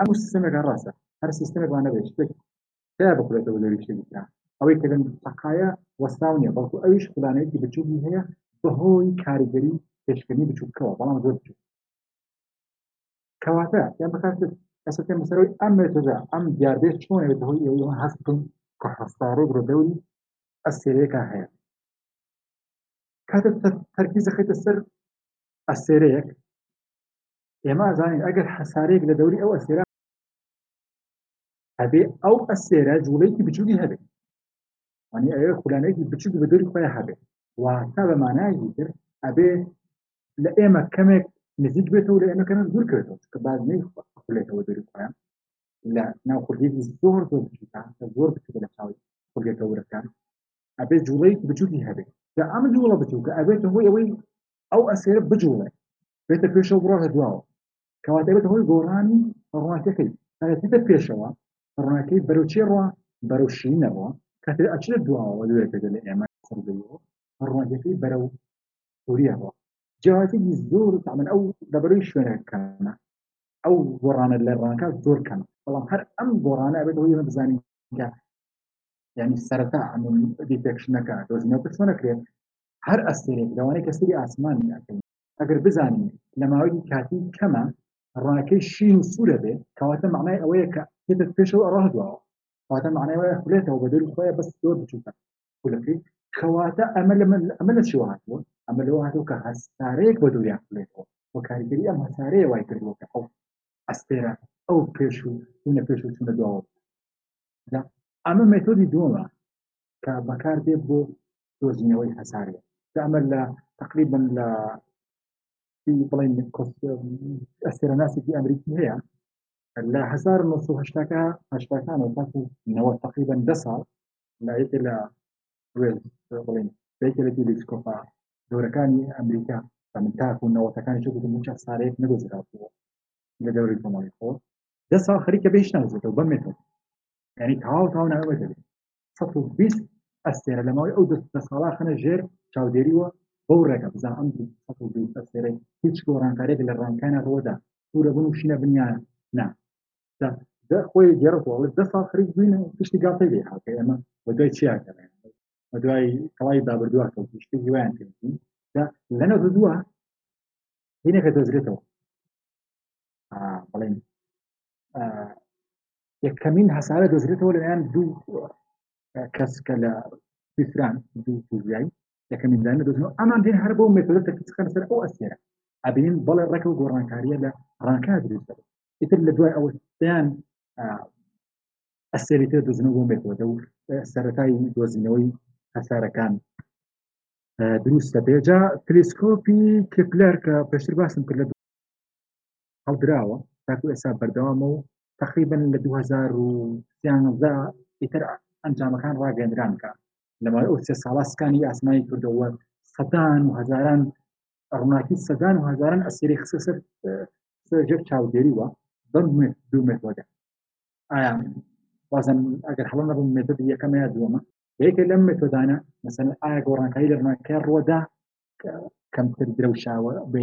ئەم سیستمێکە ڕاستە هەر سیستمێک وانە بێت شتێک تیا بخورێتەوە لەوی شتێک بکە ئەوەی کە لەم تەقایە وەستاو نیە بەڵکو ئەویش خولانەیەکی بچووی هەیە بەهۆی کاریگەری پێشکردنی بچووکەوە بەڵام زۆر بچوو کەواتە یان بەکات ئەسەکە مسەرەوەی ئەم مێتۆدا ئەم دیاردێت چۆن بێت هۆی ئەوە هەست بکەم کە هەستارۆ برۆ دەوری ئەسێرەیەکە هەیە کاتە تەرکیز دەخێتە سەر ئەسێرەیەک ئێمە ئەزانین ئەگەر حەسارەیەک لە دەوری ئەو ئەسێرا ئەبێ ئەو ئەسێرە جوڵێکی بچووکی هەبێت ئەنی ئەوێ خولانێکی بچووک بە دەوری خۆیان هەبێت واتە بە مانایەکی تر ئەبێ لە ئێمە کەمێک نزیک بێتەوە لە ئێمە کەمێک دوور کردەوە کە باز نەی خولێتەوە دەوری خۆیان لە ناو خولێکی زۆر زۆر بچووکان کە زۆر بچووک لە چاوی خولێتەورەکان ئەبێ جوڵەیەکی بچووکی هەبێت جا ئەم جوڵە بچووکە ئەبێت هۆی ئەوەی ئەو ئەسێرە بجوڵێت بێتە پێشەوە بڕۆتە دواوە کەواتە بێتە هۆی گۆڕانی ڕوانکەکەی ئەگەتە پێشەوە ڕوانەکەی بەرەوچێ ڕوە بەرەو شینەوە کاتێ ئەچێت دواوە لێتە لە ئێمە سەردەوە ڕوانەکەی بەرەو سووریەوە جیاوازێکی زۆر تامن ئەو لەبەرەوەی شوێنەکەمە ئەو گۆڕانە لە ڕانکە زۆر کەم بەڵام هەر ئەم گۆڕانە ئەبێت ئەوە بزانین کە ینی سەرەتا ئەمن دیتەکشنەکە دۆزینەوە کە چۆنەکرێت هەر ئەستێرێک لەوانەیە کە سری ئاسمانی ئەکەین ئەگەر بزانین لە ماوەیەکی کاتی کەمە ڕاکەی شین و سوورە بێ کەواتە معنای ئەوەیە کە تێتە پێشەوە ئەڕاه دواوە کەواتە معنای وایە خولێتەوە بە دەرو خۆیان بەس زۆر بچووکە خولەکەی کەواتە ئەمە لە ئەمە لە چی هاتووە ئەمە لەوە هاتوو کە هەستارەیەک بە دووریان خولێتەوە و کاریگەری ئەم هەسارەیە وای کردووە کە ئەو ئەستێرە ئەو پێش و چونە پێش و چونە دواوە ئەمە مێتۆدی دووەمە کە بەکار دێت بۆ دۆزینەوەی هەسارێ دامە لە تقریبن لە بڵین ئەستێرەناسێکی ئەمریکی هەیە لە 1970ەکانەوە تاکو نەوە تقریبن ده ساڵ لە یەکێ لە بڵین یەکێ لە تیلیسکۆپا دەورەکانی ئەمریکا بە من تاکو نەوەتەکانی چ گوتم چە سارەیەک نەدۆزراوەوە لە دەوری کۆمەڵی خۆ ده ساڵ خەریکە بێش ناوزێتەوە بەمێتەوە ینی تاو تاو ناوە دەبێت 120 ئەستێرە لەمەوەی ئەو دە ساڵا خەنە ژێر چاودێریوە بەو ڕێگە بزان ئەم ئەستێرە هیچ گۆڕانکارێک لە ڕانکانە ڕۆدا پورە بن و شینە بنیان نا خۆی گێڕەوەڵ دە ساڵ خەریک بووین پشتی گاڵتەی لێ هاکە ئێمە بە دوای چیا دەڵێن بە دوای کەڵای بابردووە کە پشتی هیوایان پێ لەنە دووە هینەکە دەزرێتەوە بڵێن یەکەمین هەسارە دەزرێتەوە لەلایەن دوو کەس کە لە سویسران دوو سوریایی یەکەمین دانە دەزنەوە ئەمان دێن هەر بۆ مێتۆدە تەکیچەکە لەسەر ئەو ئەسێرە ئەبین بەڵێ ڕێکە و گۆڕانکاریە لە ڕانکە دروستە ئیتر لە دوای ئەوە دەیان ئەسێری تر دەزنەوە بۆ مێتۆدە و سەرەتای دۆزینەوەی هەسارەکان دروستە بێجا تلیسکۆپی کپلەر کە پێشتر باسم کرد لە هەڵدراوە تاکو ئێستا بەردەوامە و تقریبا لە دوو هەزار و سیانزە ئیتر ئەنجامەکان ڕاگەندران کە لەمای ئەو سێ ساڵا سکانی ئاسمانی کردەوە سەدان و هەزاران ڕووناکی سەدان و هەزاران ئەسیری خسە سەر ژێر چاودێری وە بەم دوو مێتۆدە ئایا بازم ئەگەر هەڵە نەبووم مێتۆد یەکەمە یا دووەمە یەکە لەم مێتۆدانە مەسەن ئایا گۆڕانکاری لە ڕووناکە ڕوەدا کەمتر درەوشاوە بێ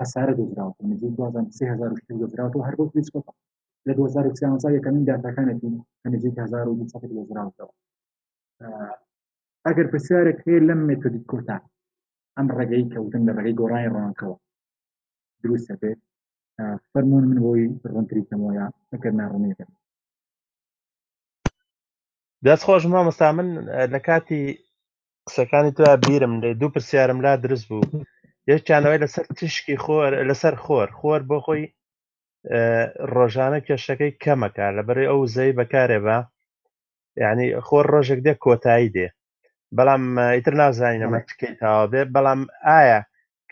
هەسارە دۆزراوە نزیک دوازان سێ هزار و شتی دۆزراوەوە هەر بۆ تلیسکۆپە لە 2013 یەکەمین داتاکانێتی کە نزیک هزار و دوسەد دۆزراوەتەوە ئەگەر پرسیارێک هەیە لەم مێتۆدی کۆتا ئەم ڕێگەی کەوتن لە ڕێگەی گۆڕانی ڕوانکەوە دروستە بێت فەرمونون من بۆی ڕونتری کەمەوەە ئەگەر ناڕونێتن دەست خۆش مامۆستا من لە کاتی قسەکانی تۆ بیرم لێ دوو پرسیارم لا دروست بوو یەکیانەوەی لەسەر تیشکی خۆر لەسەر خۆر خۆر بۆ خۆی اه، ڕۆژانە کێشەکەی کەمەکە لەبەرەی ئەو زەی بەکارێ بە یعنی خۆر ڕۆژێک دێ کۆتایی دێ بەڵام اه، ئیتر نازانین ئەمە تکەی تاوا بێ بەڵام ئایا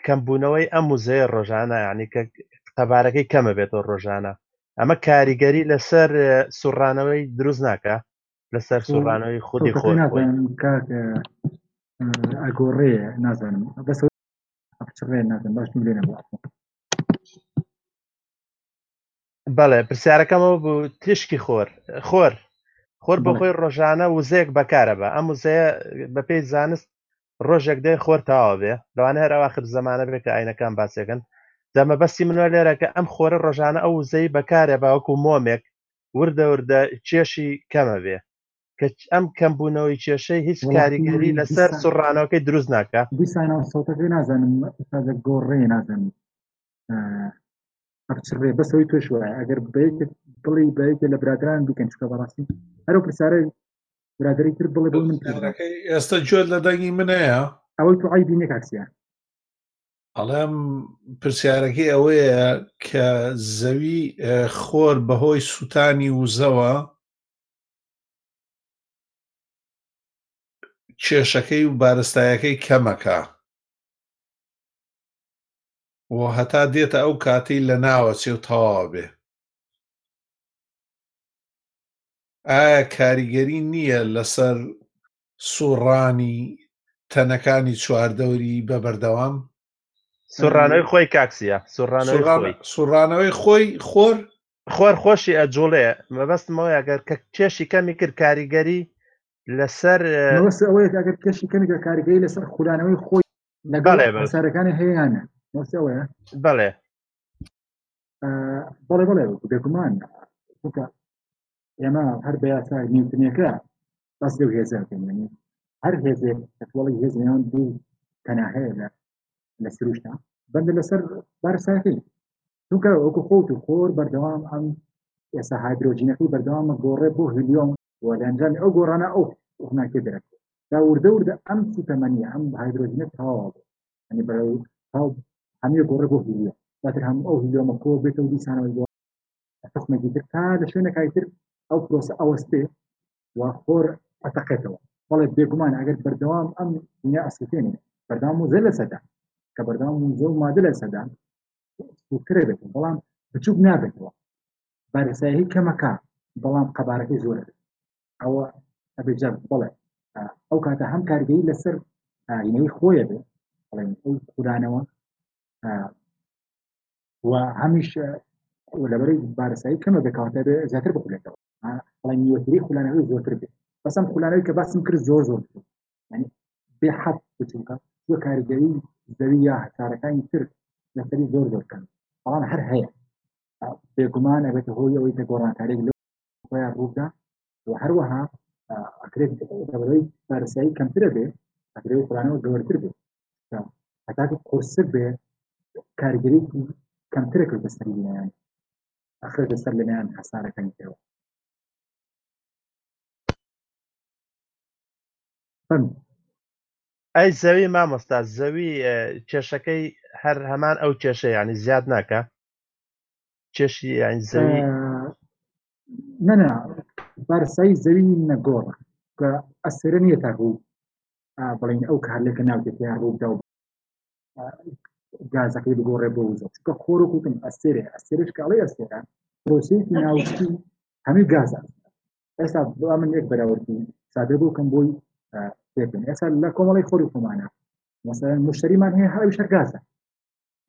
کەمبوونەوەی ئەم وزەیە ڕۆژانە یعنی کە قەبارەکەی کەمە بێتەوە ڕۆژانە ئەمە کاریگەری لەسەر اه، سوڕانەوەی دروست ناکە لەسەر سوڕانەوەی خودی خۆ ئەگۆڕێ نازانم بەس ڕێ نازم باش لێ نەبوو بەڵێ پرسیارەکەمەوە بوو تشکی خۆر خۆر خۆر بۆ خۆی ڕۆژانە وزەیەک بەکارە بە ئەم وزەیە بەپێی زانست ڕۆژێک دێ خۆر تاوا بێ لەوانە هەر ئەواخر زمانە بێت کە ئاینەکان باسێکن دەمەبەستی منوە لێرەکە ئەم خۆرە ڕۆژانە ئەو وزەی بەکارێ باوەکو مۆمێک وردە وردە کێشی کەمەبێ کە ئەم کەم بوونەوەی کێشەی هیچ کاریگەری لەسەر سڕانەوەکەی دروست ناکە دیسانەوە سەوتەکەی نازانم گۆڕێ نازانم هەرچڕێ بەسەوەی توش وایە ئەگەر بێت بڵی بەیەکێ لە برادران بکەن چکە بەڕاستی هەرو پرسارە برادری تر بڵێ بۆ من ئێستا جۆت لە دەنگی منەیە ئەوەی تو ئای بینێک عکسە ئەڵێم پرسیارەکەی ئەوەیە کە زەوی خۆر بەهۆی سووتانی وزەوە کێشەکەی و بارستایەکەی کەمەکە و هەتا دێتە ئەو کاتەی لە ناوەچێ و تەواوە بێ ئایا کاریگەری نییە لەسەر سوڕانی تەنەکانی چواردەوری بە بەردەوام. سوڕانەوەی خۆی کاکسە سوڕانەوەی خۆی خۆر خۆر خۆشی ئەجوڵێ مەبەستمەوە ئەگەر کە کێشی کەمی کرد کاریگەری لەسەر ئەوەیە ئەگەر کێشی کەمی کە کاریگەری لەسەر خولانەوەی خۆی لەگەڵ سەرەکانی هەیەیانە ئەوەیە بەڵێ بەڵێ بەڵێ بێگومان ئێمە هەر بە یاسا نیوتنیەکە بەس لەو هێزەکەن هەر هێزێک تەواڵی هێزیان دوو تەناهەیە لە لە سروشتا بەندە لەسەر بارساکەی چونکە وەکو خۆت و خۆر بەردەوام ئەم ئێستا هایدرۆجینەکەی بەردەوامە گۆڕێ بۆ هلیۆم وە لە ئەنجام ئەو گۆڕانە ئەو قناکێ دەرەکە دا وردە وردە ئەم سیتەمەنی ئەم هایدرۆجینە تەواوە ئەنی بەرەو هەمێ گۆڕێ بۆ هلیۆم بەتر هەم ئەو هلیۆمە کۆ بێتە و دیسانەوەی بۆ تخمێکی تر تا لە شوێنەکای تر ئەو پرۆسە ئەوەستێ و خۆر ئەتەقێتەوە بەڵێ بێگومان ئەگەر بەردەوام ئەم دنیا ئەسوتێنێ بەردام و زە لە سەدا کە بەردام و زۆر مادە لە سەدا سوکرە بێت بەڵام بچوک نابێتەوە بارسایی کەمەکە بەڵام قەبارەکەی زۆر ئەوە ئەبێ جەب بڵێ ئەو کاتە هەم کارگەی لەسەر ئاینەی خۆیە بێ بڵێن ئەو خورانەوە و هەمیش لەبەری بارسایی کەمە دەکاتە زیاتر بخولێتەوە بەڵام نیوەتری خولانەوەی زۆرتر بێت بەسم خولانەوەی کە باسم کرد زۆر زۆر ینی بێ حەب بچووکە وە کاریگەری زەوی یا هەسارەکانی تر لەسەری زۆر زۆرکەن بەڵام هەر هەیە بێگومان ئەبێتە هۆی ئەوەی کە گۆڕانکارێک خۆیان ڕووبدا و هەروەها ئەکرێت دەبەرەوەی پارسایی کەمترە بێ ئەکرێ قرانەوە گەورتر بێ هەتاکە قرسک بێ کارگەری کەمترە کە بەسەر لەیان ئەخر بەسەر لەیان حسارەکەنی پێوە ئەی زەوی مامۆستا زەوی کێشەکەی هەر هەمان ئەو کێشە ینی زیاد ناکە کێشی یان زەوی نەنا بارسایی زەوی نەگۆڕ کە ئەسرە نیە تا ڕوو بڵین ئەو کارلێکە ناوتێت یا ڕوودا و گازەکەی بگۆڕێ بۆ وزە چکە خۆرە کوتم ئەسێرێ ئەسێرش کاڵی ئەسێرە پرۆسێکی ناوچی هەمی گازە ئێستا بۆ من یەک بەراوردی سادە بۆ کەم بۆی پێکن ئێستا لە کۆمەڵی خۆری خۆمانە مەسەرەن مشتریمان هەیە هاوی شەرگازە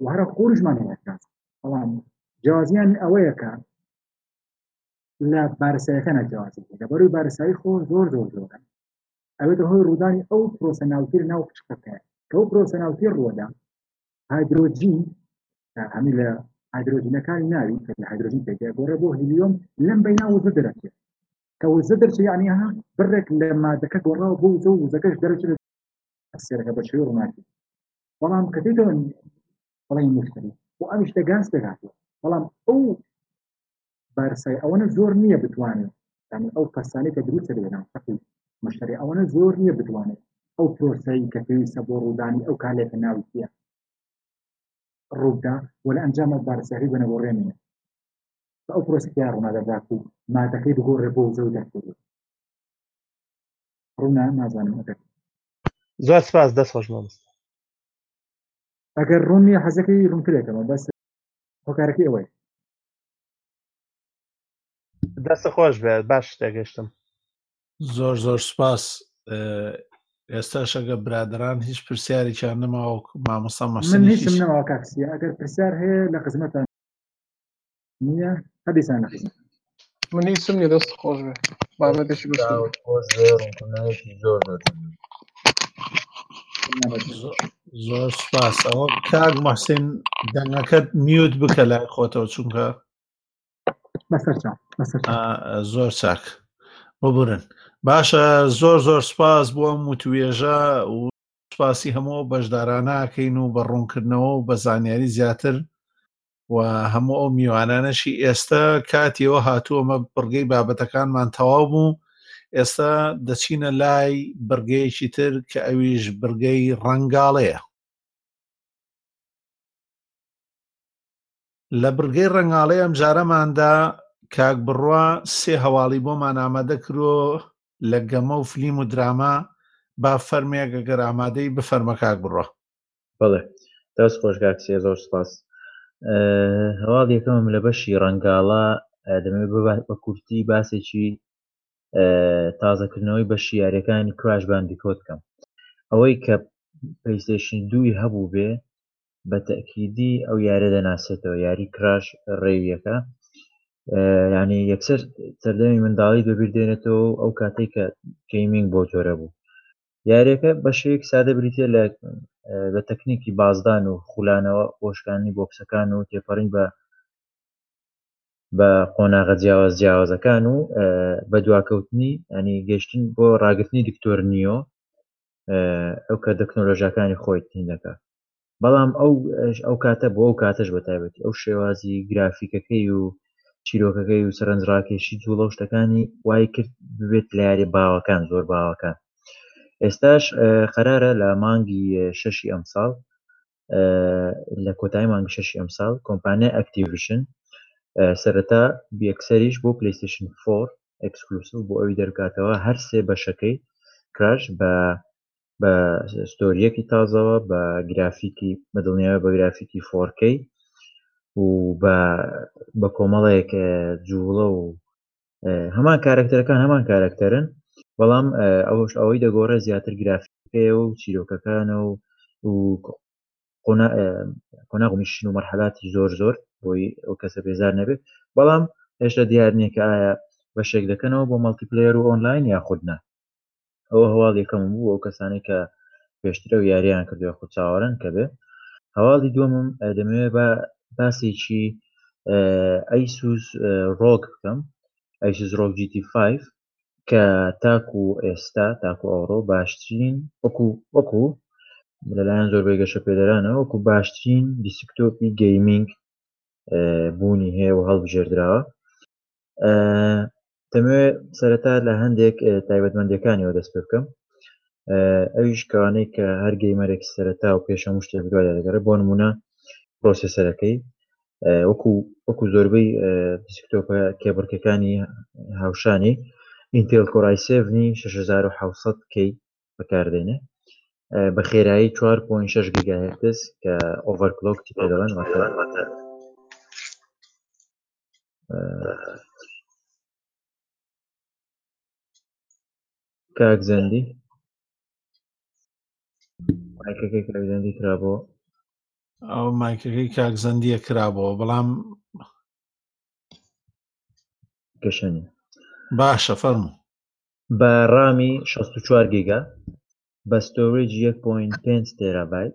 و هەرە خۆرشمان هەڵکات بەڵام جیازیان ئەوەیە کە لە بارسایەکە نەجیازی لە بەروی بارسایی خۆ زۆر زۆر زۆرە ئەوێتە هۆی ڕوودانی ئەو پرۆسە ناوتیر ناو پشتەکە کە ئەو پرۆسە ناوتیر ڕۆدا هایدرۆجین هەمی لە هایدرۆجینەکانی ناوی کە لە هایدرۆجین پێگە گۆڕە بۆ هیلیۆم لەم بەینا وزە دەرەچێت کە وزە دەرچێت یعنی ها بڕێک لە مادەکە گۆڕاوە بۆ وزە و وزەکەش دەرەچێت سێرەکە بە شێوەی ڕووناکی بەڵام کە دەیتەوە بەڵی مشتری و ئەم شتە گاز دەگاتوە بەڵام ئەو بارسای ئەوەنە زۆر نییە بتوانێت یعنی ئەو پرسانی کە دروستە لێناو حقی مشتری ئەوەنە زۆر نییە بتوانێت ئەو پرۆسایی کە پێویستە بۆ ڕوودانی ئەو کالێکە ناویە ڕوودا وە لە ئەنجامە بارسەکەی بەنەوە ڕێنە ئەو پرۆسکیا ڕوونادەدات و مادەکەی بگۆڕێ بۆ زەو دەکرێت ڕوونا نازانم ئەگەر زۆر سپاس دەست خۆش مامۆستا ئەگەر ڕوون نییە حەزەکەی ڕوونترێکەوە بەس هۆکارەکەی ئەوەیە دەست خۆش بێت باش تێگەشتم زۆر زۆر سپاس ئێستاشەگە برادران هیچ پرسیارێکیان نەماوە مامۆستا مەسنیشم نەماوە کاکسیە ئەگەر پرسیار هەیە لە خزمەتان نییە هەر دیسان لە حیزب من هیچ سم نیە دەست خۆش بێ بابەتێکی بەش داوت خۆش بێ ڕوونکردنەوەیەکی زۆر زۆر جوان. زۆ- زۆر سپاس ئەوە کاک مەحسین دەنگەکەت میوت بکە لای خۆتەوە چونکە بەسەر چاو بەسەر چاو. ئا، زۆر چاک ببورن باشە زۆر زۆر سپاس بۆ ئەم وتوێژە و سپاسی هەموو بەشداراناکەین و بە ڕوونکردنەوە و بە زانیاری زیاتر و هەموو ئەو میوانانەشی ئێستا کاتیەوە هاتووە مە بڕگەی بابەتەکانمان تەواو بوو ئێستا دەچینە لای بڕگەیەکی تر کە ئەویش بڕگەی ڕەنگاڵەیە لە بڕگەی ڕەنگاڵی ئەم جارەماندا کاک بڕوا سێ هەواڵی بۆمان ئامادە کرۆ لە گەمە و فلیم و دراما با فەرمێک گەگەر ئامادەی بفەرمە کاک بڕە بەڵێ دەست خۆش کاک سێ زۆر سپاس هەواڵ یەکەمم لە بەشی ڕەنگاڵا دەمەوێت بە کورتی باسێکی تازەکردنەوەی بەشی یاریەکانی کراش باندیکۆت کەم ئەوەی کە پلیستشن دووی هەبوو بێ بە تەکیدی ئەو یارە دەناسێتەوە یاری کراش ڕێویەکە ینی یەکسەر سەردەمی منداڵی بەبیردێنێتەوە ئەو کاتێک کە گەیمنگ بۆ جۆرە بوو یاریەکە بەشێک سادە بریتە لە بە تەکنیکی بازدان و خولانەوە بۆشکانی بۆکسەکان و تێپەڕین بە بە قۆناغە جیاواز جیاوازەکان و بە دواکەوتنی ئەنی گەشتن بۆ ڕاگررتنی دکتۆر نیۆ ئەو کە دەکنۆلۆژەکانی خۆی تین دەکات بەڵام ئەو ئەو کاتە بۆ ئەو کاتەش بە تایبەتی ئەو شێوازی گرافیکەکەی و چیرۆکەکەی و سەرنج ڕاکێشی جوڵە و شتەکانی وای کرد ببێت لە یاری باوەکان زۆر باوەکان ئێستاش قەرارە لە مانگی شەشی ئەمساڵ لە کۆتای مانگی شەشی ئەمساڵ کۆمپانیای ئەکتیڤشن سەرەتا بیەکسەریش بۆ پلیستشن فۆر ئەکسکلوسیو بۆ ئەوی دەرکاتەوە هەر سێ بەشەکەی کراش بە بە ستۆریەکی تازەوە بە گرافیکی بەدڵنیاوە بە گرافیکی فۆرکەی و بە کۆمەڵێک جوڵە و هەمان کارکتەرەکان هەمان کارکتەرن بەڵام ئەوش ئەوەی دەگۆڕێ زیاتر گرافیکەیە و چیرۆکەکانە و قۆناغ میشن و مەرحەلاتی زۆر زۆر بۆی ئەو کەسە بێزار نەبێت بەڵام هێشتا دیار نییە کە ئایا بەشێک دەکەنەوە بۆ مەڵتیپلەر و ئۆنلاین یاخودنا ئەوە هەواڵ یەکەمم بوو ئەو کەسانەی کە پێشتر ئەو یاریان کردوێ خود چاوەڕێن کە بێ هەواڵی دووەمم دەمەوێت بە باسێکی ئەیسوس ڕۆک بکەم ئەیسوس ڕۆک جیتی 5 کە تاکو ئێستا تاکو ئەوڕۆ باشترین وەکو وەکو لەلایەن زۆربەی گەشە پێدەرانەوە وەکو باشترین دیسکتۆپی گەیمینگ بوونی هەیە و هەڵبژێردراوە دەمەوێ سەرەتا لە هەندێک تایبەتمەندەکانیەوە دەست پێ بکەم ئەویش کەوانەی کە هەر گەیمەرێک سەرەتا و پێشە مشتێک دوای دەگەڕێ بۆ نمونە پرۆسیسەرەکەی وەکو وەکو زۆربەی دیسکتۆپە کێبڕکەکانی هاوشانی ئینتێل کۆرای سێڤنی 1600 کەی بەکاردێنێ بە خێرایی 4.6 گیگاهرتز کە ئۆڤەرکلۆک تیپێ دەڵێن واتە کاک زەندی مایکەکەی کاک زەندی کرابەوە ئەو مایکەکەی کاک زەندیە کرابەوە بەڵام گەشەنی باشە فەرمو بە ڕامی 64 گیگا بە ستۆریج 1.5 تێرابایت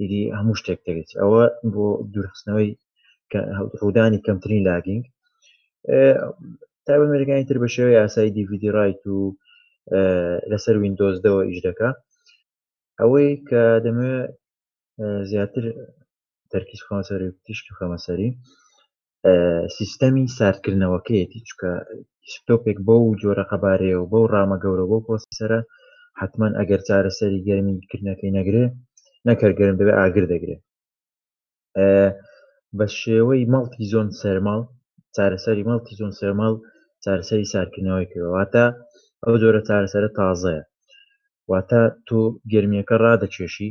ئیدی هەموو شتێک دەوێت ئەوە بۆ دوورخستنەوەی ڕوودانی کەمترین لاگینگ تایبەت مەرەکانی تر بە شێوە یاسای دیVD ڕایت و لەسەر وینندۆزدەوە ئیش دەکە ئەوەی کە دەمەوێت زیاتر تەرکیز خۆسەری تیشکی خەمەسەری سیستەمی ساردکردنەوەکەیەتی چکە تۆپێک بەو جۆرە قەبارەیە و بەو ڕامە گەورە بۆ پۆسەرە حتممە ئەگەر چارەسەری گەرمی کردنەکەی نەگرێ نەکەر گەرم دەبێت ئاگر دەگرێ بە شێوەی مەڵتی زۆن سەرماڵ چارەسەری مەڵتی زۆن سەرماڵ چارەسەری ساردکردنەوەی کردواتە ئەو جۆرە چارەسەرە تازەیە واتە تۆ گرمیەکە ڕادەکێشی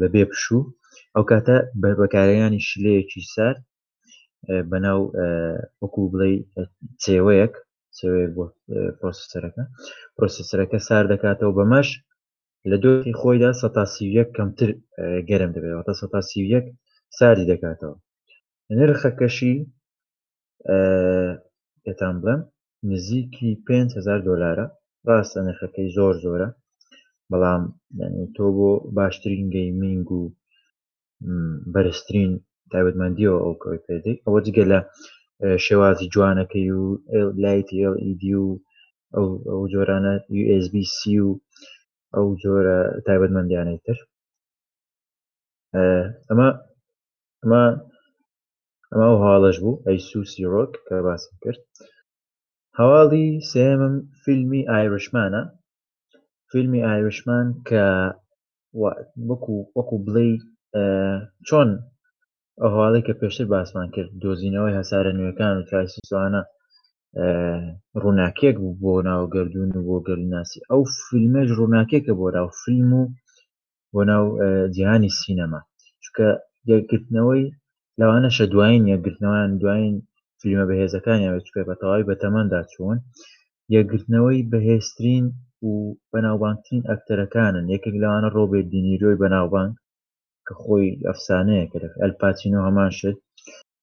بە بێ پشوو ئەو کاتە بەربەکارەیانی شلەیەکی سار بەناو وەکو بڵێ چێوەیەک چێوەیەک بۆ پرۆسیسەرەکە پرۆسیسەرەکە سار دەکاتەوە بەمەش لە دۆخی خۆیدا سەتاسیەک کەمتر گەرم دەبێتەوەتە سەتاسیەک ساری دەکاتەوە نرخەکەشی پێتان بڵێم نزیکی پێنج هەزار دۆلارە ڕاستە نرخەکەی زۆر زۆرە بەڵام تۆ بۆ باشترین گەیمینگ و بەرزترین تایبەتمەندیەوە ئەو کەوی پێدەی ئەوە جگە لە شێوازی جوانەکەی و لایتی LED و ئەو جۆرانە USB C و ئەو جۆرە تایبەتمەندیانەی تر ئەمە ئەمە ئەمە ئەو هەواڵەش بوو ئەی سوسی ڕۆک کە باسم کرد هەواڵی سێمم فیلمی ئایرشمانە فیلمی ئایرشمان کە وەکو وەکو بڵێ چۆن ئەو هەواڵی کە پێشتر باسمان کرد دۆزینەوەی هەسارە نوێەکان و ترایسیسوانە ڕووناکێک بوو بۆ ناوگەردون و بۆ گەلناسی ئەو فیلمەش ڕووناکێکە بۆ ناو فیلم و بۆ ناو جیهانی سینەما چکە یەکگرتنەوەی لەوانەشە دوایین یەکگرتنەوەیان دوایین فیلمە بەهێزەکانیان بچکە بە تەواوی بە تەمەندا چوون یەکگرتنەوەی بەهێزترین و بەناوبانگترین ئەکتەرەکانن یەکێک لەوانە ڕۆبێت دینیرۆی بەناوبانگ کە خۆی ئەفسانەیە کرد ئەلپاتینۆ هەمان شت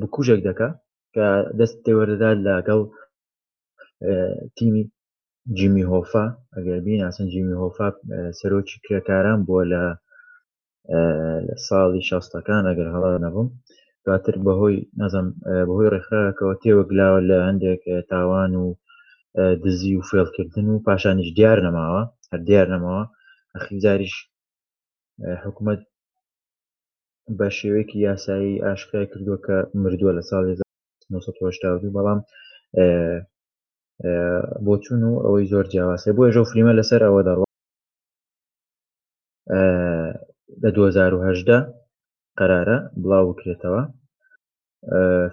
بکوژێک دەکە کە دەست تێوەدەدات لەگەڵ تیمی جیمی هۆفا ئەگەر بیناسن جیمی هۆفا سەرۆکی کرێکاران بووە لە ساڵی شەستەکان ئەگەر هەڵا نەبووم دواتر بەهۆی نەزم بەهۆی ڕێکخراکەوە تێوەگلاوە لە هەندێک تاوان و دزی و فێڵکردن و پاشانیش دیار نەماوە هەر دیار نەماوە ئەخیزاریش حکوومەت بە شێوەیەکی یاسایی ئاشکرای کردووە کە مردووە لە ساڵی 1992 بەڵام بۆچون و ئەوەی زۆر جیاواسێ بۆ ێژە فلیمە لەسەر ئەوە دەڕوە لە 2010 قەرارە بڵاو بکرێتەوە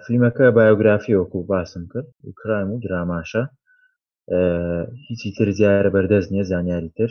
فلیمەکە بایۆگرافی وەکو باسم کرد و کرایم و دراماشە هیچی تر زیارە بەردەست نیە زانیاری تر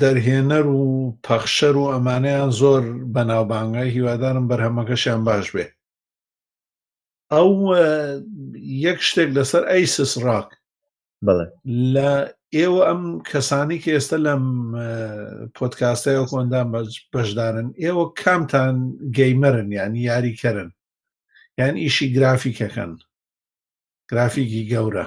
دەرهێنەر و پەخشەر و ئەمانەیان زۆر بەناوبانگە هیوادارم بەرهەمەکەشیان باش بێ ئەو یەک شتێک لەسەر ئەیسس ڕاک لە ئێوە ئەم کەسانی کە ئێستا لەم پۆتکاستەیە کۆندان بەشدارن ئێوە کامتان گەیمەرن یعنی یاریکەرن یان ئیشی گرافیکەکەن گرافیکی گەورە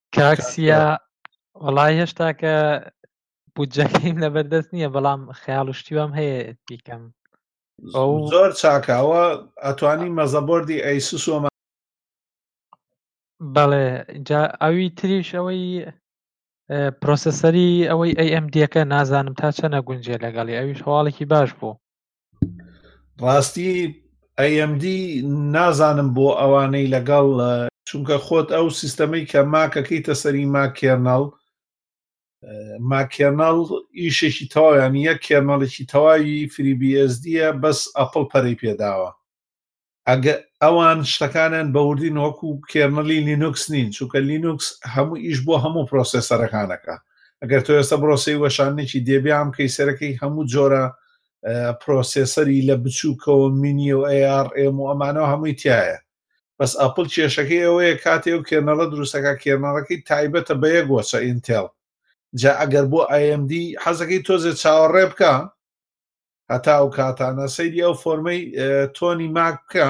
کاکسیا وڵی هێشتا کە بودجەکەیم لەبەردەست نییە بەڵام خیاڵ و شتیوام هەیە بیکەم زۆر چاکەوە ئەتوانی مەزەبردی ئەیسوسۆمە بەڵێ جا ئەوی تریش ئەوەی پرۆسەسەری ئەوەی ئەی ئەم دیەکە نازانم تا چەنە گونجێ لەگەڵی ئەویش هەواڵێکی باش بوو ڕاستی ئەMD نازانم بۆ ئەوانەی لەگەڵ چونکە خۆت ئەو سیستەمەی کە ماکەکەیتە سەری ماکێنەڵ ماکێنەڵ ئیشێکی تەواویان یەک کێنەڵێکی تەواوی فریبیSDە بەس ئەپل پەرەی پێداوە ئەگە ئەوان شتەکانیان بەوردین وەکو کێرنەلی لینوکس نین چونکە لینوکس هەموو ئیش بۆ هەموو پرۆسێسەرەکانەکە ئەگەر تۆ ئێستا بڕۆسی وەشانێکی دێبیان کەی سەرەکەی هەموو جۆرە پرۆسێسەری لە بچووکەوە مینی و ARM و ئەمانەوە هەمووی تایە بەس ئەپل کێشەکەی ئەوەیە کاتێ و کێرنەڵە دروستەکە کێرنەڵەکەی تایبەتە بە یەک وەچە ئینتێڵ جا ئەگەر بۆ ئایMD حەزەکەی تۆزێ چاوەڕێ بکە هەتا ئەو کاتانە سەیری ئەو فۆرمەی تۆنی ماک بکە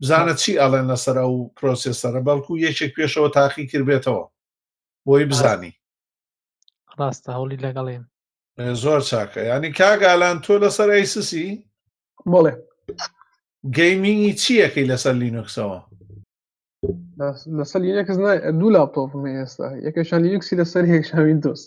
بزانە چی ئەڵێن لەسەر ئەو پرۆسێسەرە بەڵکو یەکێک پێشەوە تاقی کردبێتەوە بۆی بزانی ڕاستە هەوڵی لەگەڵیم زۆر چاکە ینی کاگالان تۆ لەسەر ئەیسسی بڵێ گەیمینگی چیەکەی لەسەر لینوکسەوە لەسەر لینکس دوو لاپتۆپ ئێستا یەکەشان لینکسی لەسەر هێکشاوین دۆست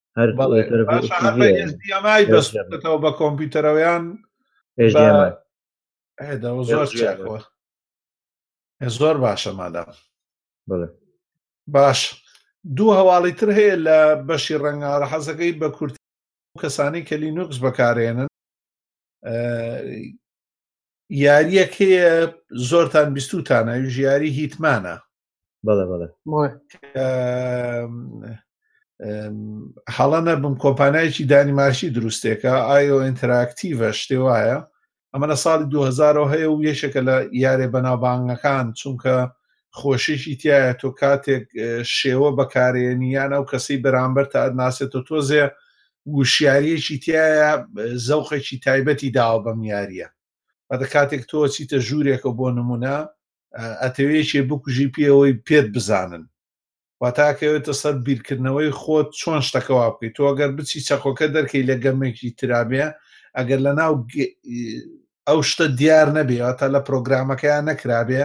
هەر بەستەوە بە کۆمپیوتەرەوەیان زۆر زۆر باشە مادام باش دوو هەواڵی تر هەیە لە بەشی ڕەنگارە حەزەکەی بە کورت کەسانی کە لینوکس بەکارێنن یاریەک هەیە زۆرتان بیستوتانە ژیاری هیتمانە بەڵێ بەڵێ حاڵە نەبم کۆمپانایکی دانیمارشی دروستێکە ئایۆ ئینتراکتیڤە شتێ وایە ئەمە لە ساڵی 2000 هەیە و یەشێکە لە یارێ بەناوبانگەکان چونکە خۆشیشی تایە تۆ کاتێک شێوە بەکارێنی یان ئەو کەسەی بەرامبەر تا ناسێتە تۆزێ وشیاریەکی تایە زەوخێکی تایبەتی داوە بەم یاریە بەدە کاتێک تۆ چیتە ژوورێکە بۆ نمونە ئەتەوێکی بکوژی پێەوەی پێت بزانن واتاکەوێتە سەر بیرکردنەوەی خۆت چۆن شتەکەوا بکەیت تۆ گەر بچی چەقۆکە دەرکەی لە گەمێکی ترابێ ئەگەر لە ناو ئەو شتە دیار نەبێەوە تا لە پرۆگرامەکەیان نەکرابێ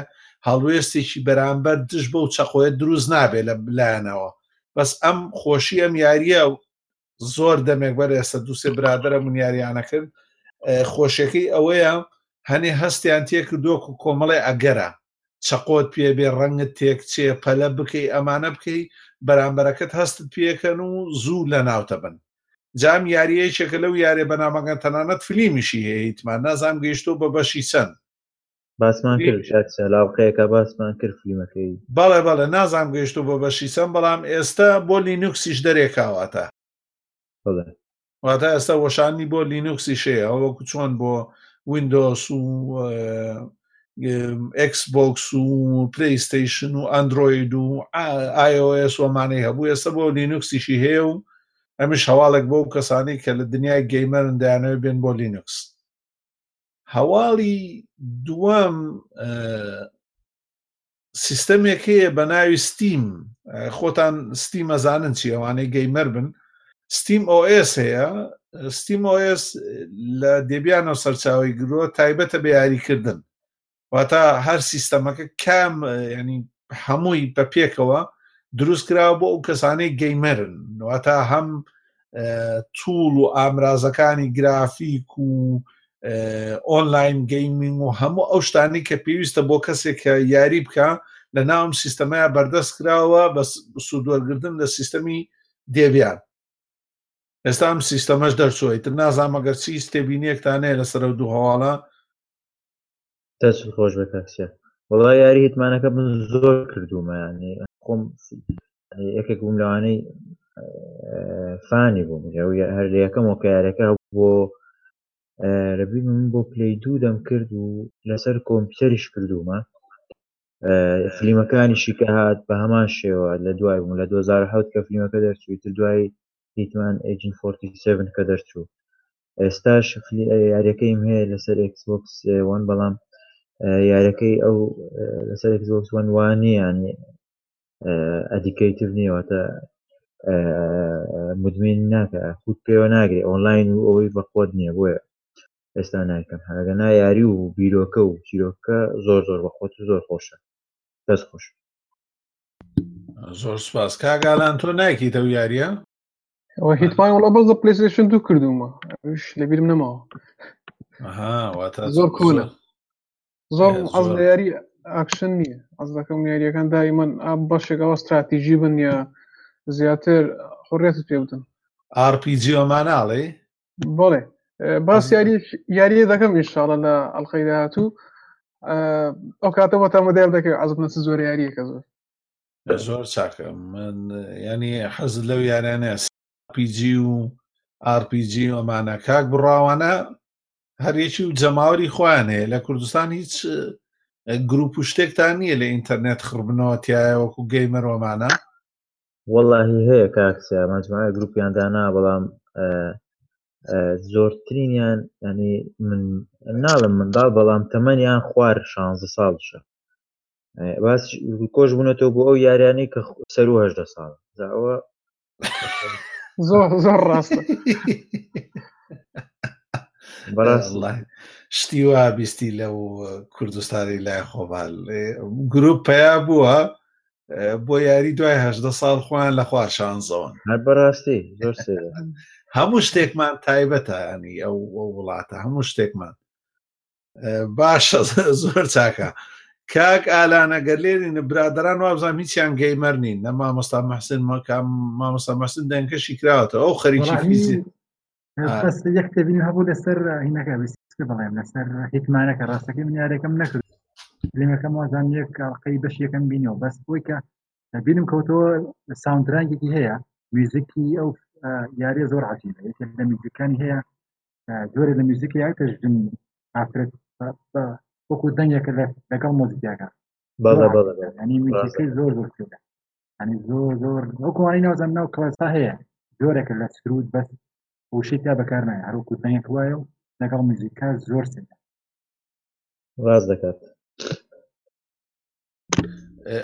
هەڵوێستێکی بەرامبەر دژ بەو چەقۆیە دروست نابێت لە بلایەنەوە بەس ئەم خۆشی ئەم یاریە زۆر دەمێک بەر ئێستا دووسێ برادرە منیاریانە کرد خۆشەکەی ئەوەیە هەنێ هەستیان تێکردۆک و کۆمەڵی ئەگەرە چقۆت پێ بێ ڕەنگت تێک چێ پەلە بکەی ئەمانە بکەی بەرامبەرەکەت هەستت پێکەن و زوو لە ناوتە بن جام یاریەکێکە لەو یارێ بەنامەگەن تەنانەت فلیمیشی هەیە هیتمان نازام گەیشتۆ بە بەشی چەند باسمان کرد کاک سوێن لاڵقەیەکە باسمان کرد فلیمەکەی بەڵێ بەڵێ نازانم گەیشتوو بە بەشی چەند بەڵام ئێستا بۆ لینوکسیش دەرێکا واتە بەڵێ واتە ئێستا وەشانی بۆ لینوکسی شەیە ئەو وەکو چۆن بۆ ویندۆس و ئەکس بۆکس و پلەیستەیشن و ئەندروید و iOS وەمانەی هەبوو ئێستا بۆ لینوکسیشی هەیە و ئەمیش هەواڵێک بۆ کەسانی کە لە دنیای گەیمەرن دایانەوە بێن بۆ لینوکس هەواڵی دووەم سیستەمێک هەیە بە ناوی ستیم خۆتان ستیم ئەزانن چی ئەوانەی گەیمەر بن ستیم ئۆئس هەیە ستیم ئۆئس لە دەبیانەوە سەرچاوی گرۆ تایبەتە بە یاریکردن واتە هەر سیستەمەکە کام ینی هەمووی بە پێکەوە دروست کراوە بۆ ئەو کەسانەی گەیمەرن واتا هەم توول و ئامرازەکانی گرافیک و ئۆنلاین گەیمینگ و هەموو ئەو شتانی کە پێویستە بۆ کەسێک کە یاری بکە لە ناوم سیستەمەیە بەردەست کراوە بە سوودوەرگتن لە سیستەمی دێبیان ئێستا ئەم سیستەمەش دەرچوویتر نازانمەگەر چی تێبینیەکتانەیە لەسەر دوو هەواڵە دەست خۆش بە کاسە وڵا یاری هیتمانەکە من زۆر کردومەیانی خۆم یەکێک بووم لەوانەی فانی بووم هەر لە یەکەم و کارەکە بۆ لەبی من بۆ پلی دوو دەم کرد و لەسەر کۆمپیوتەریش کردومە فلیمەکانیشی کە هات بە هەمان شێوە لە دوای بووم لە 2010 کە فلیمەکە دەرچوی تر دوای هیتمان ئەجین 47 کە دەرچوو ئێستاش یاریەکەیم هەیە لەسەر ئەکسبۆکس وان بەڵام یارەکەی ئەو لەسەر ئەکسبۆکس وان وانیان ئەدیکەیتیو نیەوەتە مدمین ناکە خود پێوە ناگری ئۆنلاین و ئەوەی بەخۆت نییە بۆیە ئێستا ناکەم هەگە نایاری و بیرۆکە و چیرۆکە زۆر زۆر بەخۆت و زۆر خۆشە دەست خۆش زۆر سپاس کاگالان تۆ نایکیتە و یاریە ئەوە هیتمان وڵە بەزە پلیسشن دوو کردومە ئەوش لەبیرم نەماوە زۆر کۆلە زۆر ئەز لە یاری ئاکشن نییە ئەز دەکەم یاریەکان دایمەن ئا بەشێکەوە استراتیژی بن یا زیاتر خۆڕێتت پێ بدن RPG ئەمانناڵێ بڵێ باس یاری یاریە دەکەم ئیشاڵە لە ئەلقەی داهاتوو ئەو کاتەوە تامەدار دەکەێت ئەزبنە زۆر یاریەکە زۆر زۆر چاکە من ینی حەز لەو یارانە سپیجی و ئارپیجی ئەمانە کاک بڕاوانە هەرێکی و جەماوەری خۆیان هەیە لە کوردستان هیچ گروپ و شتێکتان نییە لە ئینتەرنێت خڕبنەوە تایە وەکو گەی مەرۆمانە واللهی هەیە کاکسیا مەجموعە گروپیان دانا بەڵام زۆرترینیان ینی من ناڵم منداڵ بەڵام تەمەنیان خوار شانزە ساڵشە باس کۆش بوونەتەوە بۆ ئەو یاریانی کە سەرو هەشدە ساڵ ئەوە زۆر زۆر ڕاستە بەڕاست شتی وا بیستی لەو کوردستانی لای خۆمان گروپ پیا بووە بۆ یاری دوای هەدە ساڵ خۆیان لە خوار شانزەوەن هەر بەڕاستی زۆر هەموو شتێکمان تایبەتە ینی ئەو وڵاتە هەموو شتێکمان باشە زۆر چاکە کاک ئالانەگەر لێنین برادران وابزان هیچیان گەیمەر نین نە مامۆستا محسن مەکام مامۆستا محسن دەنگەشی کراوەتە ئەو خەریکی فیزی یەکتێبین هەبوو لەسەر هینەکە بڵێم لەسەر هیتمانەکە ڕاستەکەی من یارەکەم نەکرد لێمەکەم وازان یەک کاڵقەی بەش یەکەم بینەوە بەس بۆی کە بینم کەوتەوە ساوندرانگێکی هەیە میوزیکی ئەو یاریە زۆر عجیبە یەکێک لە میوزیکەکانی هەیە جۆرە لە میوزیکی یاوتە ژن ئافرەت وەکو دەنگێکە لەگەڵ مۆزیکاکە ینی میوزیکی زۆر زۆر ینی زۆر زۆر وەکوانی ناوزان ناو کلاسا هەیە جۆرەکە لە سرود بەس وشی تا بەکار نایە هەروکو دەنگێک وایە و لەگەڵ میوزیکا زۆر سێ ڕاز دەکات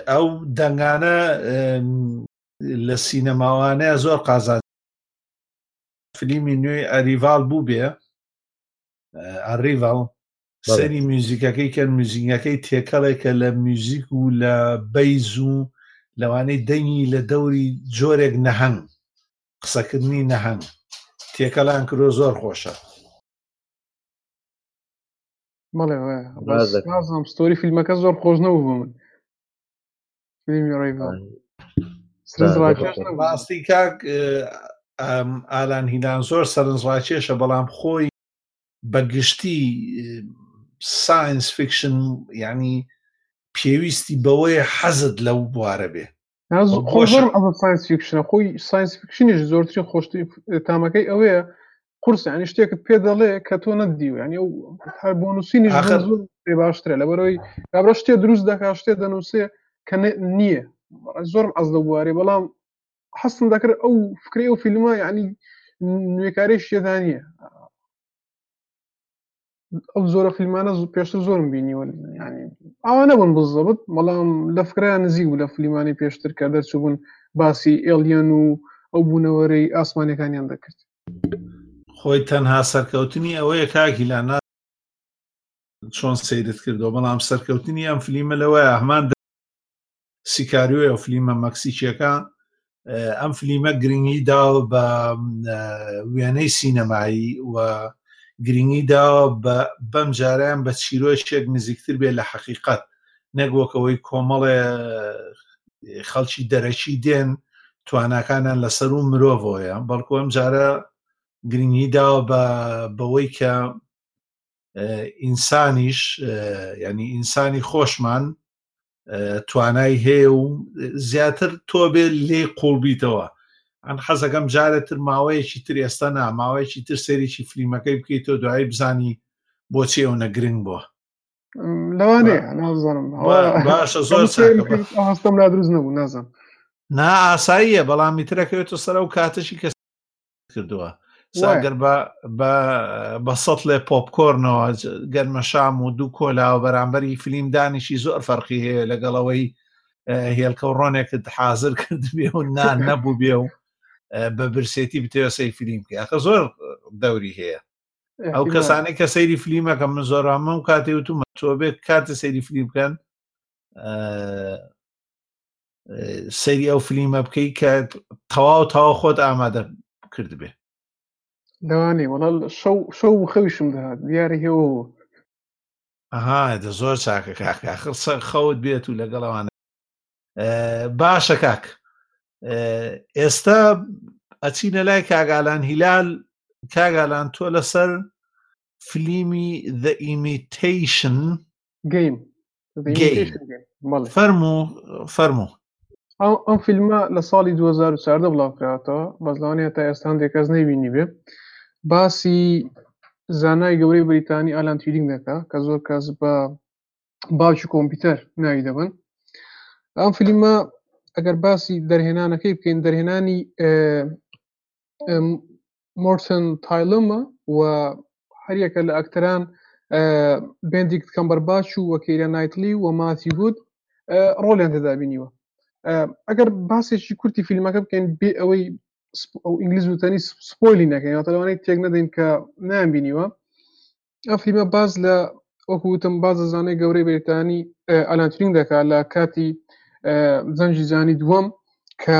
ئەو دەنگانە لە سینەماوانەیە زۆر قازان فلیمی نوێی ئەریڤال بوو بێ ئەریڤال سەری میوزیکەکەی کە میوزیکەکەی تێکەڵێکە لە میوزیک و لە بەیز و لەوانەی دەنگی لە دەوری جۆرێک نەهەنگ قسەکردنی نەهەنگ تێکەڵان کرۆ زۆر خۆشە مەڵێ ستۆری فیلمەکە زۆر خۆش نەبوو بۆ من فیلمی ڕیڤۆن ڕاستی کاک ئالان هیلان زۆر سەرنجڕاکێشە بەڵام خۆی بە گشتی ساینس فیکشن ینی پێویستی بەوەی حەزت لەو بوارە بێ خۆشم ئەمە ساینس فیکشنە خۆی ساینس فیکشنیش زۆرترین خۆشتری تامەکەی ئەوەیە قورس ینی شتێکت پێ دەڵێ کە تۆ نەدیو ینی ئەو هەر بۆ نووسینی پێ باشترە لە بەرەوەی کابرا شتێ دروست دەکا شتێ دەنووسێ کە نییە زۆرم ئەز لە بوارێ بەڵام حەستم دەکرد ئەو فکری ئەو فیلمە ینی نوێکاری شێدانە ئەو زۆرە فیلمانە پێشتر زۆرم بینیوە ینی ئەوە نەبوون بزەبت بەڵام لە فکریان نزیک بوو لە فلیمانی پێشتر کە دەرچوبوون باسی ئێلیان و ئەو بوونەوەرەی ئاسمانەکانیان دەکرد خۆی تەنها سەرکەوتنی ئەوەیە کاکی لا نا چۆن سیرت کردو بەڵام سەرکەوتنی ئەم فلیمە لەوەیە هەمان سیکاریۆ فلیمە مەکسیکیەکە ئەم فلیمە گرنگی داوە بە وێنەی سینەمایی و گرنگی داوە بەم جاریان بە چیرۆشتێک نزیکتر بێت لە حەقیقت نەگوەکەوەی کۆمەڵێ خەڵکی دەرەکی دێن تواناکانیان لەسەر و مرۆڤۆیە بەڵکو ئەم جارە گرنگی داوە بە بەوەی کە ئینسانیش ینی ئینسانی خۆشمان توانای هەیە و زیاتر تۆ بێ لێ قوڵبیتەوە ئەم حەزەکەم جارێتتر ماوەیەکی تر ئێستا نا ماوەیەکی تر سەرێکی فلیمەکەی بکەیت تۆ دوایی بزانی بۆچی ئەو نەگرنگ بووە لەوانەیە نازانم باشە زۆر هەستم لا دروست نەبوو نازم نا ئاساییە بەڵامی ترەکەوێتە سەر و کاتەشی کە کردووە ساگەر بە سەد لێ پۆپکۆرنەوە گەرمەشام و دوو کۆلاوە بەرامبەری فلیم دانیشی زۆر فەرقی هەیە لەگەڵەوەی هێلکە و ڕۆنێکت حاضر کرد بێ و نان نەبوو بێ و بە برسێتی بتێسەی فلیم کە ئەخە زۆر دەوری هەیە ئەو کەسانی کە سەیری فلیمەکە من زۆر ئەمە و کاتی وتومە تۆ بێت کاتی سەیری فلیم بکەن سەری ئەو فلیمە بکەی کە تەواو تاوا خۆت ئامادە کرد بێ دەوانێ وەڵ شەو شەو خەویشم دەهات دیارە هێوە ئەها دە زۆر چاکە کاکە خسە خەوت بێت و لەگەڵەوان باشە کاک ئێستا ئەچینە لای کاگالان هیلال کاگالان تۆ لەسەر فلیمی the imitation گەیم فەرمو فەرمو ئەو ئەم فیلمە لە ساڵی 2014 بڵاوکراتەوە بەزانێ تا ئێستا هەندێک کەس نەیبینی بێ باسی زانای گەورەی بریتانی ئالان تیرینگ دەکا کە زۆر کەس بە باوکی کۆمپیوتەر ناوی دەبن ئەم فیلمە ئەگەر باسی دەرهێنانەکەی بکەین دەرهێنانی مۆرتن تایلمە و هەریەکە لە ئەکتەران بندیکت کەمبەرباچ و وەکەیرە نایتلی و ماتی گوود ڕۆلیان تێدابینیوە ئەگەر باسێکی کورتی فیلمەکە بکەین بێ ئەوەی ئینگلیز وتەنی سپۆلی نەکەین تەلوانەی تێک نەدەین کە نان بینیوە ئە فیلمە باز لە وەکوتم باز زانەی گەورەی بریتانی ئەلانترین دەکات لە کاتی زەنجی زانی دووەم کە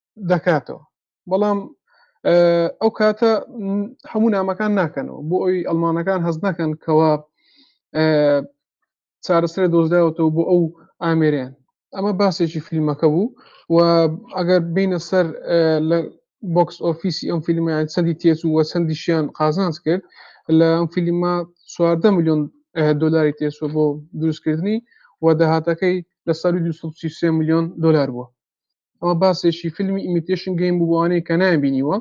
دەکاتەوە بەڵام ئەو کاتە هەموو نامەکان ناکەنەوە بۆ ئەوی ئەلمانەکان هەز نەکەن کەەوە چارەسەر دۆزراوەتەوە بۆ ئەو ئامێریان ئەمە باسێکی فیلمەکە بوو و ئەگەر بینە سەر لە بۆکس ئۆفیسی ئەم فیلمیان چەندی تێچ و وە چەندیشیان قازانج کرد لە ئەم فیلمە چواردە میلیۆن دلاری تێچوە بۆ دروستکردنی و داهاتەکەی لە سالی 2 میلیۆن دلار بووە ئەوە باسێکی فیلمی ئیمیتیشن گەیم بوو بۆوانەیە کە نایان بینیوە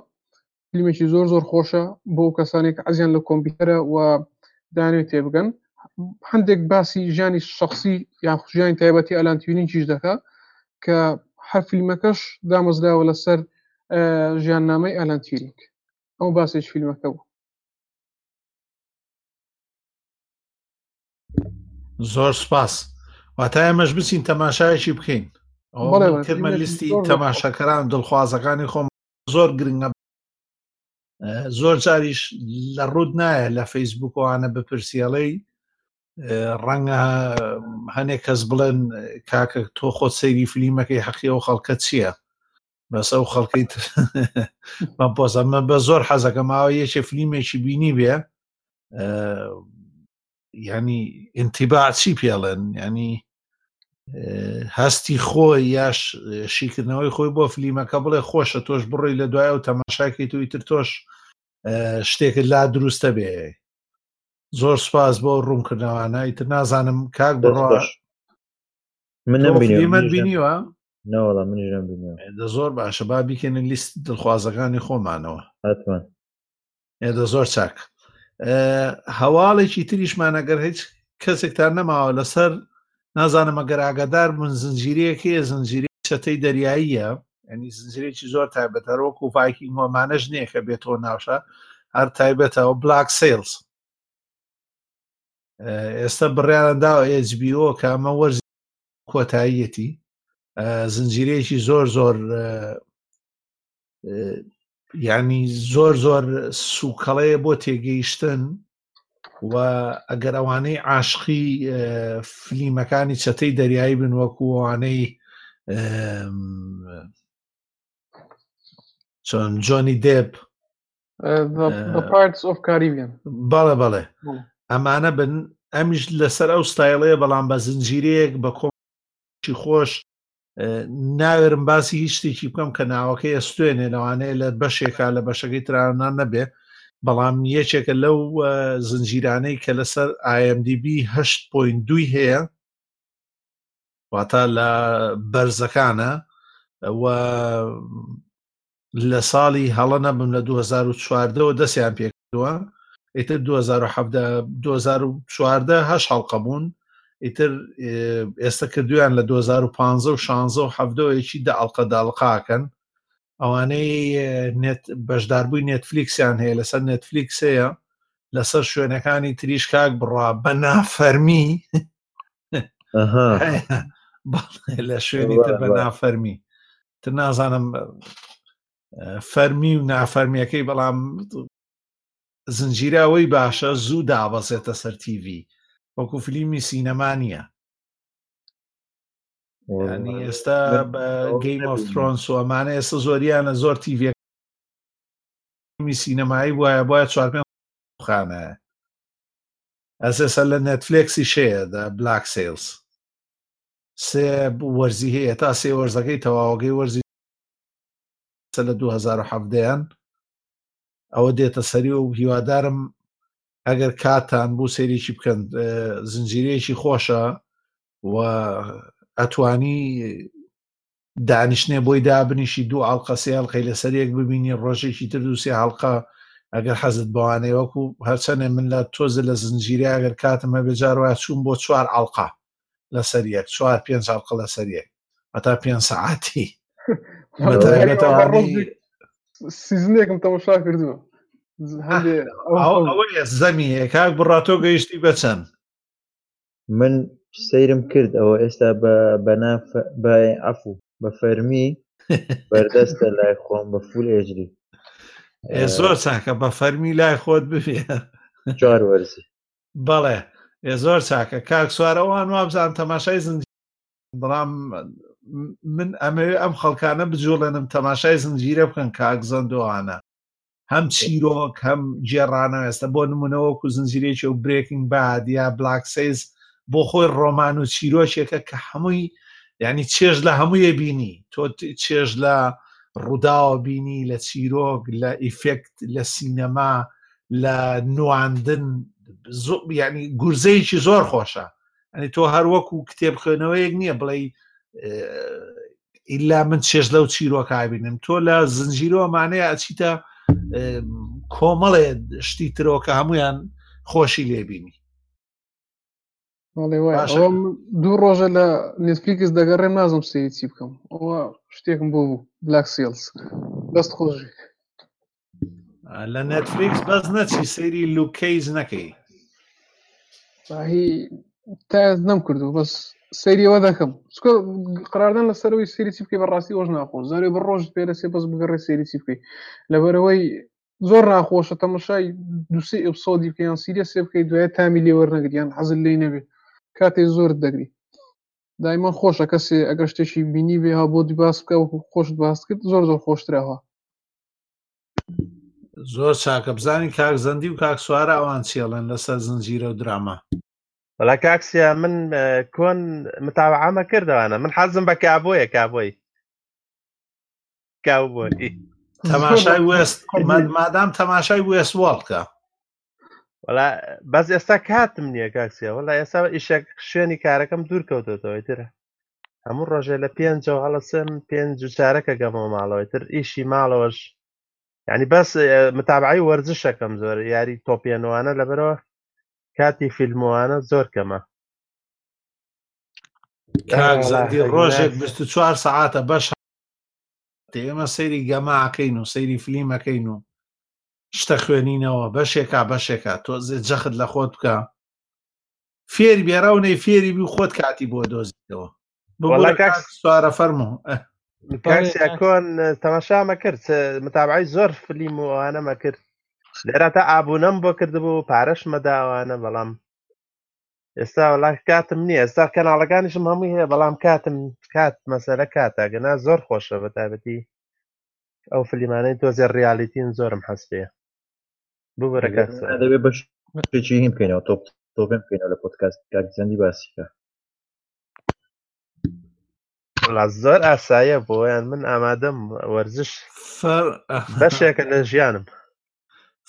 فیلمێکی زۆر زۆر خۆشە بۆ کەسانێک ئەزیان لە کۆمپیوتەرە و دانوێت تێ بگەن هەندێک باسی ژیانی شخصی یان خوژیانی تایبەتی ئەلانتیونینکیش دەکە کە هەر فیلمەکەش دامەزراوە لەسەر ژیان نامەی ئەلانتیرینگ ئەو باسێک فیلمەکە بوو زۆر سپاس واتای ئەمەش بچین تەماشایەکی بکەین کرمە لیستی تەماشاکەران دڵخوازەکانی خۆم زۆر گرنگە زۆر جاریش لە ڕوود نایە لە فەیسبوکوانە بپرسیڵەی ڕەنگە هەنێک کەس بڵێن کاکە تۆ خۆت سەیری فلیمەکەی حەقیەوە خەڵکە چییە بەس ئەو خەڵکەی من پۆزەمە بە زۆر حەزەکە ماوە یەکێ فلیمێکی بینی بێ ینی ئینتیباچی پێڵێن ینی هەستی خۆی یاش شیکردنەوەی خۆی بۆ فلیمەکە بڵێ خۆشە تۆش بڕی لە دوایە و تەماشاکی توی تر تۆش شتێکت لا دروستە بێ زۆر سپاس بۆ ڕوونکردنەوانای تر نازانم کاک بڕۆ منم بینیوە نەوەڵا من ژم بینەوە دە زۆر باشە با بیکەنە لیست دڵخوازەکانی خۆمانەوە هاتمان ئێدە زۆر چاک هەواڵێکی تریشمان ئەگەر هیچ کەسێکتان نەماوە لەسەر نازانم ئەگەر ئاگادار من زنجیرەیەکەیە زنجیری چەتەی دەریاییە ئەنی زنجرێکی زۆر تایبەت هەرۆک و پاکی مۆمانەش نییە کە بێتەوە ناوشە هەر تایبەتەوە بلاک سیلز ئێستا بڕیارەنداوە ئێجبیۆ کامە وەرز کۆتاییەتی زنجیرەیەکی زۆر زۆر ینی زۆر زۆر سوکەڵەیە بۆ تێگەیشتن و ئەگەر ئەوانەی عاشقی فلیمەکانی چەتەی دەریایی بن وەکووانەی چۆن جۆنی دێپ بەڵێ بەڵێ ئەمانە بن ئەمیش لەسەر ئەو ستایڵەیە بەڵام بە زنجیرەیەک بە کۆمچی خۆش ناوێرم باسی هیچ شتێکی بکەم کە ناوەکەی ئەستێنێ لەوانەیە لە بەشێکا لە بەشەکەی ترانان نەبێ بەڵام یەکێکە لەو زنجیرانەی کە لەسەر IMDB هەشت پوین دوی هەیە واتا لە بەرزەکانە و لە ساڵی هەڵە نەبم لە 2014ەوە دەستیان پێکردووە ئیتر 2014 هەش هەڵقە بوون ئیتر ئێستا کردویان لە 2015 و 16 و هەفتەوەیەکی دە ئەڵلقە داڵقاکەن ئەوانەی نێت بەشداربووی نێتفلیکسیان هەیە لەسەر نێتفلیکس هەیە لەسەر شوێنەکانی تریش کاک بڕا بە نافەرمی لە شوێنی تر بە نافەرمی تر نازانم فەرمی و نافەرمیەکەی بەڵام زنجیراەوەی باشە زوو دابەزێتە سەر تیV وەکو فلیمی سینەما نییە ینی ئێستا بە گەیم ئۆسترۆنس و ئەمانە ئێستا زۆریانە زۆر تیV سینەمایی وایە بۆە چوار پێ خانە ئەسێسە لە نێتفلێکسی شەیە دە بلاک سیلز سێ وەرزی هەیە تا سێ وەرزەکەی تەواوەکەی وەرزی لە 2017یان ئەوە دێتە سەری و هیوادارم ئەگەر کاتان بۆ سێریکی بکەن زنجیرەیەکی خۆشە و ئەتوانی دانیشتنێ بۆی دابنیشی دوو ئاڵقە سێ ئەڵلقەی لەسەر یەک ببینی ڕۆژێکی تر دووسێ هەڵقە ئەگەر حەزت بەوانەیە وەکو هەرچەندێ من لە تۆزە لە زنجیرە ئەگەر کاتم هەبێ جار وایە چوون بۆ چوار ئاڵقا لەسەر یەک چوار پێنج ئاڵقە لەسەر یەک هەتا پێنج سەعاتی سیزنێکم تەمەشا کردووە ئەوەیە زەمی کاک بڕاتۆ گەیشتی بەچەند من سەیرم کرد ئەوە ئێستا بە بەنا عفو بە فەرمی بەردەستە لای خۆم بە فول ئێجری زۆر چاکە بە فەرمی لای خۆت ببێ جار وەرزی بەڵێ ئێ زۆر چاکە کاک سوارەوان وابزان تەماشای زنج بەڵام من ئەمەوێ ئەم خەڵکانە بجوڵێنم تەماشای زنجیرە بکەن کاک زەندۆوانە هەم چیرۆک هەم گێڕانە ئێستا بۆ نمونەوەک و زنجیرێکی و برێکین باد یا بلاکسیز بۆ خۆی ڕۆمان و چیرۆکێکە کە هەمووی ینی چێژ لە هەموویە بینی تۆ چێژ لە ڕووداوە بینی لە چیرۆک لە ئیفکت لە سینەما لە نواندن ینی گورزەیەکی زۆر خۆشە ئەنی تۆ هەروەکو کتێب خوێنەوەیەک نییە بڵێ ئللا من چێش لەو چیرۆکە بینم تۆ لە زنجیرۆ ئەمانەیە ئەچیتە کۆمەڵێ شتی ترۆکە هەمویان خۆشی لێبینی دوو ڕۆژە لە نتفلیکس دەگەڕێم نازم سری چی بکەم ئەوە شتێکم بۆ بوو بلاک سیلز دەست خۆشی لە نێتفلیکس بەس نەچی سەیری لوکەیز نەکەی تا نەم کردو بەس سەیریەوە دەکەم چکە قراردان لەسەرەوەی سریسی بکەی بەڕاستی ئۆش ناخۆ زارێ بە ڕۆژ پێرەسێ بەس بگەڕێ سریسی بکەی لەبەرەوەی زۆر ناخۆشە تەمەشای دوسێ ئپسۆدی بکەیان سیریە سێ بکەی دوای تامی لێوەرنەگریان حەزل لی نەبێ کاتێ زۆر دەگری دایمە خۆشە کەسێ ئەگەر شتێکی بینی بێ ها بۆ دی باس بکە وەکو خۆشت باس کرد زۆر زۆر خۆشتراوە زۆر چاکە بزانین کاک زەندی و کاک سوارە ئەوان چێڵێن لەسەر زنجیرە و دراما وەلا کاکسە من اه، کۆن متاوعامە کردوانە من حەزم بە کابۆیە کابۆی کاوبۆی تەماشای وێست ما- مادام تەماشای وێست وڵکە وڵا بەس ئێستا کاتم نییە کاکسیا وڵا ئێستا ئیشێک شوێنی کارەکەم دوور کەوتۆتەوەی ترە هەموو ڕۆژێ لە پێنجەوە هەڵەسم پێنج و چارەکە گەمەوە ماڵەوەی تر ئیشی ماڵەوەش ینی بەس متابعی وەرزشەکەم زۆر یاری تۆپێنوانە لەبەرەوە کاتی فیلموانە زۆر کەمە زەندی ڕۆژێک 24 سعاتە بەش ئێمە سەیری گەماکەین و سەیری فلیمەکەین و شتە خوێنینەوە بەشێکا بەشێکە تۆزێ جەخت لە خۆت بکە فێر بێرا و نەی فێری بی خۆت کاتی بۆ دۆزیتەوە سوارە فەرمو کۆن تەماشامە کرد متابعی زۆر فلیم وانەمە کرد لێرا تا ئابوونەم بۆ کردبوو پارەش مەداوانە بەڵام ئێستا وڵا کاتم نییە ئێستا کەناڵەکانیشم هەمووی هەیە بەڵام کاتم کات مەسەرە کاتە گەنا زۆر خۆشە بە تابەتی ئەو فلیمانەی تۆزێ ڕیالیتین زۆرم حەز پێ ببرەکە دەبێ بەش پێچی هیم بکەینەوە تۆپ تۆپێن بکەینەوە لە پۆتکاست کاکزەندی باسیکە لا زۆر ئاسایە بۆیان من ئامادەم وەرزش بەشێکە لە ژیانم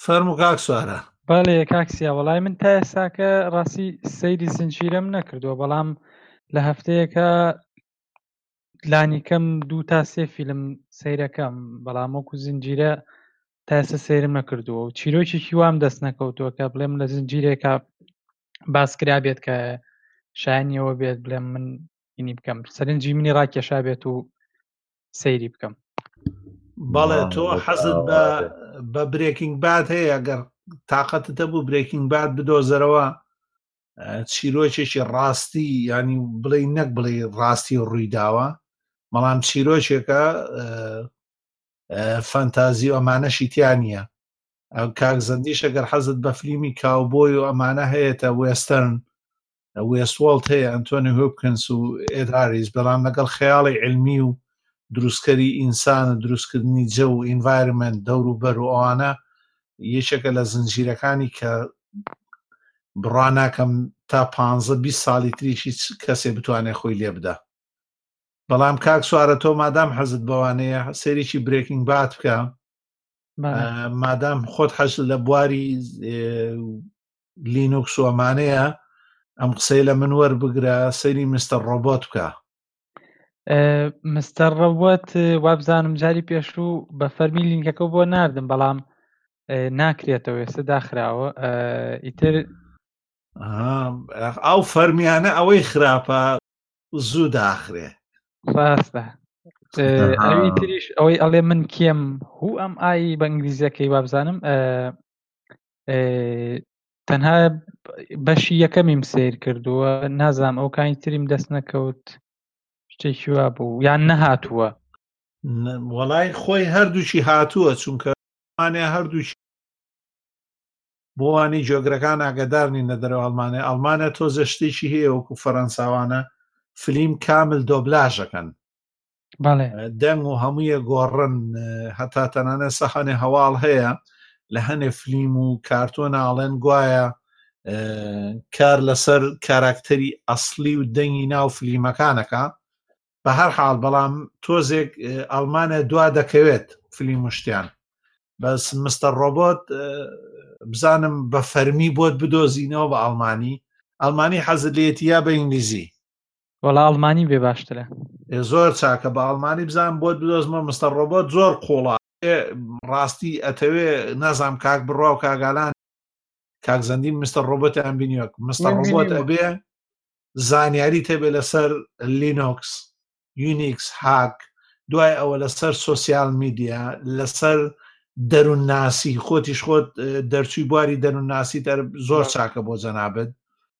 فەرم و کاک سوارە بەڵێ کاکسیا وەڵای من تا ئێساکە ڕاستی سەیری زنجیرەم نەکردووە بەڵام لە هەفتەیەەکە لانیکەم دوو تا سێ فیلم سەیرەکەم بەڵام وەکو زنجیرە تاسە سێرم نەکردووە و چیرۆکێکی وام دەست نەکەوتووە کە بڵێم لە زنجیرێکە باسکرا بێت کە شایانیەوە بێت بڵێم من ینی بکەم سەرنجی منی ڕاکێشا بێت و سەیری بکەم بەڵێ تۆ حەزت بە بە برێکینگ بات هەیە گەر تااقەتتە بوو برێکینگ بات بدۆزەرەوە چیرۆکێکی ڕاستی ینی بڵێ نەک بڵێ ڕاستی ڕوویداوە بەڵام چیرۆکێکە فەنتازی و ئەمانەشی تیانە ئەو کاک زەندیش ئەگەر حەزت بە فلیمی کاوبۆی و ئەمانە هەیەە وێسترن وێستوەڵت هەیە ئەنتۆنی هوبکنس و ئێداریز بەڵام لەگەڵ خەیاڵی علمی و دروستکەری ئینسان و دروستکردنی جە و ئینڤایرمنت دەور و بەر و ئەوانە یەکێکە لە زنجیرەکانی کە بڕا ناکەم تا پ بی ساڵی تریش هیچ کەسێ بتوانێت خۆی لێ بدا بەڵام کاک سوارە تۆ مادام حەزت بەوانەیە سێریی برێکینگ بات بکە مادام خۆت حەز لە بواری لینوکس وەمانەیە ئەم قسەی لە من وەربگرە سەیری مستەر ڕۆبۆت بکە مستەر ڕەوت وابزانم جاری پێشوو بە فەرمی لینکەکە بۆ نردم بەڵام ناکرێتەوە ئێستا داخراوە ئیتر ئەو فەرمیانە ئەوەی خراپە زوو داخرێ ڕاستە ئەوی تریش ئەوەی ئەڵێ من کێم هو ئەم ئای بە ئینگلیزیەکەی وابزانم تەنها بەشی یەکەمیم سیر کردووە نازام ئەو کانی تریم دەست نەکەوت شتێکی وا بوو یان نەهاتووە وەڵای خۆی هەردووچی هاتووە چونکە ئەڵمانیا هەردووچی بۆوانی جۆگرەکان ئاگادارنی نەدەرەوە ئەڵمانیا ئەڵمانە تۆزە شتێکی هەیە وەکو فەەنساوانە فلیم کامل دۆبلاژەکەن دەنگ و هەموویە گۆڕن هەتا تەنانە سەحانێ هەواڵ هەیە لە هەنێ فلیم و کارتۆ ناڵێن گوایە کار لەسەر کاراکتەری ئەسلی و دەنگی ناو فلیمەکانەکە بە هەر حاڵ بەڵام تۆزێک ئەڵمانە دوا دەکەوێت فلیم و شتیان بەس مستەر ڕۆبۆت بزانم بە فەرمی بۆت بدۆزینەوە بە ئەڵمانی ئەلمانی حەزلێتی یا بە ئینگلیزی وەڵا ئەڵمانی بێ باشترە زۆر چاکە بە ئەڵمانی بزان بۆت بدۆزمە مستە ڕۆبۆت زۆر قوڵە ڕاستی ئەتەوێ نازام کاک بڕوا و کاگالان کاک زەندی مستە ڕۆبەتیان بینیۆک مستە ڕۆبۆت ئەبێ زانیاری تەبێ لەسەر لینۆکس یونیکس هاک دوای ئەوە لەسەر سوسیال میدیا لەسەر دەروون ناسی خۆتیش خۆت دەرچووی بواری دەروون ناسی تەر زۆر چاکە بۆ جەنابەت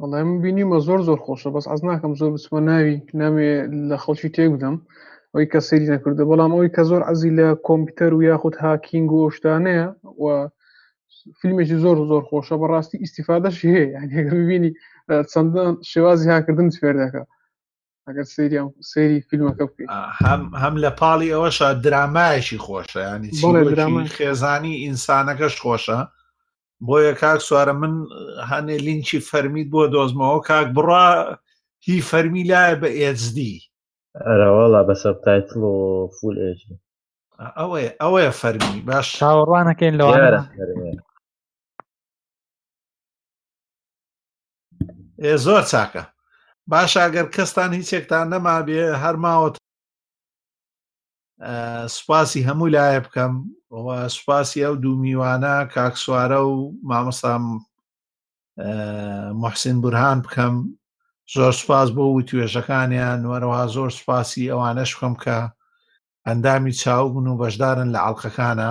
وەڵای من بینیمە زۆر زۆر خۆشە بەس عەز ناکەم زۆر بچمە ناوی نامێ لە خەڵکی تێک بدەم ئەوی کە سەیری نەکردو بەڵام ئەوی کە زۆر عەزی لە کۆمپیوتەر و یاخود هاکینگ و شتانەیە و فیلمێکی زۆر زۆر خۆشە بەڕاستی ئیسیفادەش هەیە یانەکە ببینی چەندە شێوازی هاکردن فێر دەکە ئەگەر سریان سری فیلمەکە بکەیت هەم هەم لە پاڵی ئەوەشە درامایەکی خۆشە ینی چیرۆکی خێزانی ئینسانەکەش خۆشە بۆیە کاک سوارە من هەنێ لینکی فەرمیت بۆ دۆزمەوە کاک بڕا هی فەرمی لایە بە ئێزدی ئەراواڵا بە سەبتایتڵ و فول ئێژی ئەوەیە ئەوەیە فەرمی باش چاوەڕوانەکەین لەوانە زۆر چاکە باش ئەگەر کەستان هیچێکتان نەما بێ هەرماوە سوپاسی هەموو لایە بکەم سوپاسی ئەو دوو میوانە کاکسوارە و مامەسام محسین بورهان بکەم زۆر سوپاس بۆ و توێژەکانیان وەرەوە زۆر سوپاسی ئەوانەش بکەم کە ئەندامی چاو بوون و بەشدارن لە ئاڵلقەکانە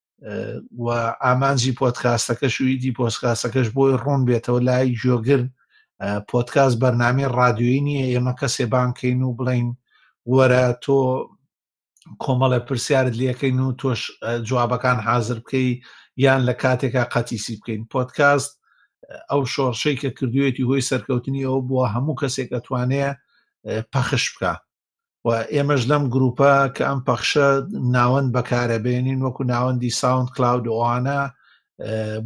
و ئامانجی پۆتکاستەکەش و ئیدی پۆستکاسەکەش بۆی ڕوون بێتەوە لای جۆگر پۆتکاس بەرنامی ڕادیۆی نییە ئێمە کەسێ بانکەین و بڵین وەرە تۆ کۆمەڵە پرسیارت لەکەین و تۆش جوابەکان حاضر بکەی یان لە کاتێکا قەتیسی بکەین پۆتکاست ئەو شۆڕشەی کە کردوێتی هۆی سەرکەوتنی ئەو بووە هەموو کەسێک ئەتوانێ پەخش بکە و ئێمەش لەم گروپە کە ئەم پەخشە ناوەند بەکارە بێنین وەکو ناوەندی ساوند کلااود ئەوانە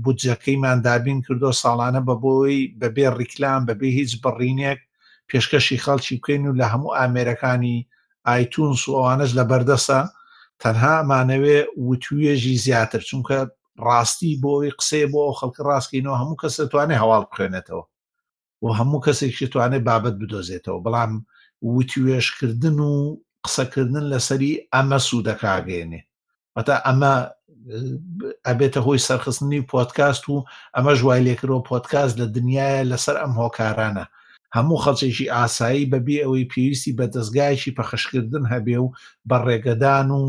بودجەکەیمان دابین کردو ساڵانە بە بۆی بەبێ ڕیکلام بەبێ هیچ بڕینێک پێشکەشی خەڵکی بکەین و لە هەموو ئامێرەکانی ئایتونس و ئەوانش لە بەردەسە تەنها مانەوێ وتوێژی زیاتر چونکە ڕاستی بۆی قسەی بۆ ئەو خەڵکە ڕاستکەینەوە هەموو کەس دەتوانێت هەواڵ بخوێنێتەوە و هەموو کەسێکی توانێت بابەت بدۆزێتەوە بەڵام وتوێشکردن و قسەکردن لەسەری ئەمە سوودەکگەێنێ ئەتا ئەمە ئەبێتە هۆی سەرخستنی پۆتکاست و ئەمە ژوای لێکرەوە پۆتکاست لە دنیاە لەسەر ئەم هۆکارانە هەموو خەڵچێکی ئاسایی بەبێ ئەوەی پێویستی بە دەستگایکی پەخشکردن هەبێ و بە ڕێگەدان و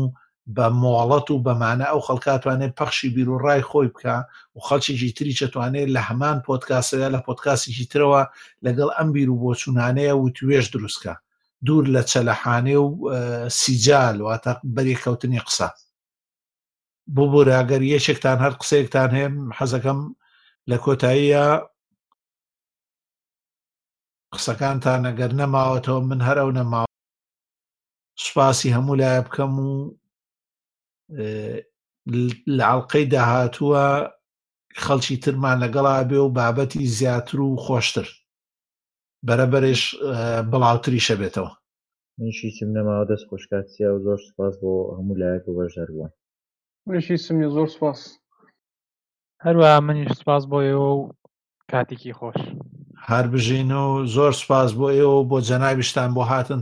بە مۆڵەت و بەمانە ئەو خەڵکاتوانێت پەخشی بیر و ڕای خۆی بکە و خەڵکیی تری چەتوانێت لە هەمان پۆتکاسەوە لە پۆتکاسیی ترەوە لەگەڵ ئەم بیر و بۆچوونانەیە وتوێش دروستکە دوور لە چەلەحانێ و سیجال واتە بەریکەوتنی قسە ببووراگەر یەکێکتان هەر قسەیەکتان هەیە حەزەکەم لە کۆتاییە قسەکانتان نەگەر نەماوەتەوە من هەر ئەو نەماوە سوپاسی هەموو لایە بکەم و لە ئەڵلقەی داهاتووە خەڵکی ترمان لەگەڵا بێ و بابەتی زیاتر و خۆشتر بەرەبەرێش بڵاوتریشە بێتەوە منشیچم نەماوە دەست خۆشکات سیا و زۆر سوپاس بۆ هەموو لایەک و بەشدار بوون منیشی سمی زۆر سپاس هەروە منیش سپاس بۆ ئێوە و کاتێکی خۆش هەر بژین و زۆر سپاس بۆ ئێوە بۆ جەناویشتان بۆ هاتن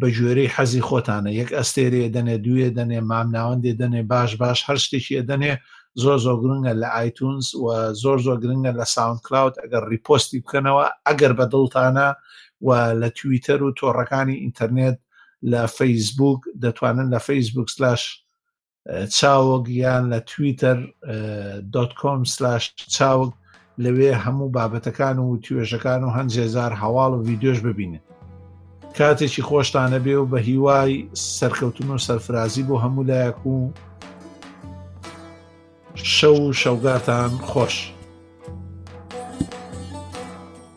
بە گوێرەی حەزی خۆتانە یەک ئەستێرێ دەنێ دوێ دەنێ مام ناوەندێ دەنێ باش باش هەر شتێکی دەنێ زۆر زۆر گرنگە لە ئایتونز و زۆر زۆر گرنگە لە ساوند کلااود ئەگەر ڕیپۆستی بکەنەوە ئەگەر بە دڵتانە و لە تویتەر و تۆڕەکانی ئینتەرنێت لە فەیسبوک دەتوانن لە فەیسبوک سلاش چاوگ یان لە تویتەر دۆت کۆم سلاش چاوگ لەوێ هەموو بابەتەکان و توێژەکان و هەنجێزار هەواڵ و ڤیددیۆش ببینێت کاتێکی خۆشتانە بێ و بە هیوای سەرکەوتن و سەرفرازی بۆ هەموو لایەک و شەو و شەوگاتان خۆش.